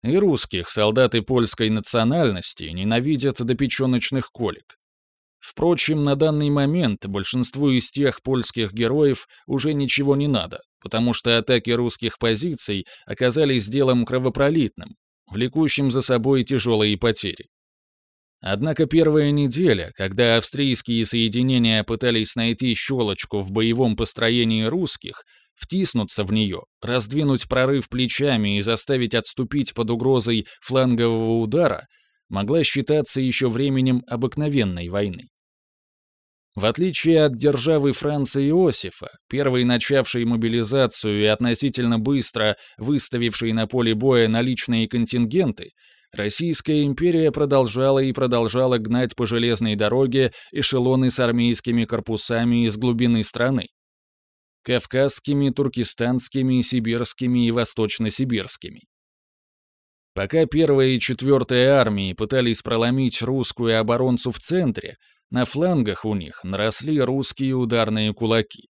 Speaker 1: И русских солдаты польской национальности ненавидят до печеночных колик. Впрочем, на данный момент большинству из тех польских героев уже ничего не надо, потому что атаки русских позиций оказались делом кровопролитным, влекущим за собой тяжелые потери. Однако первая неделя, когда австрийские соединения пытались найти щелочку в боевом построении русских, втиснуться в нее, раздвинуть прорыв плечами и заставить отступить под угрозой флангового удара, могла считаться еще временем обыкновенной войны. В отличие от державы Франца Иосифа, первой начавшей мобилизацию и относительно быстро выставившей на поле боя наличные контингенты, Российская империя продолжала и продолжала гнать по железной дороге эшелоны с армейскими корпусами из глубины страны. Кавказскими, туркестанскими, сибирскими и восточно-сибирскими. Пока первая и четвертая армии пытались проломить русскую оборонцу в центре, на флангах у них наросли русские ударные кулаки.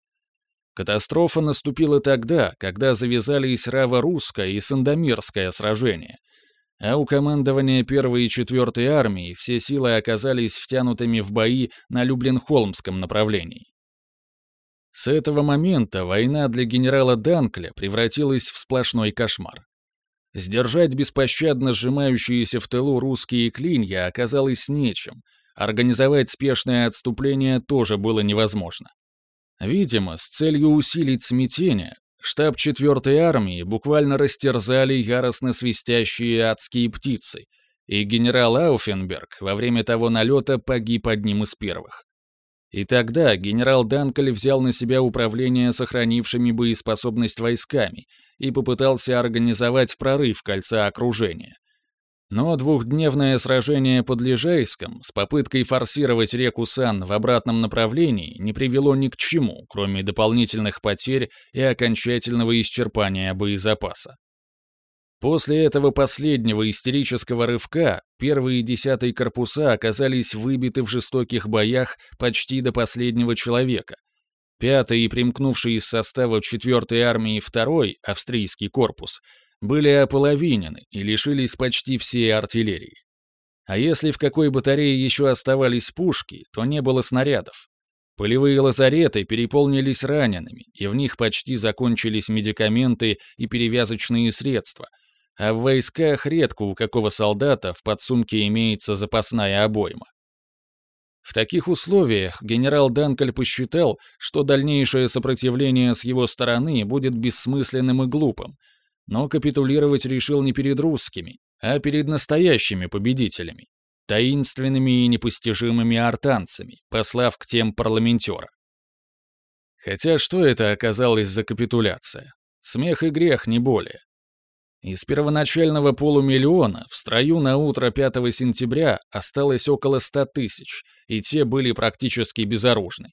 Speaker 1: Катастрофа наступила тогда, когда завязались Раво-Русское и Сандомирское сражения, а у командования первой и четвертой армии все силы оказались втянутыми в бои на Люблин-Холмском направлении. С этого момента война для генерала Данкля превратилась в сплошной кошмар. Сдержать беспощадно сжимающиеся в тылу русские клинья оказалось нечем, Организовать спешное отступление тоже было невозможно. Видимо, с целью усилить смятение, штаб 4-й армии буквально растерзали яростно свистящие адские птицы, и генерал Ауфенберг во время того налета погиб одним из первых. И тогда генерал Данкель взял на себя управление сохранившими боеспособность войсками и попытался организовать прорыв кольца окружения. Но двухдневное сражение под Лежайском с попыткой форсировать реку Сан в обратном направлении не привело ни к чему, кроме дополнительных потерь и окончательного исчерпания боезапаса. После этого последнего истерического рывка первые десятые корпуса оказались выбиты в жестоких боях почти до последнего человека. Пятый и примкнувший из состава 4-й армии второй австрийский корпус были ополовинены и лишились почти всей артиллерии. А если в какой батарее еще оставались пушки, то не было снарядов. Полевые лазареты переполнились ранеными, и в них почти закончились медикаменты и перевязочные средства — а в войсках редко у какого солдата в подсумке имеется запасная обойма. В таких условиях генерал Данкель посчитал, что дальнейшее сопротивление с его стороны будет бессмысленным и глупым, но капитулировать решил не перед русскими, а перед настоящими победителями, таинственными и непостижимыми артанцами, послав к тем парламентера. Хотя что это оказалось за капитуляция? Смех и грех, не более. Из первоначального полумиллиона в строю на утро 5 сентября осталось около 100 тысяч, и те были практически безоружны.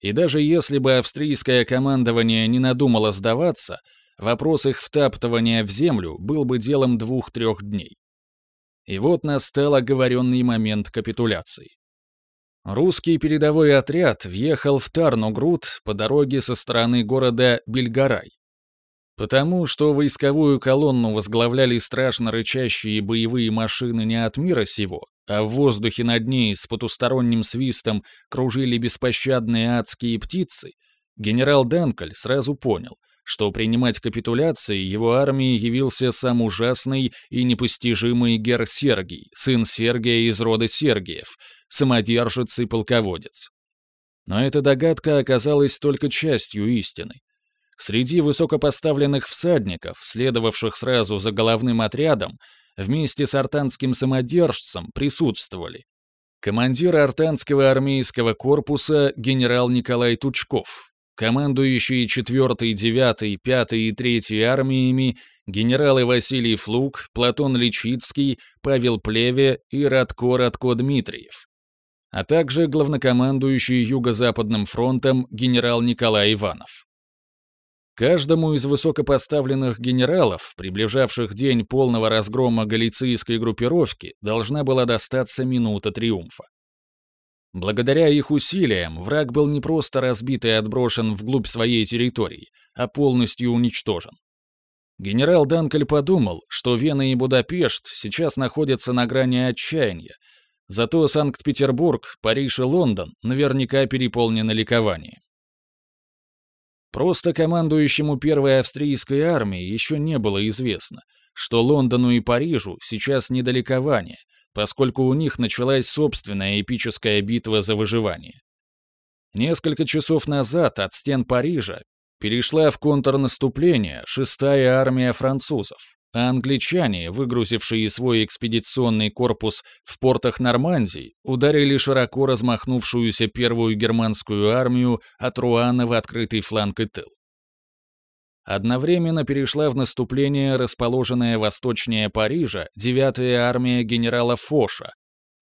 Speaker 1: И даже если бы австрийское командование не надумало сдаваться, вопрос их втаптывания в землю был бы делом двух-трех дней. И вот настал оговоренный момент капитуляции. Русский передовой отряд въехал в Тарнугруд по дороге со стороны города Бельгарай. Потому что войсковую колонну возглавляли страшно рычащие боевые машины не от мира сего, а в воздухе над ней с потусторонним свистом кружили беспощадные адские птицы, генерал Данкаль сразу понял, что принимать капитуляции его армии явился сам ужасный и непостижимый Гер Сергий, сын Сергия из рода Сергиев, самодержец и полководец. Но эта догадка оказалась только частью истины. Среди высокопоставленных всадников, следовавших сразу за головным отрядом, вместе с артанским самодержцем присутствовали командир артанского армейского корпуса генерал Николай Тучков, командующие 4-й, 9-й, 5-й и 3-й армиями генералы Василий Флук, Платон Личицкий, Павел Плеве и Радко Радко Дмитриев, а также главнокомандующий Юго-Западным фронтом генерал Николай Иванов. Каждому из высокопоставленных генералов, приближавших день полного разгрома галицийской группировки, должна была достаться минута триумфа. Благодаря их усилиям враг был не просто разбит и отброшен вглубь своей территории, а полностью уничтожен. Генерал Данкель подумал, что Вена и Будапешт сейчас находятся на грани отчаяния, зато Санкт-Петербург, Париж и Лондон наверняка переполнены ликованием. Просто командующему первой австрийской армией еще не было известно, что Лондону и Парижу сейчас недалекование, поскольку у них началась собственная эпическая битва за выживание. Несколько часов назад от стен Парижа перешла в контрнаступление шестая армия французов а англичане, выгрузившие свой экспедиционный корпус в портах Нормандии, ударили широко размахнувшуюся первую германскую армию от Руана в открытый фланг и тыл. Одновременно перешла в наступление расположенная восточнее Парижа 9-я армия генерала Фоша,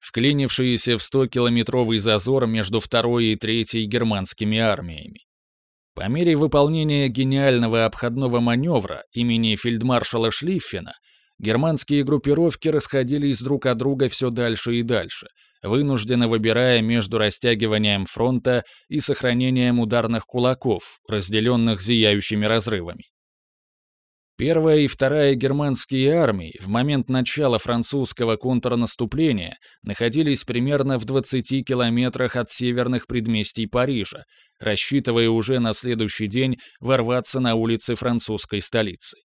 Speaker 1: вклинившаяся в 100-километровый зазор между второй и третьей германскими армиями. По мере выполнения гениального обходного маневра имени фельдмаршала Шлиффена, германские группировки расходились друг от друга все дальше и дальше, вынужденно выбирая между растягиванием фронта и сохранением ударных кулаков, разделенных зияющими разрывами. Первая и вторая германские армии в момент начала французского контрнаступления находились примерно в 20 километрах от северных предместий Парижа, рассчитывая уже на следующий день ворваться на улицы французской столицы.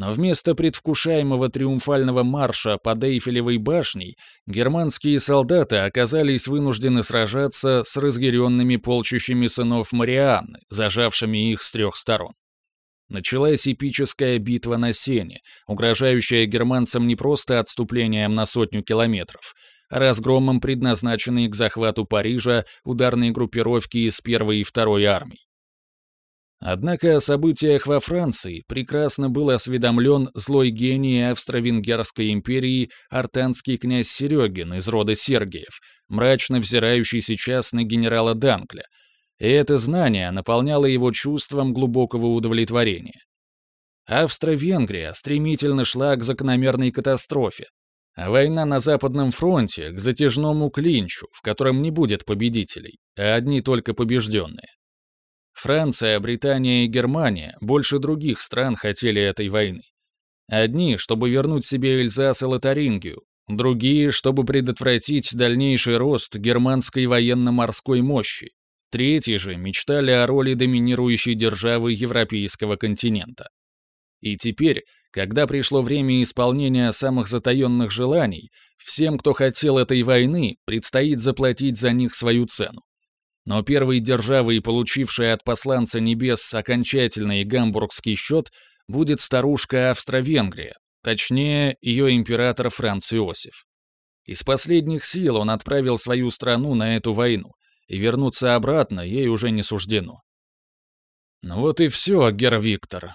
Speaker 1: Но вместо предвкушаемого триумфального марша под Эйфелевой башней германские солдаты оказались вынуждены сражаться с разъяренными полчищами сынов Марианны, зажавшими их с трех сторон. Началась эпическая битва на Сене, угрожающая германцам не просто отступлением на сотню километров, а разгромом предназначенной к захвату Парижа ударной группировки из первой и второй армий. Однако о событиях во Франции прекрасно был осведомлен злой гений Австро-Венгерской империи артанский князь Серегин из рода Сергиев, мрачно взирающий сейчас на генерала Данкля, и это знание наполняло его чувством глубокого удовлетворения. Австро-Венгрия стремительно шла к закономерной катастрофе, война на Западном фронте — к затяжному клинчу, в котором не будет победителей, а одни только побежденные. Франция, Британия и Германия больше других стран хотели этой войны. Одни, чтобы вернуть себе Эльзас и Лотарингию, другие, чтобы предотвратить дальнейший рост германской военно-морской мощи, Третьи же мечтали о роли доминирующей державы европейского континента. И теперь, когда пришло время исполнения самых затаенных желаний, всем, кто хотел этой войны, предстоит заплатить за них свою цену. Но первой державой, получившей от посланца небес окончательный гамбургский счет, будет старушка Австро-Венгрия, точнее, ее император Франц Иосиф. Из последних сил он отправил свою страну на эту войну, и вернуться обратно ей уже не суждено. «Ну вот и все, гер Виктор»,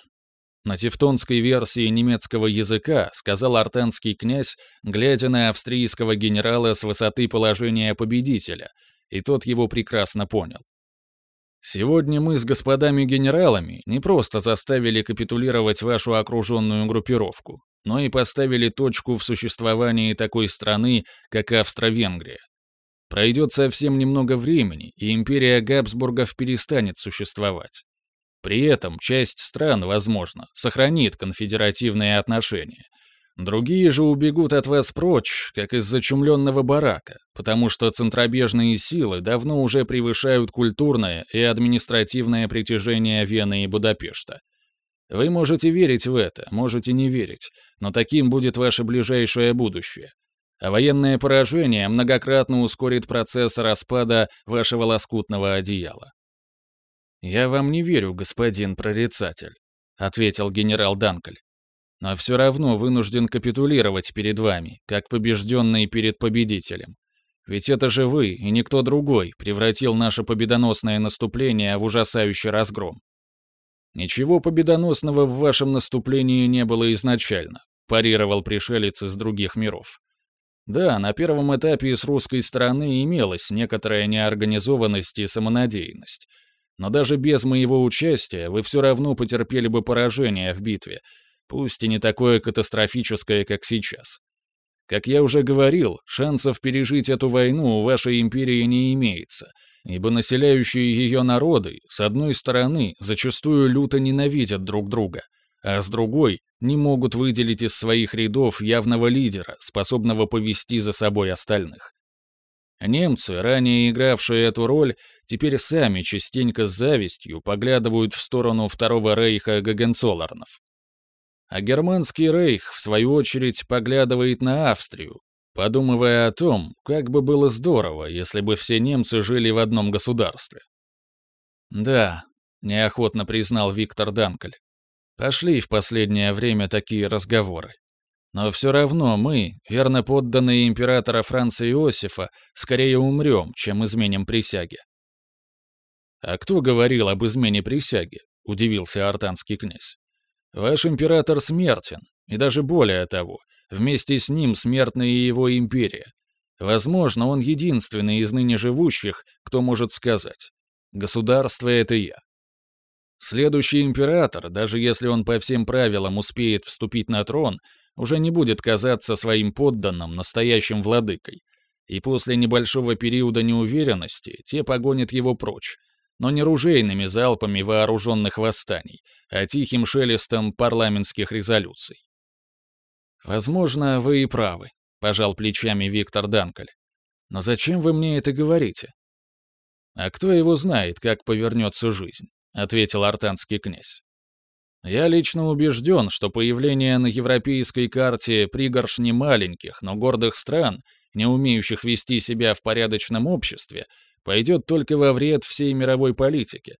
Speaker 1: на тевтонской версии немецкого языка сказал артенский князь, глядя на австрийского генерала с высоты положения победителя, и тот его прекрасно понял. Сегодня мы с господами генералами не просто заставили капитулировать вашу окруженную группировку, но и поставили точку в существовании такой страны, как Австро-Венгрия. Пройдет совсем немного времени, и империя Габсбургов перестанет существовать. При этом часть стран, возможно, сохранит конфедеративные отношения. Другие же убегут от вас прочь, как из зачумленного барака, потому что центробежные силы давно уже превышают культурное и административное притяжение Вены и Будапешта. Вы можете верить в это, можете не верить, но таким будет ваше ближайшее будущее а военное поражение многократно ускорит процесс распада вашего лоскутного одеяла. «Я вам не верю, господин прорицатель», — ответил генерал Данкль. «Но все равно вынужден капитулировать перед вами, как побежденный перед победителем. Ведь это же вы, и никто другой, превратил наше победоносное наступление в ужасающий разгром. Ничего победоносного в вашем наступлении не было изначально, парировал пришелец из других миров. Да, на первом этапе с русской стороны имелась некоторая неорганизованность и самонадеянность. Но даже без моего участия вы все равно потерпели бы поражение в битве, пусть и не такое катастрофическое, как сейчас. Как я уже говорил, шансов пережить эту войну у вашей империи не имеется, ибо населяющие ее народы, с одной стороны, зачастую люто ненавидят друг друга, а с другой не могут выделить из своих рядов явного лидера, способного повести за собой остальных. Немцы, ранее игравшие эту роль, теперь сами частенько с завистью поглядывают в сторону Второго Рейха Гагенцолларнов. А германский рейх, в свою очередь, поглядывает на Австрию, подумывая о том, как бы было здорово, если бы все немцы жили в одном государстве. «Да», — неохотно признал Виктор Данкель, Пошли в последнее время такие разговоры. Но все равно мы, верно подданные императора Франца Иосифа, скорее умрем, чем изменим присяге. «А кто говорил об измене присяги?» — удивился артанский князь. «Ваш император смертен, и даже более того, вместе с ним смертна и его империя. Возможно, он единственный из ныне живущих, кто может сказать. Государство — это я. Следующий император, даже если он по всем правилам успеет вступить на трон, уже не будет казаться своим подданным настоящим владыкой. И после небольшого периода неуверенности те погонят его прочь, но не ружейными залпами вооруженных восстаний, а тихим шелестом парламентских резолюций. «Возможно, вы и правы», — пожал плечами Виктор Данкаль. «Но зачем вы мне это говорите?» «А кто его знает, как повернется жизнь?» — ответил артанский князь. Я лично убежден, что появление на европейской карте пригоршни маленьких, но гордых стран, не умеющих вести себя в порядочном обществе, пойдет только во вред всей мировой политике.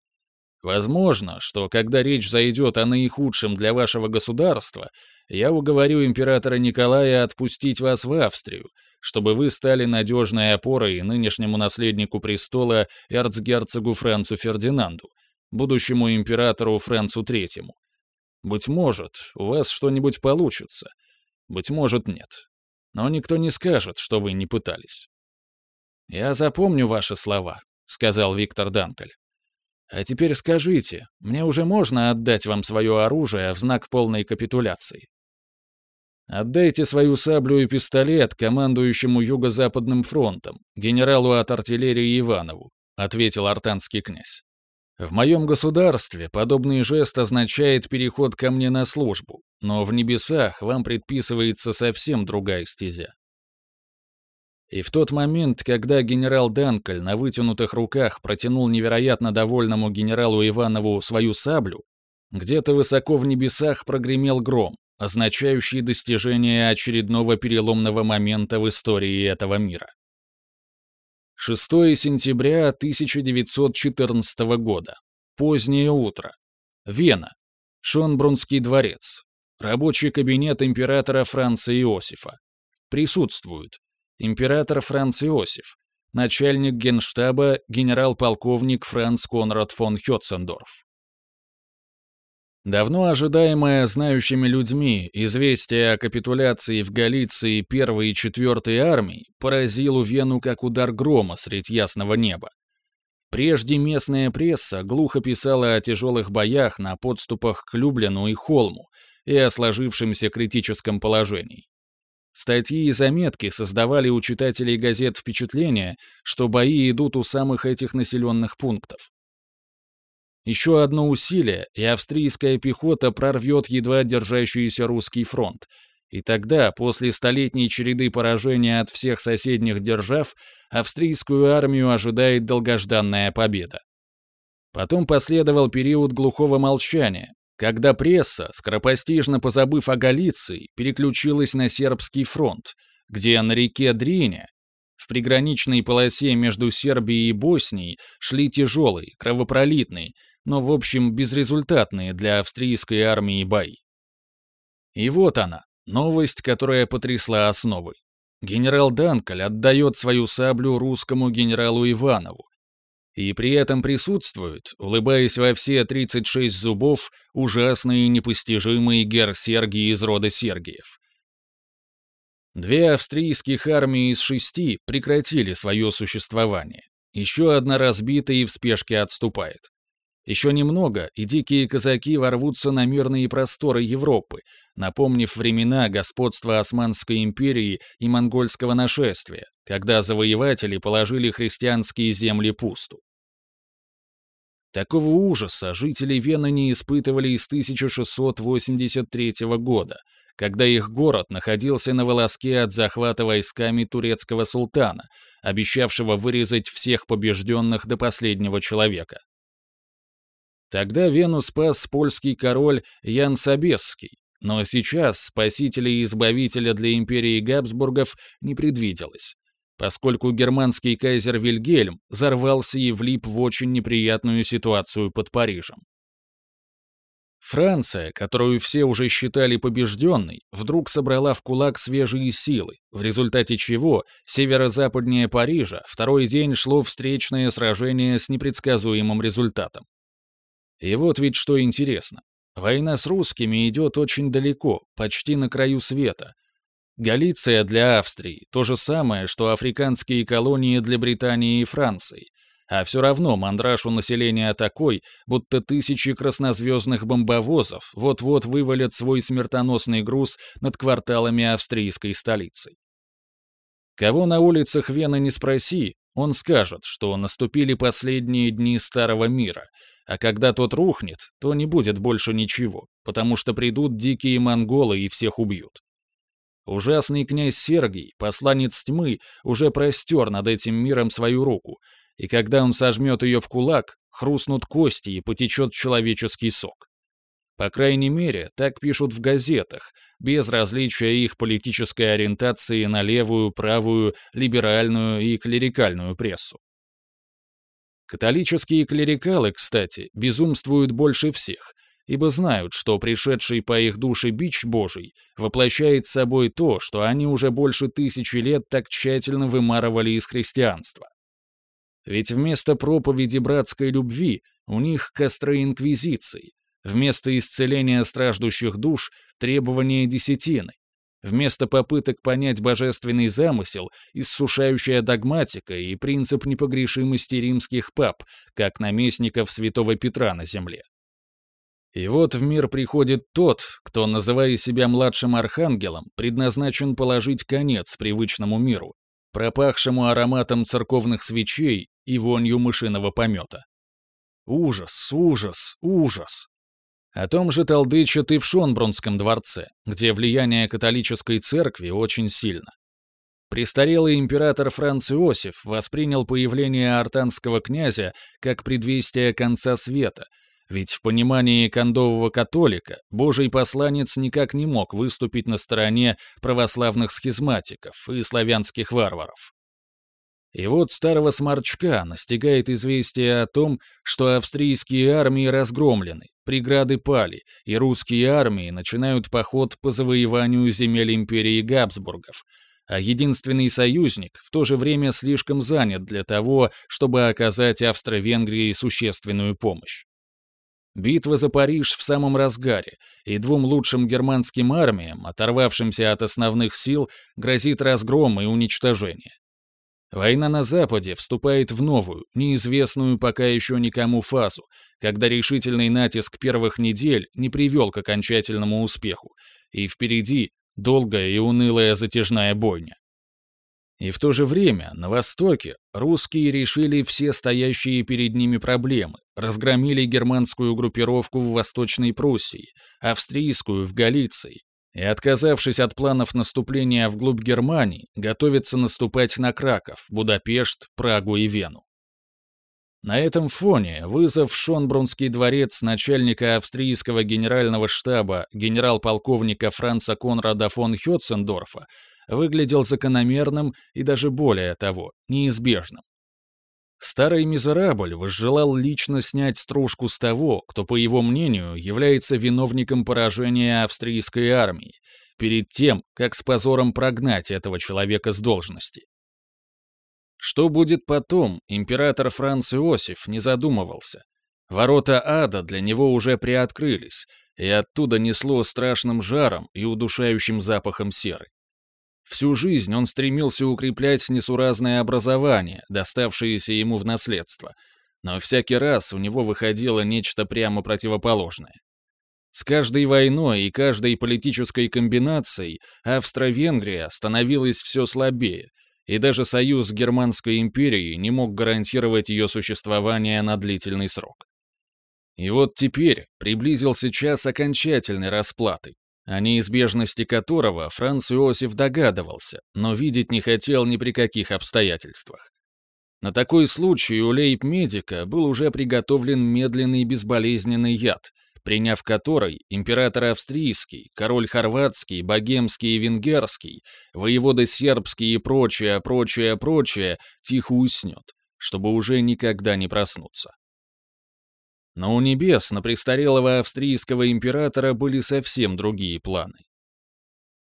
Speaker 1: Возможно, что когда речь зайдет о наихудшем для вашего государства, я уговорю императора Николая отпустить вас в Австрию, чтобы вы стали надежной опорой нынешнему наследнику престола эрцгерцогу Францу Фердинанду, будущему императору Францу Третьему. Быть может, у вас что-нибудь получится. Быть может, нет. Но никто не скажет, что вы не пытались. «Я запомню ваши слова», — сказал Виктор Данкель. «А теперь скажите, мне уже можно отдать вам свое оружие в знак полной капитуляции?» «Отдайте свою саблю и пистолет командующему Юго-Западным фронтом, генералу от артиллерии Иванову», — ответил артанский князь. В моем государстве подобный жест означает переход ко мне на службу, но в небесах вам предписывается совсем другая стезя. И в тот момент, когда генерал Данкель на вытянутых руках протянул невероятно довольному генералу Иванову свою саблю, где-то высоко в небесах прогремел гром, означающий достижение очередного переломного момента в истории этого мира. 6 сентября 1914 года. Позднее утро. Вена. Шонбрунский дворец. Рабочий кабинет императора Франца Иосифа. Присутствуют. Император Франц Иосиф. Начальник генштаба генерал-полковник Франц Конрад фон Хетцендорф. Давно ожидаемое знающими людьми известие о капитуляции в Галиции первой и четвертой армий поразило Вену как удар грома средь ясного неба. Прежде местная пресса глухо писала о тяжелых боях на подступах к Люблину и Холму и о сложившемся критическом положении. Статьи и заметки создавали у читателей газет впечатление, что бои идут у самых этих населенных пунктов. Еще одно усилие, и австрийская пехота прорвет едва держащийся русский фронт. И тогда, после столетней череды поражения от всех соседних держав, австрийскую армию ожидает долгожданная победа. Потом последовал период глухого молчания, когда пресса, скоропостижно позабыв о Галиции, переключилась на сербский фронт, где на реке Дрине, в приграничной полосе между Сербией и Боснией, шли тяжелые, кровопролитные, но в общем безрезультатные для австрийской армии бои. И вот она, новость, которая потрясла основой. Генерал Данкаль отдает свою саблю русскому генералу Иванову, и при этом присутствует, улыбаясь во все 36 зубов, ужасный и непостижимый гер Сергий из рода Сергиев. Две австрийских армии из шести прекратили свое существование. Еще одна разбита и в спешке отступает. Еще немного, и дикие казаки ворвутся на мирные просторы Европы, напомнив времена господства Османской империи и монгольского нашествия, когда завоеватели положили христианские земли пусту. Такого ужаса жители Вены не испытывали с 1683 года, когда их город находился на волоске от захвата войсками турецкого султана, обещавшего вырезать всех побежденных до последнего человека. Тогда Вену спас польский король Ян Собесский, но сейчас спасителя и избавителя для империи Габсбургов не предвиделось, поскольку германский кайзер Вильгельм взорвался и влип в очень неприятную ситуацию под Парижем. Франция, которую все уже считали побежденной, вдруг собрала в кулак свежие силы, в результате чего северо-западнее Парижа второй день шло встречное сражение с непредсказуемым результатом. И вот ведь что интересно. Война с русскими идет очень далеко, почти на краю света. Галиция для Австрии — то же самое, что африканские колонии для Британии и Франции. А все равно мандраж у населения такой, будто тысячи краснозвездных бомбовозов вот-вот вывалят свой смертоносный груз над кварталами австрийской столицы. Кого на улицах Вены не спроси, он скажет, что наступили последние дни Старого Мира — а когда тот рухнет, то не будет больше ничего, потому что придут дикие монголы и всех убьют. Ужасный князь Сергий, посланец тьмы, уже простер над этим миром свою руку, и когда он сожмет ее в кулак, хрустнут кости и потечет человеческий сок. По крайней мере, так пишут в газетах, без различия их политической ориентации на левую, правую, либеральную и клерикальную прессу. Католические клерикалы, кстати, безумствуют больше всех, ибо знают, что пришедший по их душе бич Божий воплощает собой то, что они уже больше тысячи лет так тщательно вымарывали из христианства. Ведь вместо проповеди братской любви у них костры инквизиции, вместо исцеления страждущих душ — требования десятины, вместо попыток понять божественный замысел — иссушающая догматика и принцип непогрешимости римских пап, как наместников святого Петра на земле. И вот в мир приходит тот, кто, называя себя младшим архангелом, предназначен положить конец привычному миру, пропахшему ароматом церковных свечей и вонью мышиного помета. Ужас, ужас, ужас. О том же толдычат и в Шонбрунском дворце, где влияние католической церкви очень сильно. Престарелый император Франц Иосиф воспринял появление артанского князя как предвестие конца света — ведь в понимании кондового католика божий посланец никак не мог выступить на стороне православных схизматиков и славянских варваров. И вот старого сморчка настигает известие о том, что австрийские армии разгромлены, преграды пали, и русские армии начинают поход по завоеванию земель империи Габсбургов, а единственный союзник в то же время слишком занят для того, чтобы оказать Австро-Венгрии существенную помощь. Битва за Париж в самом разгаре, и двум лучшим германским армиям, оторвавшимся от основных сил, грозит разгром и уничтожение. Война на Западе вступает в новую, неизвестную пока еще никому фазу, когда решительный натиск первых недель не привел к окончательному успеху, и впереди долгая и унылая затяжная бойня. И в то же время на Востоке русские решили все стоящие перед ними проблемы, разгромили германскую группировку в Восточной Пруссии, австрийскую в Галиции, и, отказавшись от планов наступления вглубь Германии, готовятся наступать на Краков, Будапешт, Прагу и Вену. На этом фоне вызов в Шонбрунский дворец начальника австрийского генерального штаба генерал-полковника Франца Конрада фон Хетцендорфа выглядел закономерным и даже более того, неизбежным. Старый мизерабль возжелал лично снять стружку с того, кто, по его мнению, является виновником поражения австрийской армии, перед тем, как с позором прогнать этого человека с должности. Что будет потом, император Франц Иосиф не задумывался. Ворота ада для него уже приоткрылись, и оттуда несло страшным жаром и удушающим запахом серы. Всю жизнь он стремился укреплять несуразное образование, доставшееся ему в наследство, но всякий раз у него выходило нечто прямо противоположное. С каждой войной и каждой политической комбинацией Австро-Венгрия становилась все слабее, и даже союз с Германской империей не мог гарантировать ее существование на длительный срок. И вот теперь приблизился час окончательной расплаты, о неизбежности которого Франц Иосиф догадывался, но видеть не хотел ни при каких обстоятельствах. На такой случай у лейб-медика был уже приготовлен медленный безболезненный яд, приняв который император австрийский, король хорватский, богемский и венгерский, воеводы сербский и прочее, прочее, прочее тихо уснет, чтобы уже никогда не проснуться. Но у небес на престарелого австрийского императора были совсем другие планы.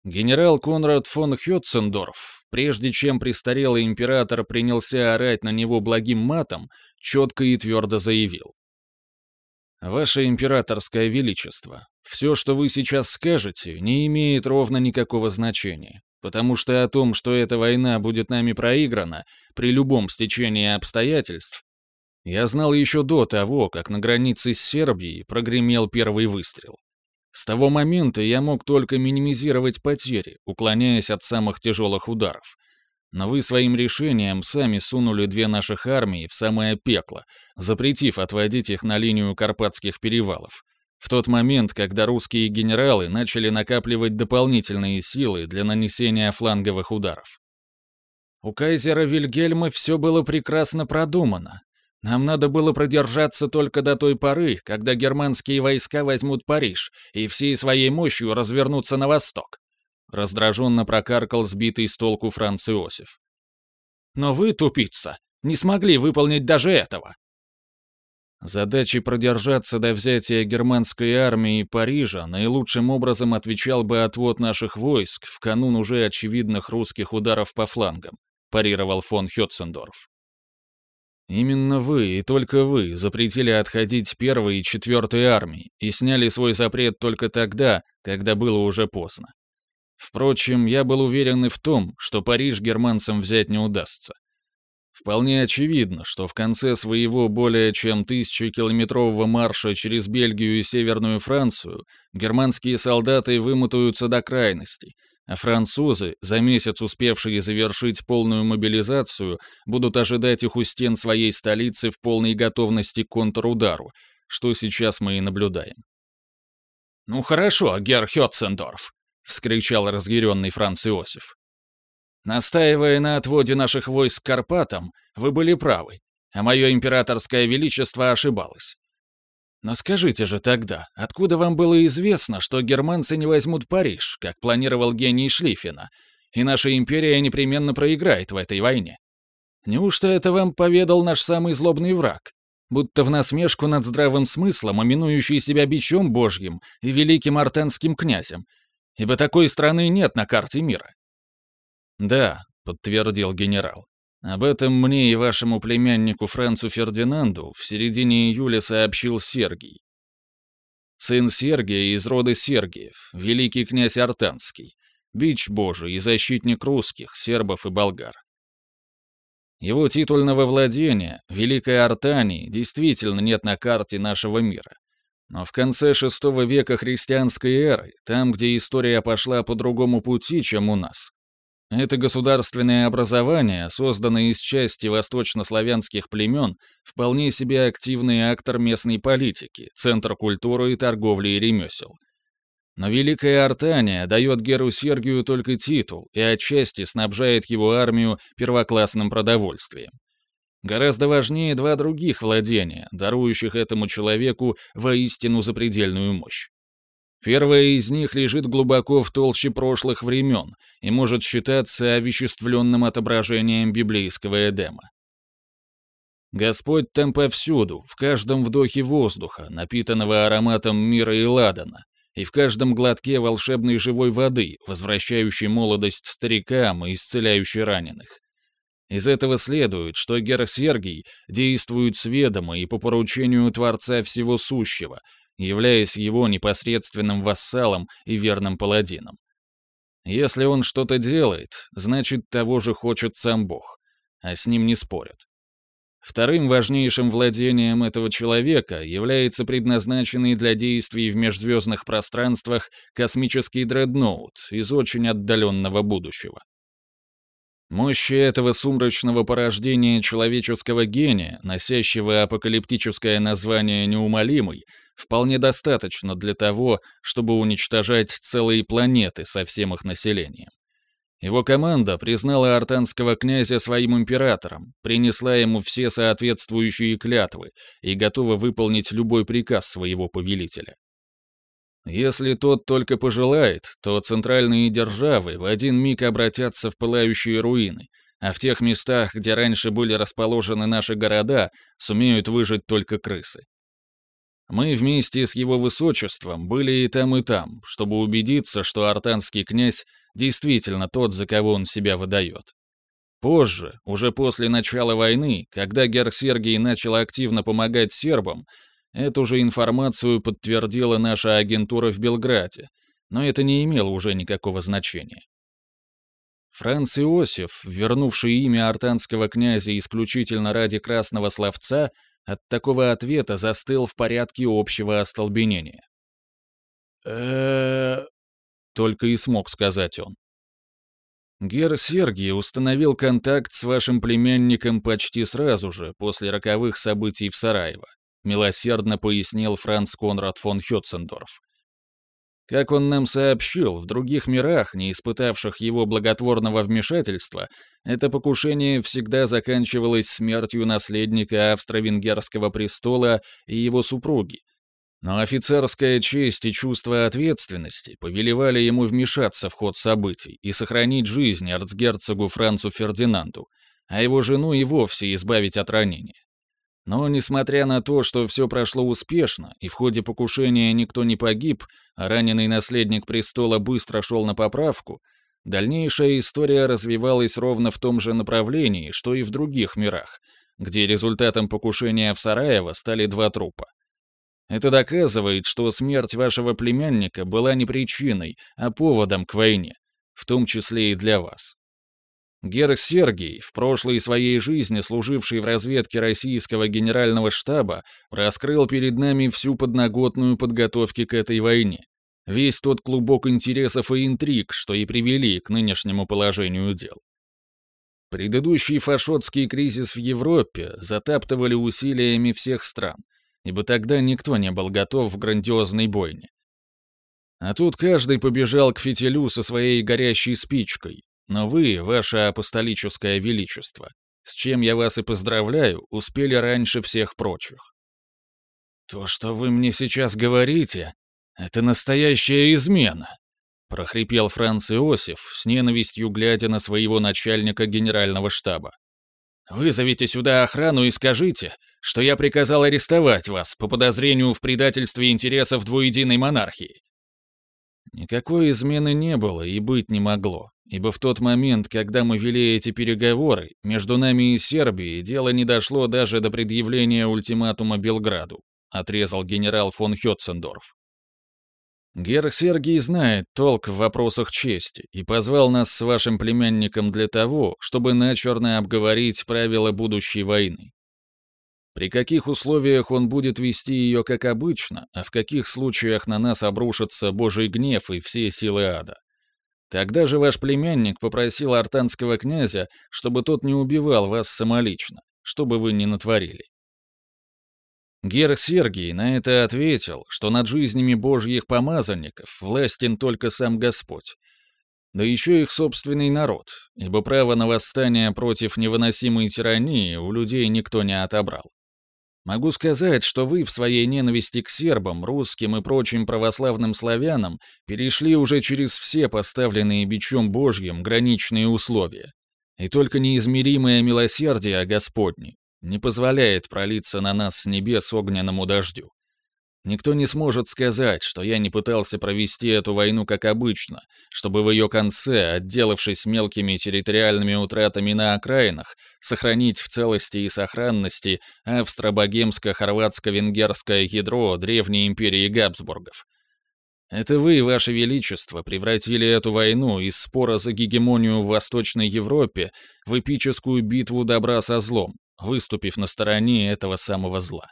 Speaker 1: Генерал Конрад фон Хетцендорф, прежде чем престарелый император принялся орать на него благим матом, четко и твердо заявил. «Ваше императорское величество, все, что вы сейчас скажете, не имеет ровно никакого значения, потому что о том, что эта война будет нами проиграна, при любом стечении обстоятельств, я знал еще до того, как на границе с Сербией прогремел первый выстрел. С того момента я мог только минимизировать потери, уклоняясь от самых тяжелых ударов. Но вы своим решением сами сунули две наших армии в самое пекло, запретив отводить их на линию Карпатских перевалов. В тот момент, когда русские генералы начали накапливать дополнительные силы для нанесения фланговых ударов. У кайзера Вильгельма все было прекрасно продумано,
Speaker 2: Нам надо было продержаться только до той поры, когда германские войска возьмут Париж и всей своей мощью развернутся на восток. Раздраженно прокаркал сбитый с толку Франц Иосиф. Но вы, тупица, не смогли выполнить даже этого. Задачей продержаться до взятия германской армии Парижа наилучшим образом отвечал бы отвод наших войск в канун уже очевидных русских ударов по флангам, парировал фон Хетцендорф. Именно вы и только вы запретили отходить первой и четвертой армии и сняли свой запрет только тогда, когда было уже поздно. Впрочем, я был уверен и в том, что Париж германцам взять не удастся. Вполне очевидно, что в конце своего более чем тысячекилометрового марша через Бельгию и Северную Францию германские солдаты вымотаются до крайности, а французы, за месяц успевшие завершить полную мобилизацию, будут ожидать их у стен своей столицы в полной готовности к контрудару, что сейчас мы и наблюдаем. «Ну хорошо, Герр Хетцендорф», — вскричал разъяренный Франц Иосиф. «Настаивая на отводе наших войск к Карпатам, вы были правы, а мое императорское величество ошибалось. Но скажите же тогда, откуда вам было известно, что германцы не возьмут Париж, как планировал гений Шлиффена, и наша империя непременно проиграет в этой войне? Неужто это вам поведал наш самый злобный враг? Будто в насмешку над здравым смыслом, именующий себя бичом божьим и великим артенским князем, ибо такой страны нет на карте мира. «Да», — подтвердил генерал, об этом мне и вашему племяннику Францу Фердинанду в середине июля сообщил Сергий. Сын Сергия из рода Сергиев, великий князь Артанский, бич божий и защитник русских, сербов и болгар. Его титульного владения, Великой Артании, действительно нет на карте нашего мира. Но в конце VI века христианской эры, там, где история пошла по другому пути, чем у нас, это государственное образование, созданное из части восточнославянских племен, вполне себе активный актор местной политики, центр культуры и торговли и ремесел. Но Великая Артания дает Геру Сергию только титул и отчасти снабжает его армию первоклассным продовольствием. Гораздо важнее два других владения, дарующих этому человеку воистину запредельную мощь. Первое из них лежит глубоко в толще прошлых времен и может считаться овеществленным отображением библейского Эдема. Господь там повсюду, в каждом вдохе воздуха, напитанного ароматом мира и ладана, и в каждом глотке волшебной живой воды, возвращающей молодость старикам и исцеляющей раненых. Из этого следует, что Гер Сергий действует сведомо и по поручению Творца Всего Сущего, являясь его непосредственным вассалом и верным паладином. Если он что-то делает, значит, того же хочет сам Бог, а с ним не спорят. Вторым важнейшим владением этого человека является предназначенный для действий в межзвездных пространствах космический дредноут из очень отдаленного будущего. Мощи этого сумрачного порождения человеческого гения, носящего апокалиптическое название «неумолимый», вполне достаточно для того, чтобы уничтожать целые планеты со всем их населением. Его команда признала артанского князя своим императором, принесла ему все соответствующие клятвы и готова выполнить любой приказ своего повелителя. Если тот только пожелает, то центральные державы в один миг обратятся в пылающие руины, а в тех местах, где раньше были расположены наши города, сумеют выжить только крысы. Мы вместе с его высочеством были и там, и там, чтобы убедиться, что артанский князь действительно тот, за кого он себя выдает. Позже, уже после начала войны, когда Гер Сергий начал активно помогать сербам, Эту же информацию подтвердила наша агентура в Белграде, но это не имело уже никакого значения. Франц Иосиф, вернувший имя артанского князя исключительно ради красного словца, от такого ответа застыл в порядке общего остолбенения. э только и смог сказать он. Гер Сергий установил контакт с вашим племянником почти сразу же после роковых событий в Сараево. — милосердно пояснил Франц Конрад фон Хетцендорф.
Speaker 1: Как он нам сообщил, в других мирах, не испытавших его благотворного вмешательства, это покушение всегда заканчивалось смертью наследника австро-венгерского престола и его супруги. Но офицерская честь и чувство ответственности повелевали ему вмешаться в ход событий и сохранить жизнь арцгерцогу Францу Фердинанду, а его жену и вовсе избавить от ранения. Но, несмотря на то, что все прошло успешно, и в ходе покушения никто не погиб, а раненый наследник престола быстро шел на поправку, дальнейшая история развивалась ровно в том же направлении, что и в других мирах, где результатом покушения в Сараево стали два трупа. Это доказывает, что смерть вашего племянника была не причиной, а поводом к войне, в том числе и для вас. Герр Сергий, в прошлой своей жизни служивший в разведке российского генерального штаба, раскрыл перед нами всю подноготную подготовки к этой войне. Весь тот клубок интересов и интриг, что и привели к нынешнему положению дел. Предыдущий фашотский кризис в Европе затаптывали усилиями всех стран, ибо тогда никто не был готов в грандиозной бойне. А тут каждый побежал к фитилю со своей горящей спичкой, но вы, ваше апостолическое величество, с чем я вас и поздравляю, успели раньше всех прочих. То, что вы мне сейчас говорите, это настоящая измена, прохрипел Франц Иосиф, с ненавистью глядя на своего начальника генерального штаба. «Вызовите сюда охрану и скажите, что я приказал арестовать вас по подозрению в предательстве интересов двуединой монархии». Никакой измены не было и быть не могло ибо в тот момент, когда мы вели эти переговоры, между нами и Сербией дело не дошло даже до предъявления ультиматума Белграду, отрезал генерал фон Хетцендорф. Герр Сергий знает толк в вопросах чести и позвал нас с вашим племянником для того, чтобы начерно обговорить правила будущей войны. При каких условиях он будет вести ее как обычно, а в каких случаях на нас обрушится Божий гнев и все силы ада. Тогда же ваш племянник попросил артанского князя, чтобы тот не убивал вас самолично, что бы вы ни натворили. Гер Сергий на это ответил, что над жизнями божьих помазанников властен только сам Господь, да еще их собственный народ, ибо право на восстание против невыносимой тирании у людей никто не отобрал. Могу сказать, что вы в своей ненависти к сербам, русским и прочим православным славянам перешли уже через все поставленные бичом Божьим граничные условия. И только неизмеримое милосердие Господне не позволяет пролиться на нас с небес огненному дождю. Никто не сможет сказать, что я не пытался провести эту войну как обычно, чтобы в ее конце, отделавшись мелкими территориальными утратами на окраинах, сохранить в целости и сохранности австро-богемско-хорватско-венгерское ядро древней империи Габсбургов. Это вы, Ваше Величество, превратили эту войну из спора за гегемонию в Восточной Европе в эпическую битву добра со злом, выступив на стороне этого самого зла.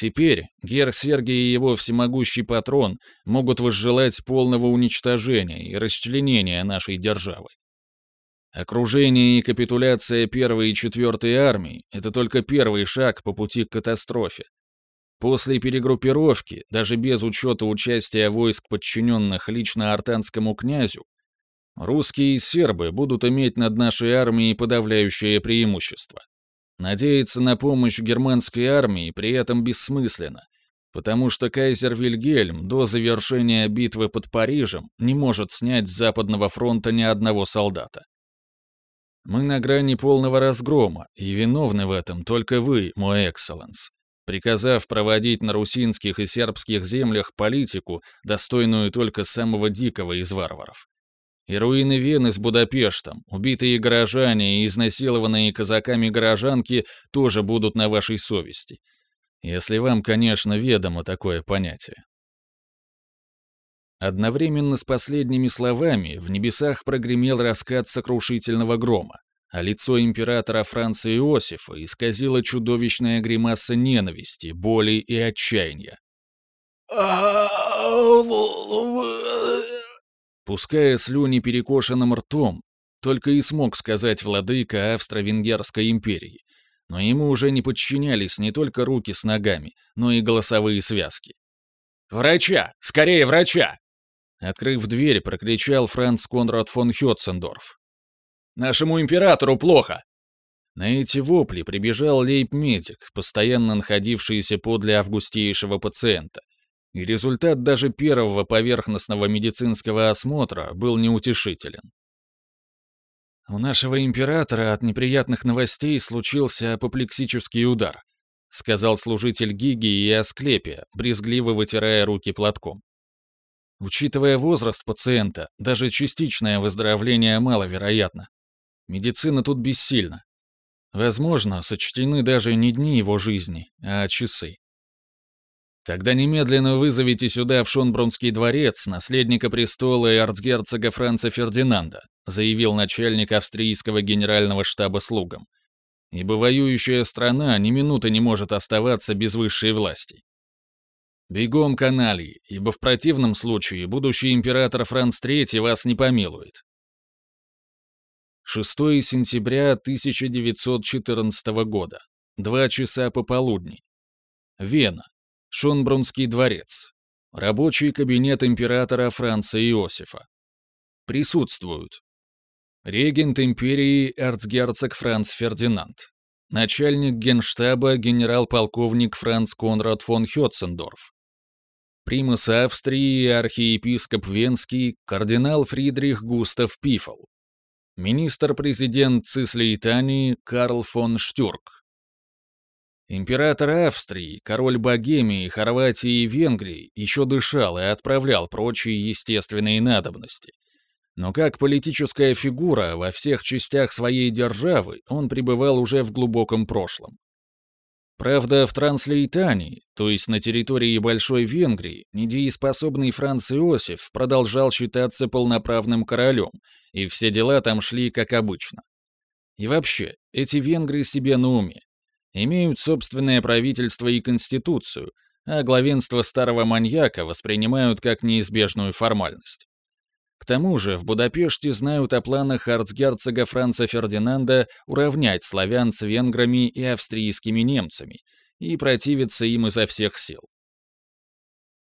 Speaker 1: Теперь Гер Сергий и его всемогущий патрон могут возжелать полного уничтожения и расчленения нашей державы. Окружение и капитуляция первой и четвертой армии — это только первый шаг по пути к катастрофе. После перегруппировки, даже без учета участия войск, подчиненных лично артанскому князю, русские и сербы будут иметь над нашей армией подавляющее преимущество. Надеяться на помощь германской армии при этом бессмысленно, потому что кайзер Вильгельм до завершения битвы под Парижем не может снять с Западного фронта ни одного солдата. Мы на грани полного разгрома, и виновны в этом только вы, мой экселленс, приказав проводить на русинских и сербских землях политику, достойную только самого дикого из варваров. И руины Вены с Будапештом, убитые горожане и изнасилованные казаками горожанки тоже будут на вашей совести. Если вам, конечно, ведомо такое понятие. Одновременно с последними словами в небесах прогремел раскат сокрушительного грома, а лицо императора Франца Иосифа исказило чудовищная гримаса ненависти, боли и отчаяния. Пуская слюни перекошенным ртом, только и смог сказать владыка Австро-Венгерской империи, но ему уже не подчинялись не только руки с ногами, но и голосовые связки. «Врача! Скорее врача!»
Speaker 2: Открыв дверь, прокричал Франц Конрад фон Хетцендорф.
Speaker 1: «Нашему императору плохо!»
Speaker 2: На эти вопли прибежал лейб-медик, постоянно находившийся подле августейшего пациента. И результат даже первого поверхностного медицинского осмотра был неутешителен. У нашего императора от неприятных новостей случился апоплексический удар, сказал служитель Гиги и Асклепия, брезгливо вытирая руки платком. Учитывая возраст пациента, даже частичное выздоровление маловероятно. Медицина тут бессильна. Возможно, сочтены даже не дни его жизни, а часы. Тогда немедленно вызовите сюда в Шонбрунский дворец наследника престола и арцгерцога Франца Фердинанда, заявил начальник австрийского генерального штаба слугам. Ибо воюющая страна ни минуты не может оставаться без высшей власти. Бегом каналии, ибо в противном случае будущий император Франц III вас не помилует. 6 сентября 1914 года. Два часа пополудни. Вена. Шонбрунский дворец. Рабочий кабинет императора Франца Иосифа. Присутствуют. Регент империи эрцгерцог Франц Фердинанд. Начальник генштаба генерал-полковник Франц Конрад фон Хетцендорф. Примас Австрии архиепископ Венский кардинал Фридрих Густав Пифл. Министр-президент Цислеитании Карл фон Штюрк. Император Австрии, король Богемии, Хорватии и Венгрии еще дышал и отправлял прочие естественные надобности. Но как политическая фигура во всех частях своей державы он пребывал уже в глубоком прошлом. Правда, в Транслейтании, то есть на территории Большой Венгрии, недееспособный Франц Иосиф продолжал считаться полноправным королем, и все дела там шли как обычно. И вообще, эти венгры себе на уме. Имеют собственное правительство и конституцию, а главенство старого маньяка воспринимают как неизбежную формальность. К тому же в Будапеште знают о планах арцгерцога Франца Фердинанда уравнять славян с венграми и австрийскими немцами и противиться им изо всех сил.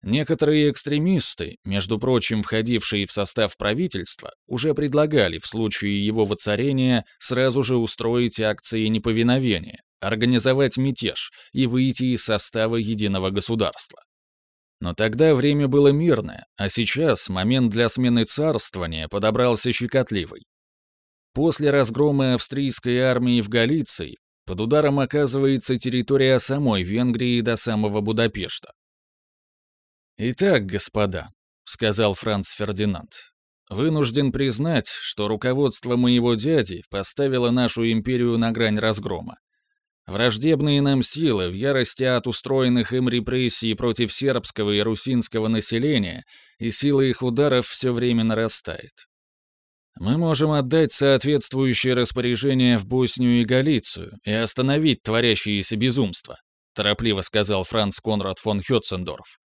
Speaker 2: Некоторые экстремисты, между прочим, входившие в состав правительства, уже предлагали в случае его воцарения сразу же устроить акции неповиновения, организовать мятеж и выйти из состава единого государства. Но тогда время было мирное, а сейчас момент для смены царствования подобрался щекотливый. После разгрома австрийской армии в Галиции под ударом оказывается территория самой Венгрии до самого Будапешта. «Итак, господа», — сказал Франц Фердинанд, — «вынужден признать, что руководство моего дяди поставило нашу империю на грань разгрома. Враждебные нам силы в ярости от устроенных им репрессий против сербского и русинского населения и сила их ударов все время нарастает. Мы можем отдать соответствующее распоряжение в Боснию и Галицию и остановить творящиеся безумства, торопливо сказал Франц Конрад фон Хетцендорф.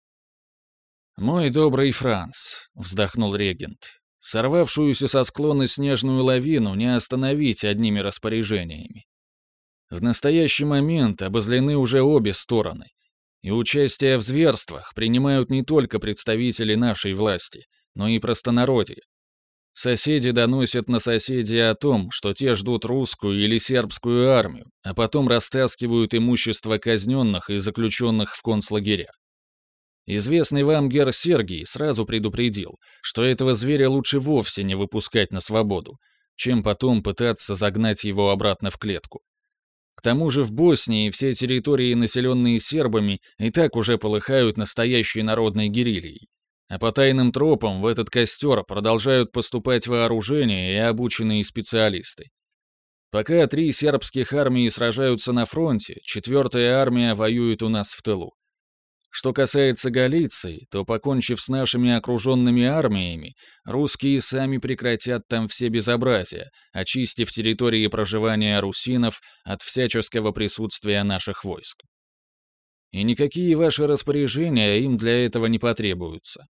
Speaker 2: «Мой добрый Франц», — вздохнул регент, — «сорвавшуюся со склона снежную лавину не остановить одними распоряжениями. В настоящий момент обозлены уже обе стороны, и участие в зверствах принимают не только представители нашей власти, но и простонародье. Соседи доносят на соседей о том, что те ждут русскую или сербскую армию, а потом растаскивают имущество казненных и заключенных в концлагеря. Известный вам Гер Сергий сразу предупредил, что этого зверя лучше вовсе не выпускать на свободу, чем потом пытаться загнать его обратно в клетку. К тому же в Боснии все территории, населенные сербами, и так уже полыхают настоящей народной герильей. А по тайным тропам в этот костер продолжают поступать вооружения и обученные специалисты. Пока три сербских армии сражаются на фронте, четвертая армия воюет у нас в тылу. Что касается Галиции, то, покончив с нашими окруженными армиями, русские сами прекратят там все безобразия, очистив территории проживания русинов от всяческого присутствия наших войск. И никакие ваши распоряжения им для этого не потребуются.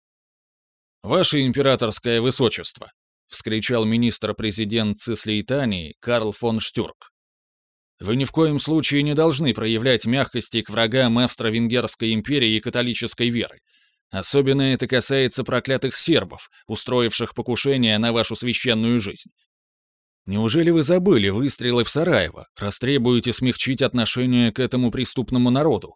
Speaker 2: «Ваше императорское высочество!» — вскричал министр-президент Цислейтании Карл фон Штюрк. Вы ни в коем случае не должны проявлять мягкости к врагам Австро-Венгерской империи и католической веры.
Speaker 1: Особенно это касается проклятых сербов, устроивших покушение на вашу священную жизнь. Неужели вы забыли выстрелы в Сараево, растребуете смягчить отношение к этому преступному народу?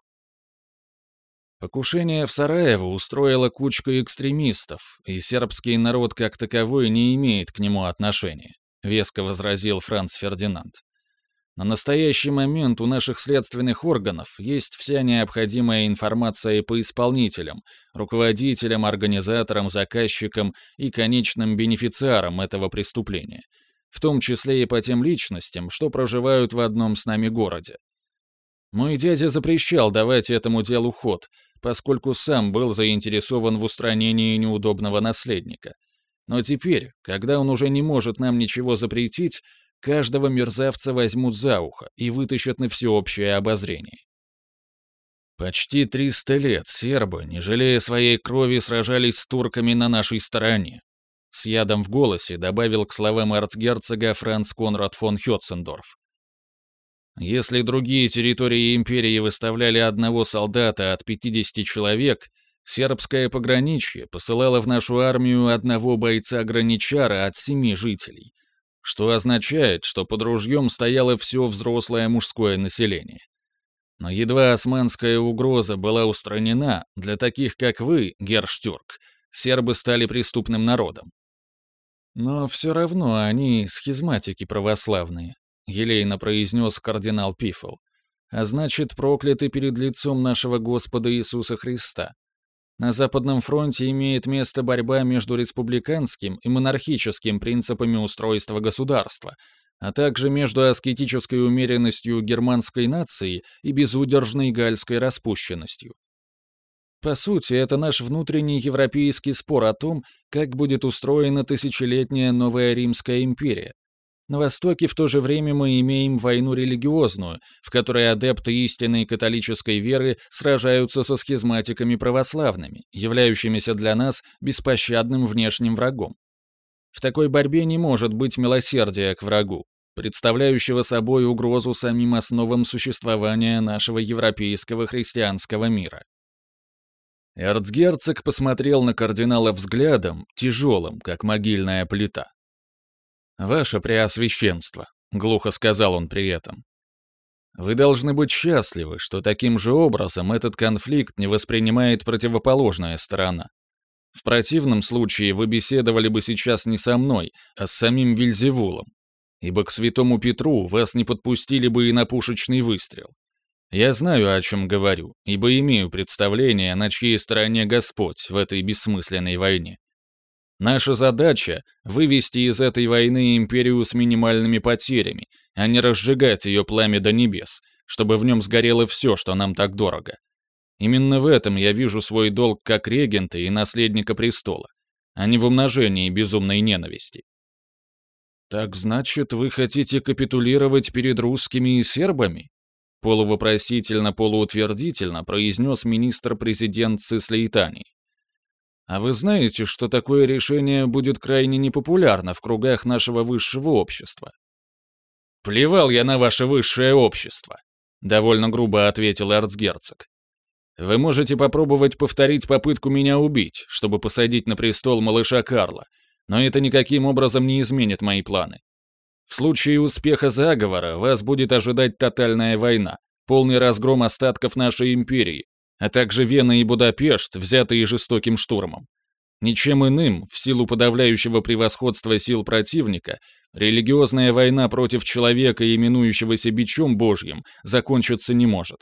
Speaker 1: Покушение в Сараево устроила кучка экстремистов, и сербский народ как таковой не имеет к нему отношения, веско возразил Франц Фердинанд. На настоящий момент у наших следственных органов есть вся необходимая информация по исполнителям, руководителям, организаторам, заказчикам и конечным бенефициарам этого преступления, в том числе и по тем личностям, что проживают в одном с нами городе. Мой дядя запрещал давать этому делу ход, поскольку сам был заинтересован в устранении неудобного наследника. Но теперь, когда он уже не может нам ничего запретить, каждого мерзавца возьмут за ухо и вытащат на всеобщее обозрение. Почти 300 лет сербы, не жалея своей крови, сражались с турками на нашей стороне. С ядом в голосе добавил к словам арцгерцога Франц Конрад фон Хетцендорф. Если другие территории империи выставляли одного солдата от 50 человек, сербское пограничье посылало в нашу армию одного бойца-граничара от семи жителей, что означает, что под ружьем стояло все взрослое мужское население. Но едва османская угроза была устранена, для таких, как вы, Герштюрк, сербы стали преступным народом. Но все равно они схизматики православные, елейно произнес кардинал Пифл, а значит, прокляты перед лицом нашего Господа Иисуса Христа. На Западном фронте имеет место борьба между республиканским и монархическим принципами устройства государства, а также между аскетической умеренностью германской нации и безудержной гальской распущенностью. По сути, это наш внутренний европейский спор о том, как будет устроена тысячелетняя новая Римская империя, на Востоке в то же время мы имеем войну религиозную, в которой адепты истинной католической веры сражаются со схизматиками православными, являющимися для нас беспощадным внешним врагом. В такой борьбе не может быть милосердия к врагу, представляющего собой угрозу самим основам существования нашего европейского христианского мира. Эрцгерцог посмотрел на кардинала взглядом, тяжелым, как могильная плита. «Ваше Преосвященство», — глухо сказал он при этом. «Вы должны быть счастливы, что таким же образом этот конфликт не воспринимает противоположная сторона. В противном случае вы беседовали бы сейчас не со мной, а с самим Вильзевулом, ибо к святому Петру вас не подпустили бы и на пушечный выстрел. Я знаю, о чем говорю, ибо имею представление, на чьей стороне Господь в этой бессмысленной войне. Наша задача — вывести из этой войны империю с минимальными потерями, а не разжигать ее пламя до небес, чтобы в нем сгорело все, что нам так дорого. Именно в этом я вижу свой долг как регента и наследника престола, а не в умножении безумной ненависти. «Так значит, вы хотите капитулировать перед русскими и сербами?» Полувопросительно-полуутвердительно произнес министр-президент Цислейтании. А вы знаете, что такое решение будет крайне непопулярно в кругах нашего высшего общества? Плевал я на ваше высшее общество, довольно грубо ответил эрцгерцог. Вы можете попробовать повторить попытку меня убить, чтобы посадить на престол малыша Карла, но это никаким образом не изменит мои планы. В случае успеха заговора вас будет ожидать тотальная война, полный разгром остатков нашей империи, а также Вена и Будапешт, взятые жестоким штурмом. Ничем иным, в силу подавляющего превосходства сил противника, религиозная война против человека, именующегося бичом Божьим, закончиться не может.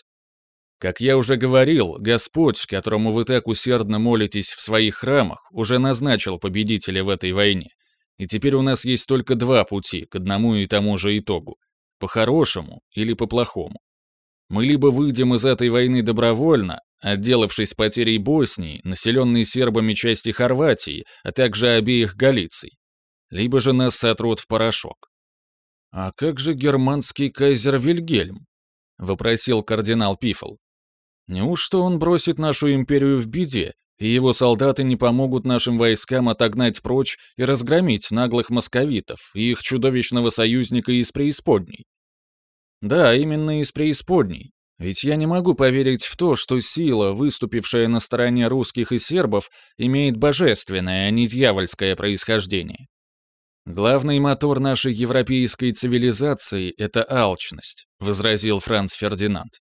Speaker 1: Как я уже говорил, Господь, которому вы так усердно молитесь в своих храмах, уже назначил победителя в этой войне. И теперь у нас есть только два пути к одному и тому же итогу. По-хорошему или по-плохому. Мы либо выйдем из этой войны добровольно, отделавшись потерей Боснии, населенной сербами части Хорватии, а также обеих Галиций, либо же нас сотрут в порошок. «А как же германский кайзер Вильгельм?» — вопросил кардинал Пифл. «Неужто он бросит нашу империю в беде, и его солдаты не помогут нашим войскам отогнать прочь и разгромить наглых московитов и их чудовищного союзника из преисподней?» «Да, именно из преисподней,
Speaker 2: Ведь я не могу поверить в то, что сила, выступившая на стороне русских и сербов, имеет божественное, а не дьявольское происхождение. Главный мотор нашей европейской цивилизации — это алчность, возразил Франц Фердинанд.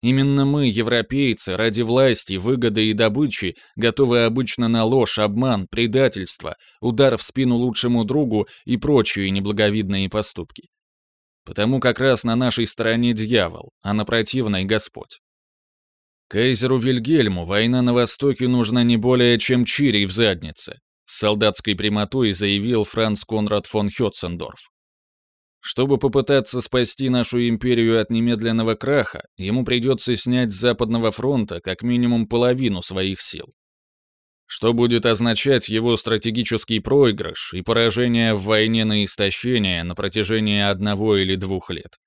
Speaker 2: Именно мы, европейцы, ради власти, выгоды и добычи, готовы обычно на ложь, обман, предательство, удар в спину лучшему другу и прочие неблаговидные поступки. Потому как раз на нашей стороне дьявол, а на противной — Господь. Кайзеру Вильгельму война на Востоке нужна не более, чем чирий в заднице, с солдатской прямотой заявил Франц Конрад фон Хетцендорф. Чтобы попытаться спасти нашу империю от немедленного краха, ему придется снять с Западного фронта как минимум половину своих сил. Что будет означать его стратегический проигрыш и поражение в войне на истощение на протяжении одного или двух лет.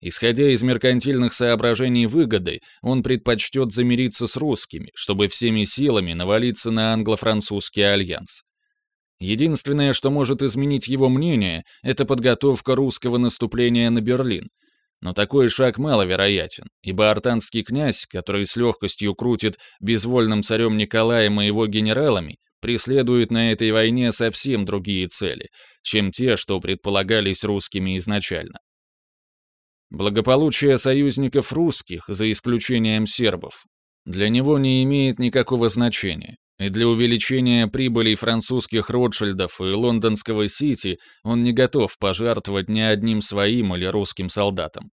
Speaker 2: Исходя из меркантильных соображений выгоды, он предпочтет замириться с русскими, чтобы всеми силами навалиться на англо-французский альянс. Единственное, что может изменить его мнение, это подготовка русского наступления на Берлин. Но такой шаг маловероятен, ибо артанский князь, который с легкостью крутит безвольным царем Николаем и его генералами, преследует на этой войне совсем другие цели, чем те, что предполагались русскими изначально. Благополучие союзников русских, за исключением сербов, для него не имеет никакого значения, и для увеличения прибылей французских Ротшильдов и лондонского Сити он не готов пожертвовать ни одним своим или русским солдатам.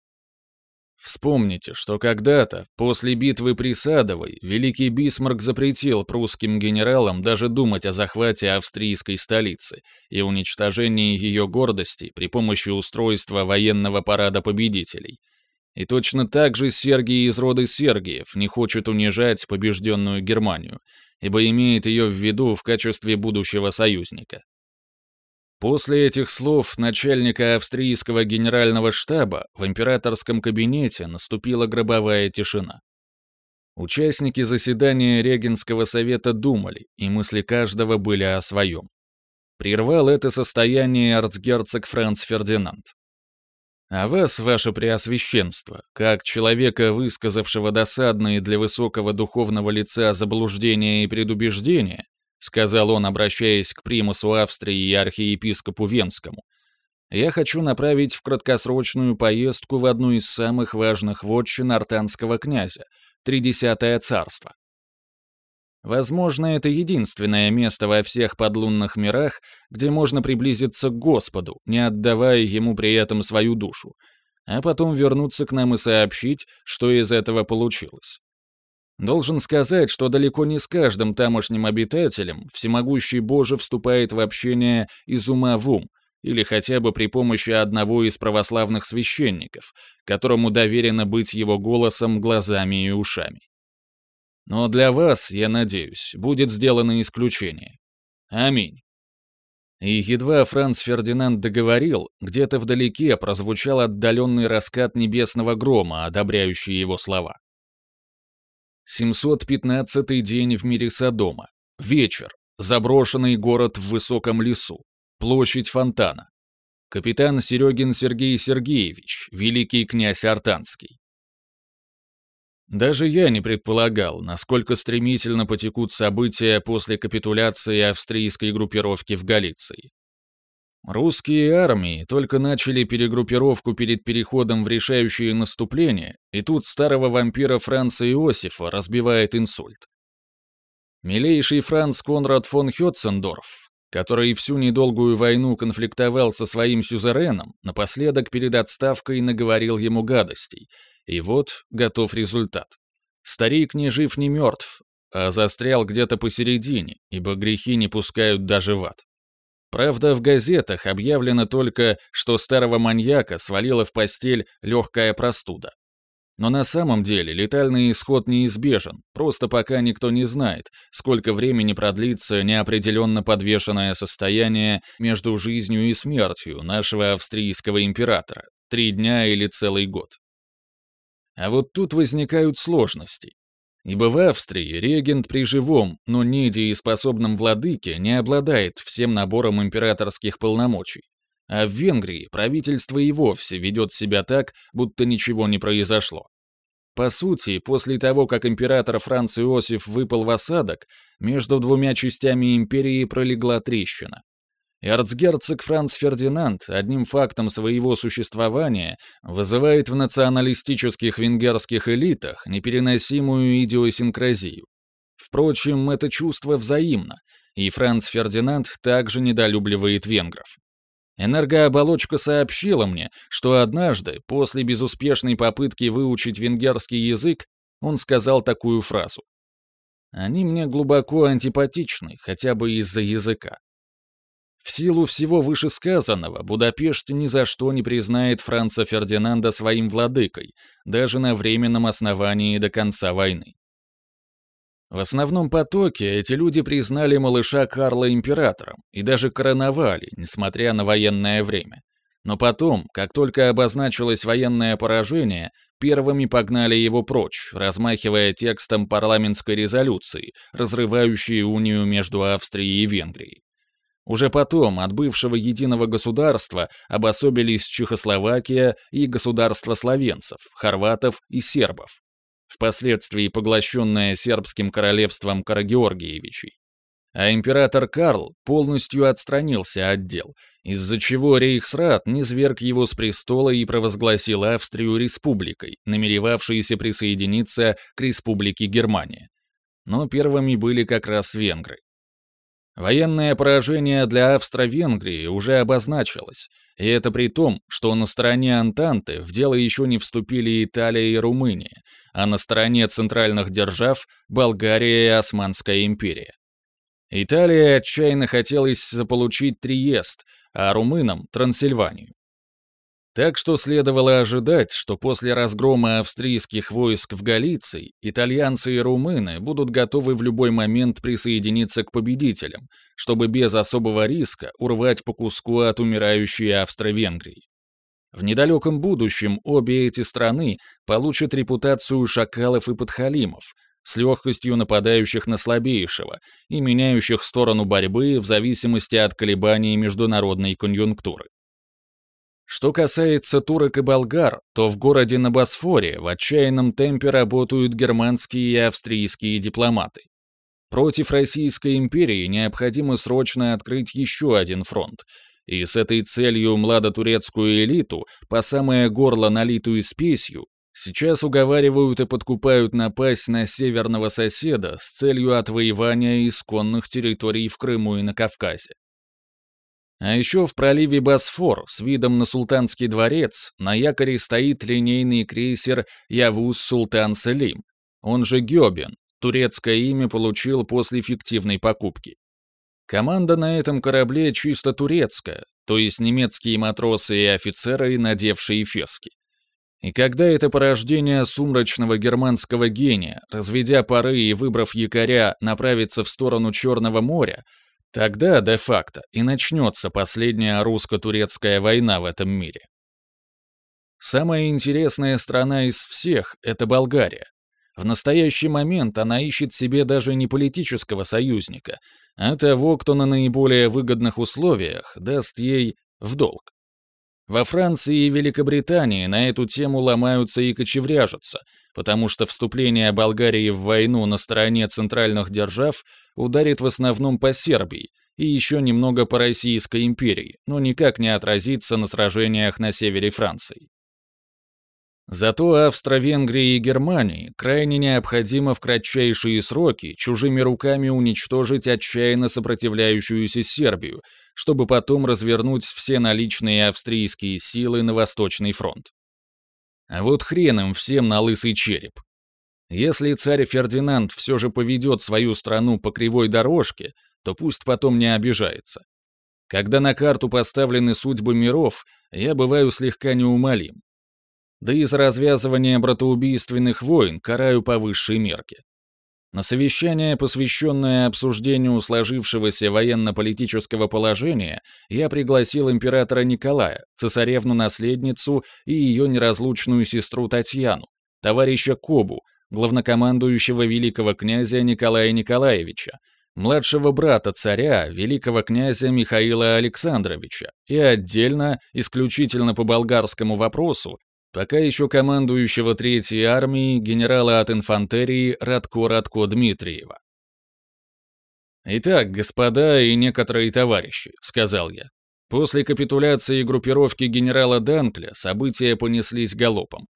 Speaker 2: Вспомните, что когда-то, после битвы при Садовой, великий Бисмарк запретил прусским генералам даже думать о захвате австрийской столицы и уничтожении ее гордости при помощи устройства военного парада победителей. И точно так же Сергий из рода Сергиев не хочет унижать побежденную Германию, ибо имеет ее в виду в качестве будущего союзника. После этих слов начальника австрийского генерального штаба в императорском кабинете наступила гробовая тишина. Участники заседания Регенского совета думали, и мысли каждого были о своем. Прервал это состояние арцгерцог Франц Фердинанд. А вас, ваше преосвященство, как человека, высказавшего досадные для высокого духовного лица заблуждения и предубеждения, сказал он, обращаясь к примусу Австрии и архиепископу Венскому, я хочу направить в краткосрочную поездку в одну из самых важных вотчин артанского князя, Тридесятое царство. Возможно, это единственное место во всех подлунных мирах, где можно приблизиться к Господу, не отдавая Ему при этом свою душу, а потом вернуться к нам и сообщить, что из этого получилось. Должен сказать, что далеко не с каждым тамошним обитателем всемогущий Боже вступает в общение из ума в ум, или хотя бы при помощи одного из православных священников, которому доверено быть его голосом, глазами и ушами. Но для вас, я надеюсь, будет сделано исключение. Аминь. И едва Франц Фердинанд договорил, где-то вдалеке прозвучал отдаленный раскат небесного грома, одобряющий его слова. 715-й день в мире Содома. Вечер. Заброшенный город в высоком лесу. Площадь фонтана. Капитан Серегин Сергей Сергеевич, великий князь Артанский. Даже я не предполагал, насколько стремительно потекут события после капитуляции австрийской группировки в Галиции. Русские армии только начали перегруппировку перед переходом в решающее наступление, и тут старого вампира Франца Иосифа разбивает инсульт. Милейший Франц Конрад фон Хетцендорф, который всю недолгую войну конфликтовал со своим сюзереном, напоследок перед отставкой наговорил ему гадостей — и вот готов результат. Старик не жив, не мертв, а застрял где-то посередине, ибо грехи не пускают даже в ад. Правда, в газетах объявлено только, что старого маньяка свалила в постель легкая простуда. Но на самом деле летальный исход неизбежен, просто пока никто не знает, сколько времени продлится неопределенно подвешенное состояние между жизнью и смертью нашего австрийского императора, три дня или целый год. А вот тут возникают сложности. Ибо в Австрии регент при живом, но недееспособном владыке не обладает всем набором императорских полномочий. А в Венгрии правительство и вовсе ведет себя так, будто ничего не произошло.
Speaker 1: По сути, после того, как император Франц Иосиф выпал в осадок, между двумя частями империи пролегла трещина. Эрцгерцог Франц Фердинанд одним фактом своего существования вызывает в националистических венгерских элитах непереносимую идиосинкразию. Впрочем, это чувство взаимно, и Франц Фердинанд также недолюбливает венгров. Энергооболочка сообщила мне, что однажды, после безуспешной попытки выучить венгерский язык, он сказал такую фразу. «Они мне глубоко антипатичны, хотя бы из-за языка. В силу всего вышесказанного, Будапешт ни за что не признает Франца Фердинанда своим владыкой, даже на временном основании до конца войны. В основном потоке эти люди признали малыша Карла императором и даже короновали, несмотря на военное время. Но потом, как только обозначилось военное поражение, первыми погнали его прочь, размахивая текстом парламентской резолюции, разрывающей унию между Австрией и Венгрией. Уже потом от бывшего единого государства обособились Чехословакия и государство словенцев, хорватов и сербов, впоследствии поглощенное сербским королевством Карагеоргиевичей. А император Карл полностью отстранился от дел, из-за чего Рейхсрат низверг его с престола и провозгласил Австрию республикой, намеревавшейся присоединиться к республике Германия. Но первыми были как раз венгры. Военное поражение для Австро-Венгрии уже обозначилось, и это при том, что на стороне Антанты в дело еще не вступили Италия и Румыния, а на стороне центральных держав — Болгария и Османская империя. Италия отчаянно хотелось заполучить Триест, а румынам — Трансильванию. Так что следовало ожидать, что после разгрома австрийских войск в Галиции итальянцы и румыны будут готовы в любой момент присоединиться к победителям, чтобы без особого риска урвать по куску от умирающей Австро-Венгрии. В недалеком будущем обе эти страны получат репутацию шакалов и подхалимов, с легкостью нападающих на слабейшего и меняющих сторону борьбы в зависимости от колебаний международной конъюнктуры. Что касается турок и болгар, то в городе на Босфоре в отчаянном темпе работают германские и австрийские дипломаты. Против Российской империи необходимо срочно открыть еще один фронт, и с этой целью младотурецкую элиту, по самое горло налитую спесью, сейчас уговаривают и подкупают напасть на северного соседа с целью отвоевания исконных территорий в Крыму и на Кавказе. А еще в проливе Босфор с видом на Султанский дворец на якоре стоит линейный крейсер Явуз Султан Салим, он же Гёбен, турецкое имя получил после фиктивной покупки. Команда на этом корабле чисто турецкая, то есть немецкие матросы и офицеры, надевшие фески. И когда это порождение сумрачного германского гения, разведя пары и выбрав якоря, направится в сторону Черного моря, Тогда, де-факто, и начнется последняя русско-турецкая война в этом мире. Самая интересная страна из всех — это Болгария. В настоящий момент она ищет себе даже не политического союзника, а того, кто на наиболее выгодных условиях даст ей в долг. Во Франции и Великобритании на эту тему ломаются и кочевряжутся, потому что вступление Болгарии в войну на стороне центральных держав ударит в основном по Сербии и еще немного по Российской империи, но никак не отразится на сражениях на севере Франции. Зато Австро-Венгрии и Германии крайне необходимо в кратчайшие сроки чужими руками уничтожить отчаянно сопротивляющуюся Сербию, чтобы потом развернуть все наличные австрийские силы на Восточный фронт. А вот хрен им всем на лысый череп. Если царь Фердинанд все же поведет свою страну по кривой дорожке, то пусть потом не обижается. Когда на карту поставлены судьбы миров, я бываю слегка неумолим. Да и за развязывание братоубийственных войн караю по высшей мерке. На совещание, посвященное обсуждению сложившегося военно-политического положения, я пригласил императора Николая, цесаревну-наследницу и ее неразлучную сестру Татьяну, товарища Кобу, главнокомандующего великого князя Николая Николаевича, младшего брата царя, великого князя Михаила Александровича, и отдельно, исключительно по болгарскому вопросу, пока еще командующего Третьей армией генерала от инфантерии Радко Радко Дмитриева. «Итак, господа и некоторые товарищи», — сказал я, После капитуляции группировки генерала Данкля события понеслись галопом.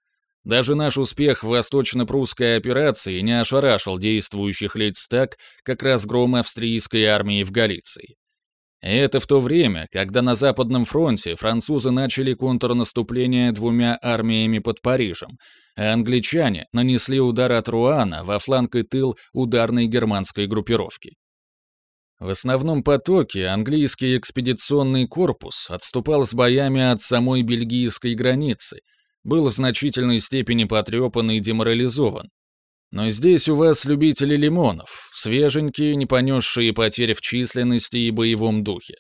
Speaker 1: Даже наш успех в восточно-прусской операции не ошарашил действующих лиц так, как разгром австрийской армии в Галиции. И это в то время, когда на Западном фронте французы начали контрнаступление двумя армиями под Парижем, а англичане нанесли удар от Руана во фланг и тыл ударной германской группировки. В основном потоке английский экспедиционный корпус отступал с боями от самой бельгийской границы, был в значительной степени потрепан и деморализован. Но здесь у вас любители лимонов, свеженькие, не понесшие потерь в численности и боевом духе.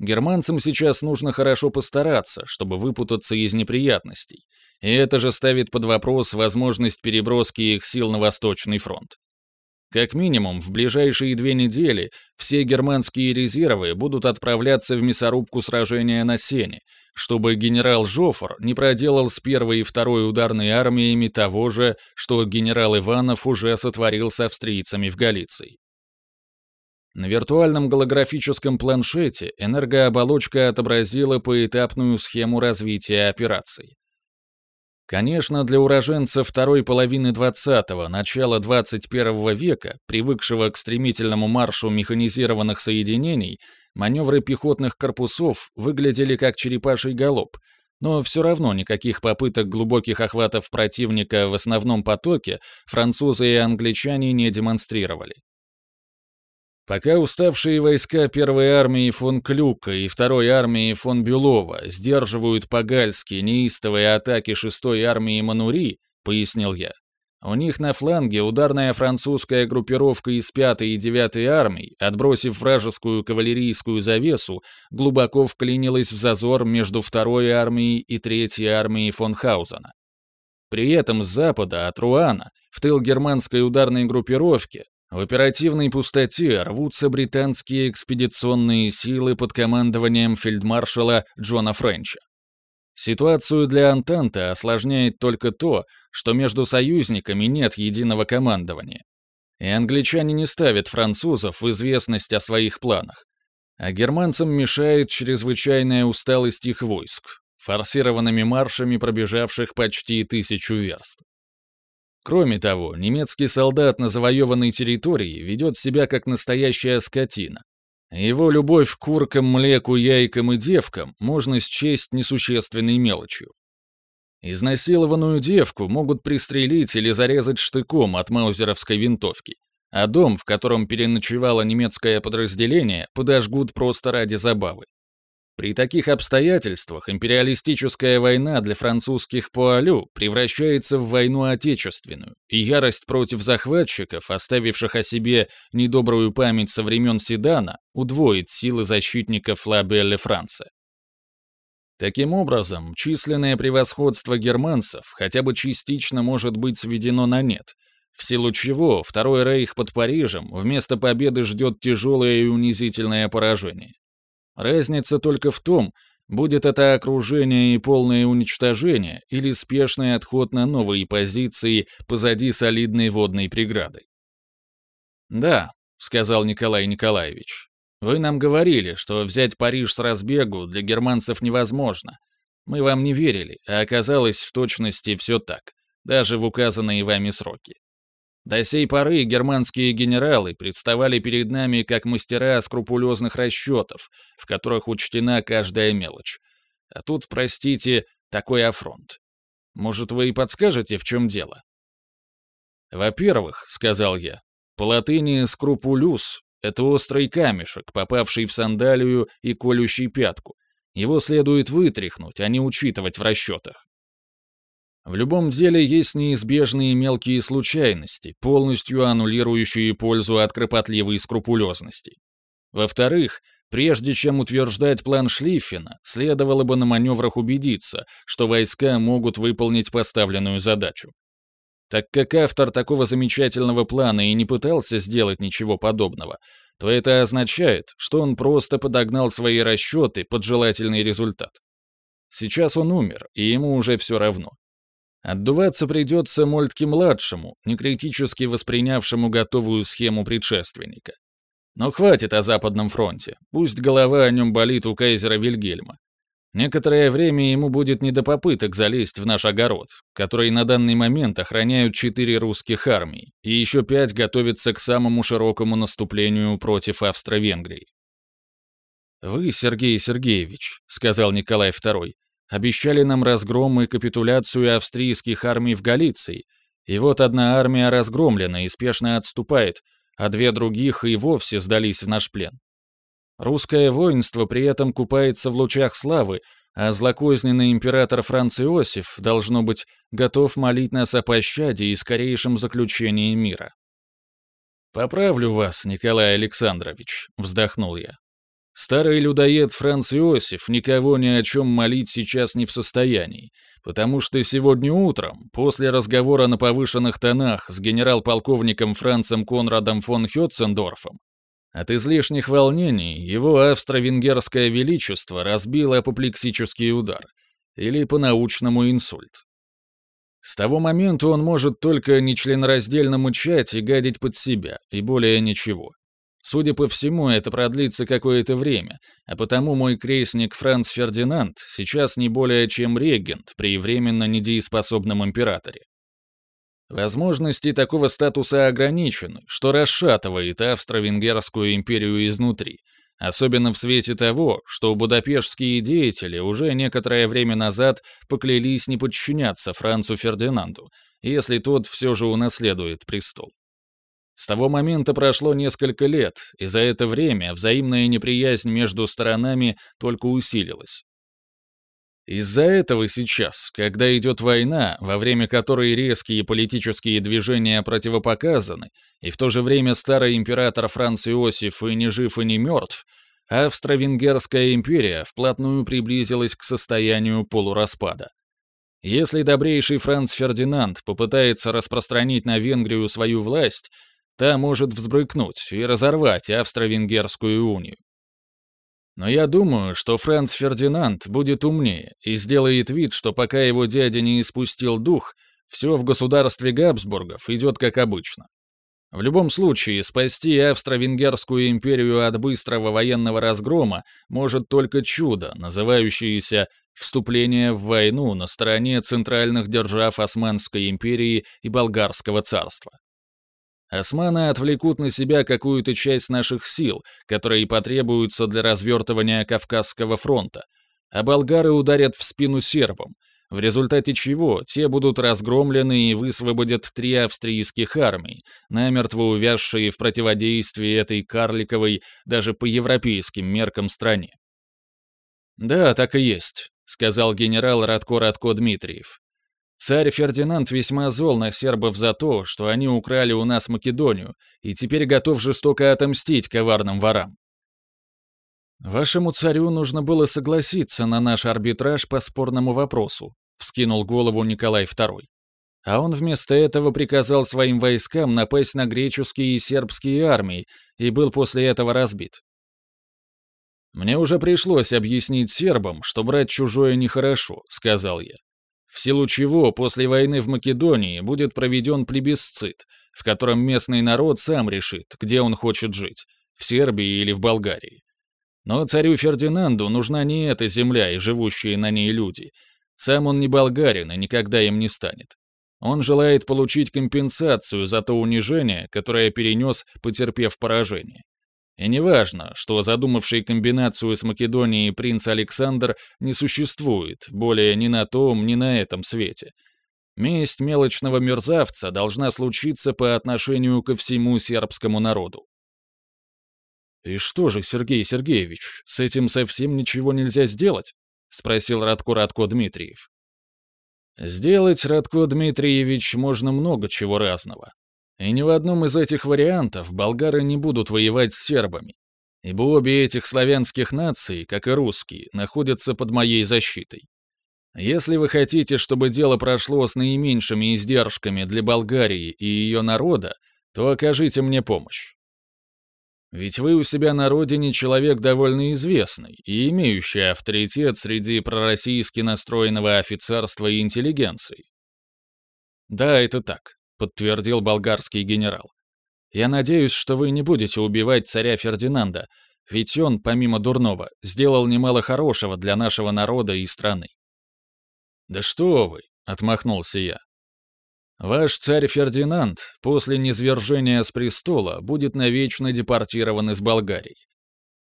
Speaker 1: Германцам сейчас нужно хорошо постараться, чтобы выпутаться из неприятностей, и это же ставит под вопрос возможность переброски их сил на Восточный фронт. Как минимум, в ближайшие две недели все германские резервы будут отправляться в мясорубку сражения на Сене, чтобы генерал Жофр не проделал с первой и второй ударной армиями того же, что генерал Иванов уже сотворил с австрийцами в Галиции. На виртуальном голографическом планшете энергооболочка отобразила поэтапную схему развития операции. Конечно, для уроженца второй половины 20-го, начала 21 века, привыкшего к стремительному маршу механизированных соединений, маневры пехотных корпусов выглядели как черепаший галоп, но все равно никаких попыток глубоких охватов противника в основном потоке французы и англичане не демонстрировали. Пока уставшие войска первой армии фон Клюка и второй армии фон Бюлова сдерживают по-гальски неистовые атаки шестой армии Манури, пояснил я, у них на фланге ударная французская группировка из 5 и 9 армий, отбросив вражескую кавалерийскую завесу, глубоко вклинилась в зазор между второй армией и третьей армией фон Хаузена. При этом с запада, от Руана, в тыл германской ударной группировки, в оперативной пустоте рвутся британские экспедиционные силы под командованием фельдмаршала Джона Френча. Ситуацию для Антанта осложняет только то, что между союзниками нет единого командования. И англичане не ставят французов в известность о своих планах. А германцам мешает чрезвычайная усталость их войск, форсированными маршами пробежавших почти тысячу верст. Кроме того, немецкий солдат на завоеванной территории ведет себя как настоящая скотина. Его любовь к куркам, млеку, яйкам и девкам можно счесть несущественной мелочью. Изнасилованную девку могут пристрелить или зарезать штыком от маузеровской винтовки, а дом, в котором переночевало немецкое подразделение, подожгут просто ради забавы. При таких обстоятельствах империалистическая война для французских пуалю превращается в войну отечественную, и ярость против захватчиков, оставивших о себе недобрую память со времен Седана, удвоит силы защитников Ла Белле Франце. Таким образом, численное превосходство германцев хотя бы частично может быть сведено на нет, в силу чего Второй Рейх под Парижем вместо победы ждет тяжелое и унизительное поражение. Разница только в том, будет это окружение и полное уничтожение или спешный отход на новые позиции позади солидной водной преграды. «Да», — сказал Николай Николаевич, — «вы нам говорили, что взять Париж с разбегу для германцев невозможно. Мы вам не верили, а оказалось в точности все так, даже в указанные вами сроки. До сей поры германские генералы представали перед нами как мастера скрупулезных расчетов, в которых учтена каждая мелочь. А тут, простите, такой афронт. Может, вы и подскажете, в чем дело? «Во-первых, — сказал я, — по латыни «скрупулюс» — это острый камешек, попавший в сандалию и колющий пятку. Его следует вытряхнуть, а не учитывать в расчетах. В любом деле есть неизбежные мелкие случайности, полностью аннулирующие пользу от кропотливой скрупулезности. Во-вторых, прежде чем утверждать план Шлиффена, следовало бы на маневрах убедиться, что войска могут выполнить поставленную задачу. Так как автор такого замечательного плана и не пытался сделать ничего подобного, то это означает, что он просто подогнал свои расчеты под желательный результат. Сейчас он умер, и ему уже все равно. Отдуваться придется Мольтке-младшему, некритически воспринявшему готовую схему предшественника. Но хватит о Западном фронте, пусть голова о нем болит у кайзера Вильгельма. Некоторое время ему будет не до попыток залезть в наш огород, который на данный момент охраняют четыре русских армии, и еще пять готовятся к самому широкому наступлению против Австро-Венгрии. «Вы, Сергей Сергеевич», — сказал Николай II, Обещали нам разгром и капитуляцию австрийских армий в Галиции. И вот одна армия разгромлена и спешно отступает, а две других и вовсе сдались в наш плен. Русское воинство при этом купается в лучах славы, а злокозненный император Франц Иосиф, должно быть, готов молить нас о пощаде и скорейшем заключении мира. «Поправлю вас, Николай Александрович», — вздохнул я. Старый людоед Франц Иосиф никого ни о чем молить сейчас не в состоянии, потому что сегодня утром, после разговора на повышенных тонах с генерал-полковником Францем Конрадом фон Хетцендорфом, от излишних волнений его австро-венгерское величество разбило апоплексический удар, или по-научному инсульт. С того момента он может только нечленораздельно мучать и гадить под себя, и более ничего. Судя по всему, это продлится какое-то время, а потому мой крестник Франц Фердинанд сейчас не более чем регент при временно недееспособном императоре. Возможности такого статуса ограничены, что расшатывает Австро-Венгерскую империю изнутри, особенно в свете того, что будапештские деятели уже некоторое время назад поклялись не подчиняться Францу Фердинанду, если тот все же унаследует престол. С того момента прошло несколько лет, и за это время взаимная неприязнь между сторонами только усилилась. Из-за этого сейчас, когда идет война, во время которой резкие политические движения противопоказаны, и в то же время старый император Франц Иосиф и не жив, и не мертв, Австро-Венгерская империя вплотную приблизилась к состоянию полураспада. Если добрейший Франц Фердинанд попытается распространить на Венгрию свою власть, та может взбрыкнуть и разорвать Австро-Венгерскую унию. Но я думаю, что Франц Фердинанд будет умнее и сделает вид, что пока его дядя не испустил дух, все в государстве Габсбургов идет как обычно. В любом случае, спасти Австро-Венгерскую империю от быстрого военного разгрома может только чудо, называющееся «вступление в войну на стороне центральных держав Османской империи и Болгарского царства». Османы отвлекут на себя какую-то часть наших сил, которые потребуются для развертывания Кавказского фронта, а болгары ударят в спину сербам, в результате чего те будут разгромлены и высвободят три австрийских армии, намертво увязшие в противодействии этой карликовой, даже по европейским меркам, стране. «Да, так и есть», — сказал генерал Радко-Радко Дмитриев. Царь Фердинанд весьма зол на сербов за то, что они украли у нас Македонию, и теперь готов жестоко отомстить коварным ворам. «Вашему царю нужно было согласиться на наш арбитраж по спорному вопросу», — вскинул голову Николай II. А он вместо этого приказал своим войскам напасть на греческие и сербские армии и был после этого разбит. «Мне уже пришлось объяснить сербам, что брать чужое нехорошо», — сказал я в силу чего после войны в Македонии будет проведен плебисцит, в котором местный народ сам решит, где он хочет жить, в Сербии или в Болгарии. Но царю Фердинанду нужна не эта земля и живущие на ней люди. Сам он не болгарин и никогда им не станет. Он желает получить компенсацию за то унижение, которое перенес, потерпев поражение. И неважно, что задумавший комбинацию с Македонией принц Александр не существует более ни на том, ни на этом свете. Месть мелочного мерзавца должна случиться по отношению ко всему сербскому народу. «И что же, Сергей Сергеевич, с этим совсем ничего нельзя сделать?» — спросил Радко Радко Дмитриев. «Сделать, Радко Дмитриевич, можно много чего разного. И ни в одном из этих вариантов болгары не будут воевать с сербами, ибо обе этих славянских наций, как и русские, находятся под моей защитой. Если вы хотите, чтобы дело прошло с наименьшими издержками для Болгарии и ее народа, то окажите мне помощь. Ведь вы у себя на родине человек довольно известный и имеющий авторитет среди пророссийски настроенного офицерства и интеллигенции.
Speaker 2: «Да, это так», — подтвердил болгарский генерал. «Я надеюсь, что вы не будете убивать царя Фердинанда, ведь он, помимо дурного, сделал немало хорошего для нашего народа и страны».
Speaker 1: «Да что вы!» — отмахнулся я. «Ваш царь Фердинанд после низвержения с престола будет навечно депортирован из Болгарии.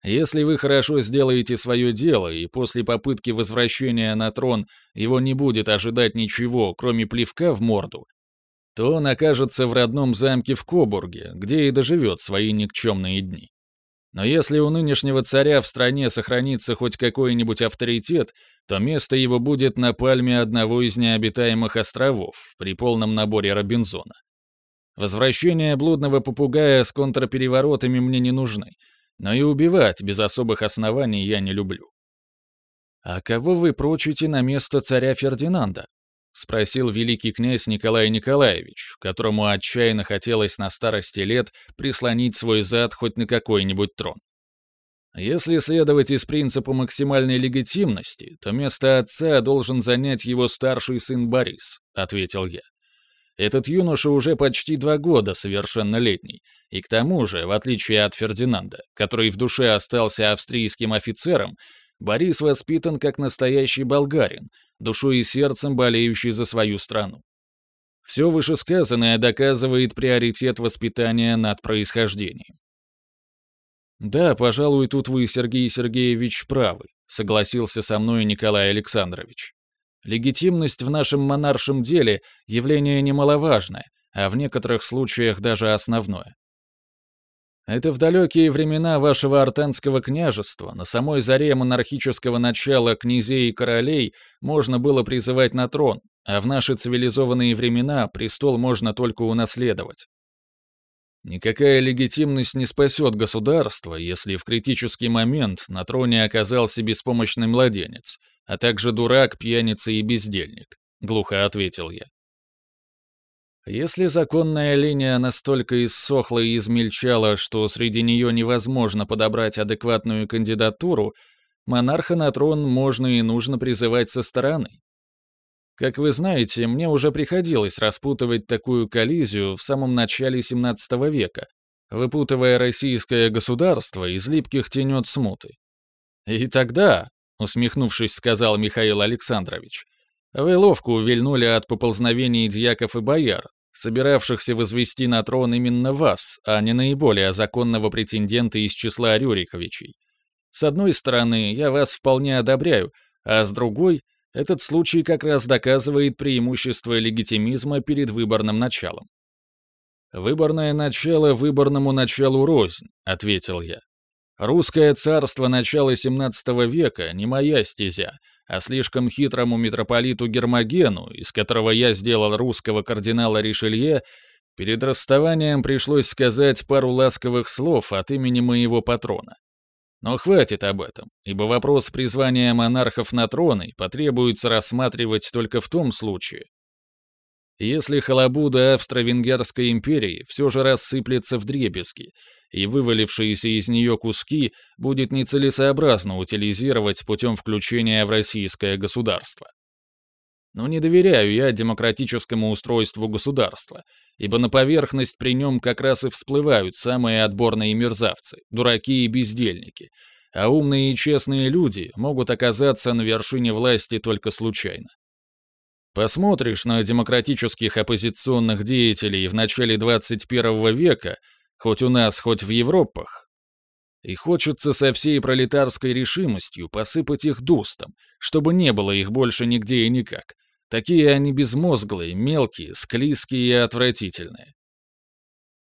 Speaker 1: Если вы хорошо сделаете свое дело, и после попытки возвращения на трон его не будет ожидать ничего, кроме плевка в морду, то он окажется в родном замке в Кобурге, где и доживет свои никчемные дни. Но если у нынешнего царя в стране сохранится хоть какой-нибудь авторитет, то место его будет на пальме одного из необитаемых островов при полном наборе Робинзона. Возвращение блудного попугая с контрпереворотами мне не нужны — но и убивать без особых оснований я не люблю.
Speaker 2: «А кого вы прочите на место царя Фердинанда?» — спросил великий князь Николай Николаевич, которому отчаянно хотелось на старости лет прислонить свой зад хоть на какой-нибудь трон.
Speaker 1: Если следовать из принципа максимальной легитимности, то место отца должен занять его старший сын Борис, ответил я. Этот юноша уже почти два года совершеннолетний, и к тому же, в отличие от Фердинанда, который в душе остался австрийским офицером, Борис воспитан как настоящий болгарин, душой и сердцем болеющий за свою страну. Все вышесказанное доказывает приоритет воспитания над происхождением.
Speaker 2: «Да, пожалуй, тут вы, Сергей Сергеевич, правы», — согласился со мной Николай Александрович. Легитимность в нашем монаршем деле — явление немаловажное, а в некоторых случаях даже основное. Это в далекие времена вашего артенского княжества, на самой заре монархического начала князей и королей можно было призывать на трон, а в наши цивилизованные времена престол можно только унаследовать. Никакая легитимность не спасет государство, если в критический момент на троне оказался беспомощный младенец, а также дурак, пьяница и бездельник», — глухо ответил я. Если законная линия настолько иссохла и измельчала, что среди нее невозможно подобрать адекватную кандидатуру, монарха на трон можно и нужно призывать со стороны. Как вы знаете, мне уже приходилось распутывать такую коллизию в самом начале XVII века, выпутывая российское государство из липких тенет смуты. И тогда, усмехнувшись, сказал Михаил Александрович. Вы ловко увильнули от поползновений дьяков и бояр, собиравшихся возвести на трон именно вас, а не наиболее законного претендента из числа Рюриковичей. С одной стороны, я вас вполне одобряю, а с другой, этот случай как раз доказывает преимущество легитимизма перед выборным началом. «Выборное начало выборному началу рознь», — ответил я. Русское царство начала XVII века не моя стезя, а слишком хитрому митрополиту Гермогену, из которого я сделал русского кардинала Ришелье, перед расставанием пришлось сказать пару ласковых слов от имени моего патрона. Но хватит об этом, ибо вопрос призвания монархов на троны потребуется рассматривать только в том случае, если халабуда Австро-Венгерской империи все же рассыплется в дребезги, и вывалившиеся из нее куски будет нецелесообразно утилизировать путем включения в российское государство. Но не доверяю я демократическому устройству государства, ибо на поверхность при нем как раз и всплывают самые отборные мерзавцы, дураки и бездельники, а умные и честные люди могут оказаться на вершине власти только случайно. Посмотришь на демократических оппозиционных деятелей в начале 21 века хоть у нас, хоть в Европах. И хочется со всей пролетарской решимостью посыпать их дустом, чтобы не было их больше нигде и никак. Такие они безмозглые, мелкие, склизкие и отвратительные.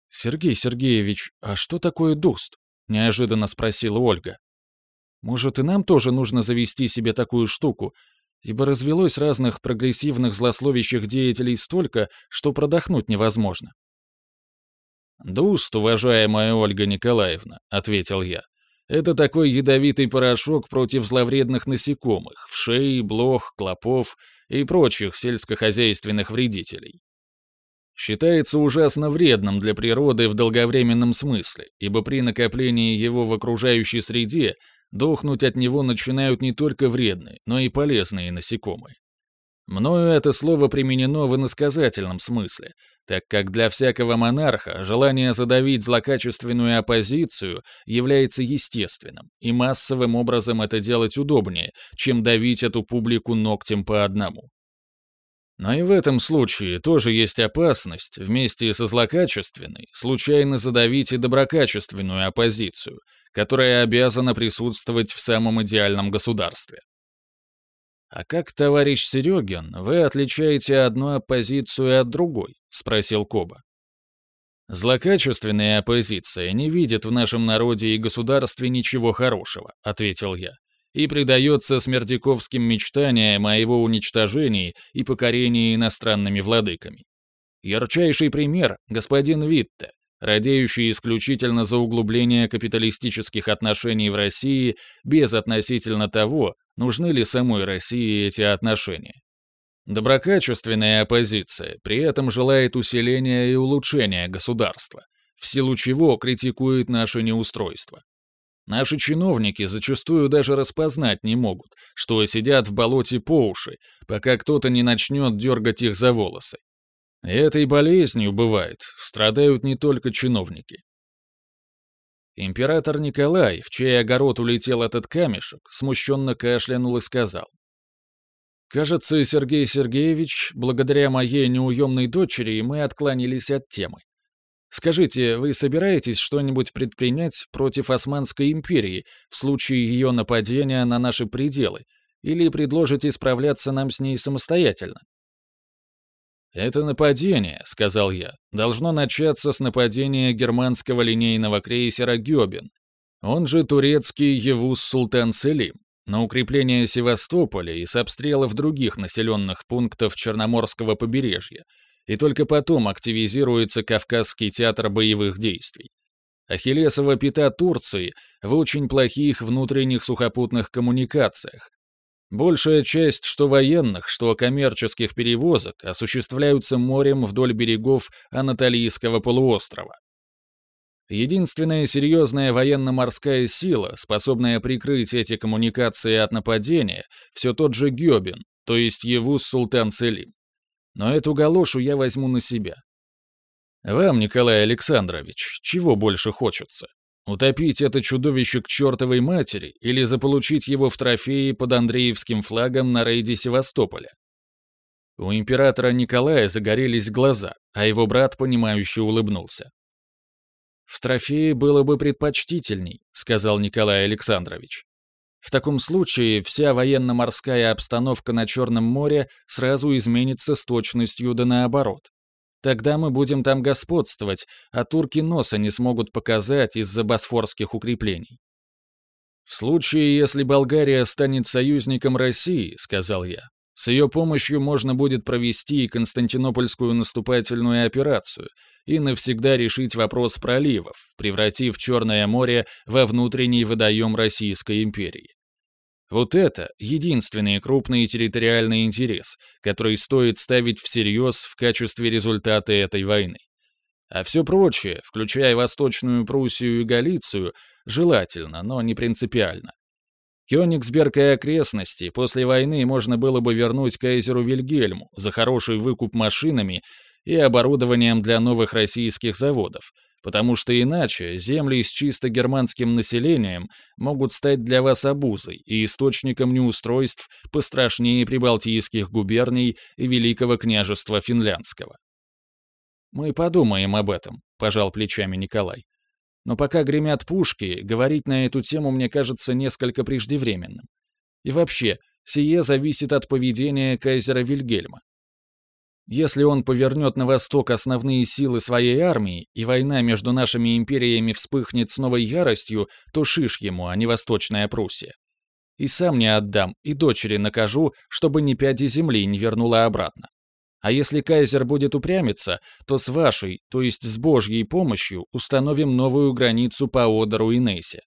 Speaker 2: «Сергей Сергеевич, а что такое дуст?» — неожиданно спросила Ольга. «Может, и нам тоже нужно завести себе такую штуку, ибо развелось разных прогрессивных злословящих деятелей столько, что продохнуть невозможно».
Speaker 1: «Дуст, уважаемая Ольга Николаевна», — ответил я. «Это такой ядовитый порошок против зловредных насекомых, вшей, блох, клопов и прочих сельскохозяйственных вредителей. Считается ужасно вредным для природы в долговременном смысле, ибо при накоплении его в окружающей среде дохнуть от него начинают не только вредные, но и полезные насекомые. Мною это слово применено в иносказательном смысле, так как для всякого монарха желание задавить злокачественную оппозицию является естественным, и массовым образом это делать удобнее, чем давить эту публику ногтем по одному. Но и в этом случае тоже есть опасность, вместе со злокачественной, случайно задавить и доброкачественную оппозицию, которая обязана присутствовать в самом идеальном государстве. «А как, товарищ Серегин, вы отличаете одну оппозицию от другой?» — спросил Коба. «Злокачественная оппозиция не видит в нашем народе и государстве ничего хорошего», — ответил я, «и предается смертяковским мечтаниям о его уничтожении и покорении иностранными владыками. Ярчайший пример — господин Витте, радеющий исключительно за углубление капиталистических отношений в России без относительно того, нужны ли самой России эти отношения. Доброкачественная оппозиция при этом желает усиления и улучшения государства, в силу чего критикует наше неустройство. Наши чиновники зачастую даже распознать не могут, что сидят в болоте по уши, пока кто-то не начнет дергать их за волосы. И этой болезнью, бывает, страдают не только чиновники. Император Николай, в чей огород улетел этот камешек, смущенно кашлянул и сказал. «Кажется, Сергей Сергеевич, благодаря моей неуемной дочери мы отклонились от темы. Скажите, вы собираетесь что-нибудь предпринять против Османской империи в случае ее нападения на наши пределы, или предложите справляться нам с ней самостоятельно?» «Это нападение», — сказал я, — «должно начаться с нападения германского линейного крейсера «Гёбен», он же турецкий Евус Султан Селим, на укрепление Севастополя и с обстрелов других населенных пунктов Черноморского побережья, и только потом активизируется Кавказский театр боевых действий. Ахиллесова пята Турции в очень плохих внутренних сухопутных коммуникациях, Большая часть что военных, что коммерческих перевозок осуществляются морем вдоль берегов Анатолийского полуострова. Единственная серьезная военно-морская сила, способная прикрыть эти коммуникации от нападения, все тот же Гёбин, то есть Евус Султан Селим. Но эту галошу я возьму на себя. Вам, Николай Александрович, чего больше хочется? Утопить это чудовище к чертовой матери или заполучить его в трофеи под Андреевским флагом на рейде Севастополя? У императора Николая загорелись глаза, а его брат, понимающе улыбнулся. «В трофее было бы предпочтительней», — сказал Николай Александрович. «В таком случае вся военно-морская обстановка на Черном море сразу изменится с точностью да наоборот. Тогда мы будем там господствовать, а турки носа не смогут показать из-за босфорских укреплений. «В случае, если Болгария станет союзником России, — сказал я, — с ее помощью можно будет провести Константинопольскую наступательную операцию и навсегда решить вопрос проливов, превратив Черное море во внутренний водоем Российской империи. Вот это единственный крупный территориальный интерес, который стоит ставить всерьез в качестве результата этой войны. А все прочее, включая Восточную Пруссию и Галицию, желательно, но не принципиально. Кёнигсберг и окрестности после войны можно было бы вернуть кайзеру Вильгельму за хороший выкуп машинами и оборудованием для новых российских заводов, потому что иначе земли с чисто германским населением могут стать для вас обузой и источником неустройств пострашнее прибалтийских губерний и Великого княжества Финляндского. «Мы подумаем об этом», — пожал плечами Николай. «Но пока гремят пушки, говорить на эту тему мне кажется несколько преждевременным. И вообще, сие зависит от поведения кайзера Вильгельма. Если он повернет на восток основные силы своей армии, и война между нашими империями вспыхнет с новой яростью, то шиш ему, а не Восточная Пруссия. И сам не отдам, и дочери накажу, чтобы ни пяди земли не вернула обратно. А если кайзер будет упрямиться, то с вашей, то есть с Божьей помощью, установим новую границу по Одеру и Нейсе.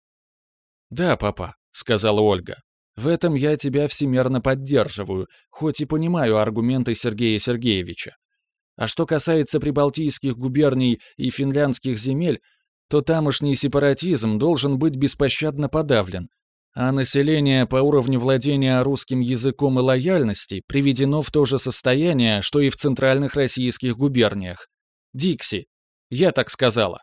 Speaker 1: «Да, папа», — сказала Ольга. В этом я тебя всемерно поддерживаю, хоть и понимаю аргументы Сергея Сергеевича. А что касается прибалтийских губерний и финляндских земель, то тамошний сепаратизм должен быть беспощадно подавлен.
Speaker 2: а население по уровню владения русским языком и лояльности приведено в то же состояние, что и в центральных российских губерниях. Дикси. Я так сказала.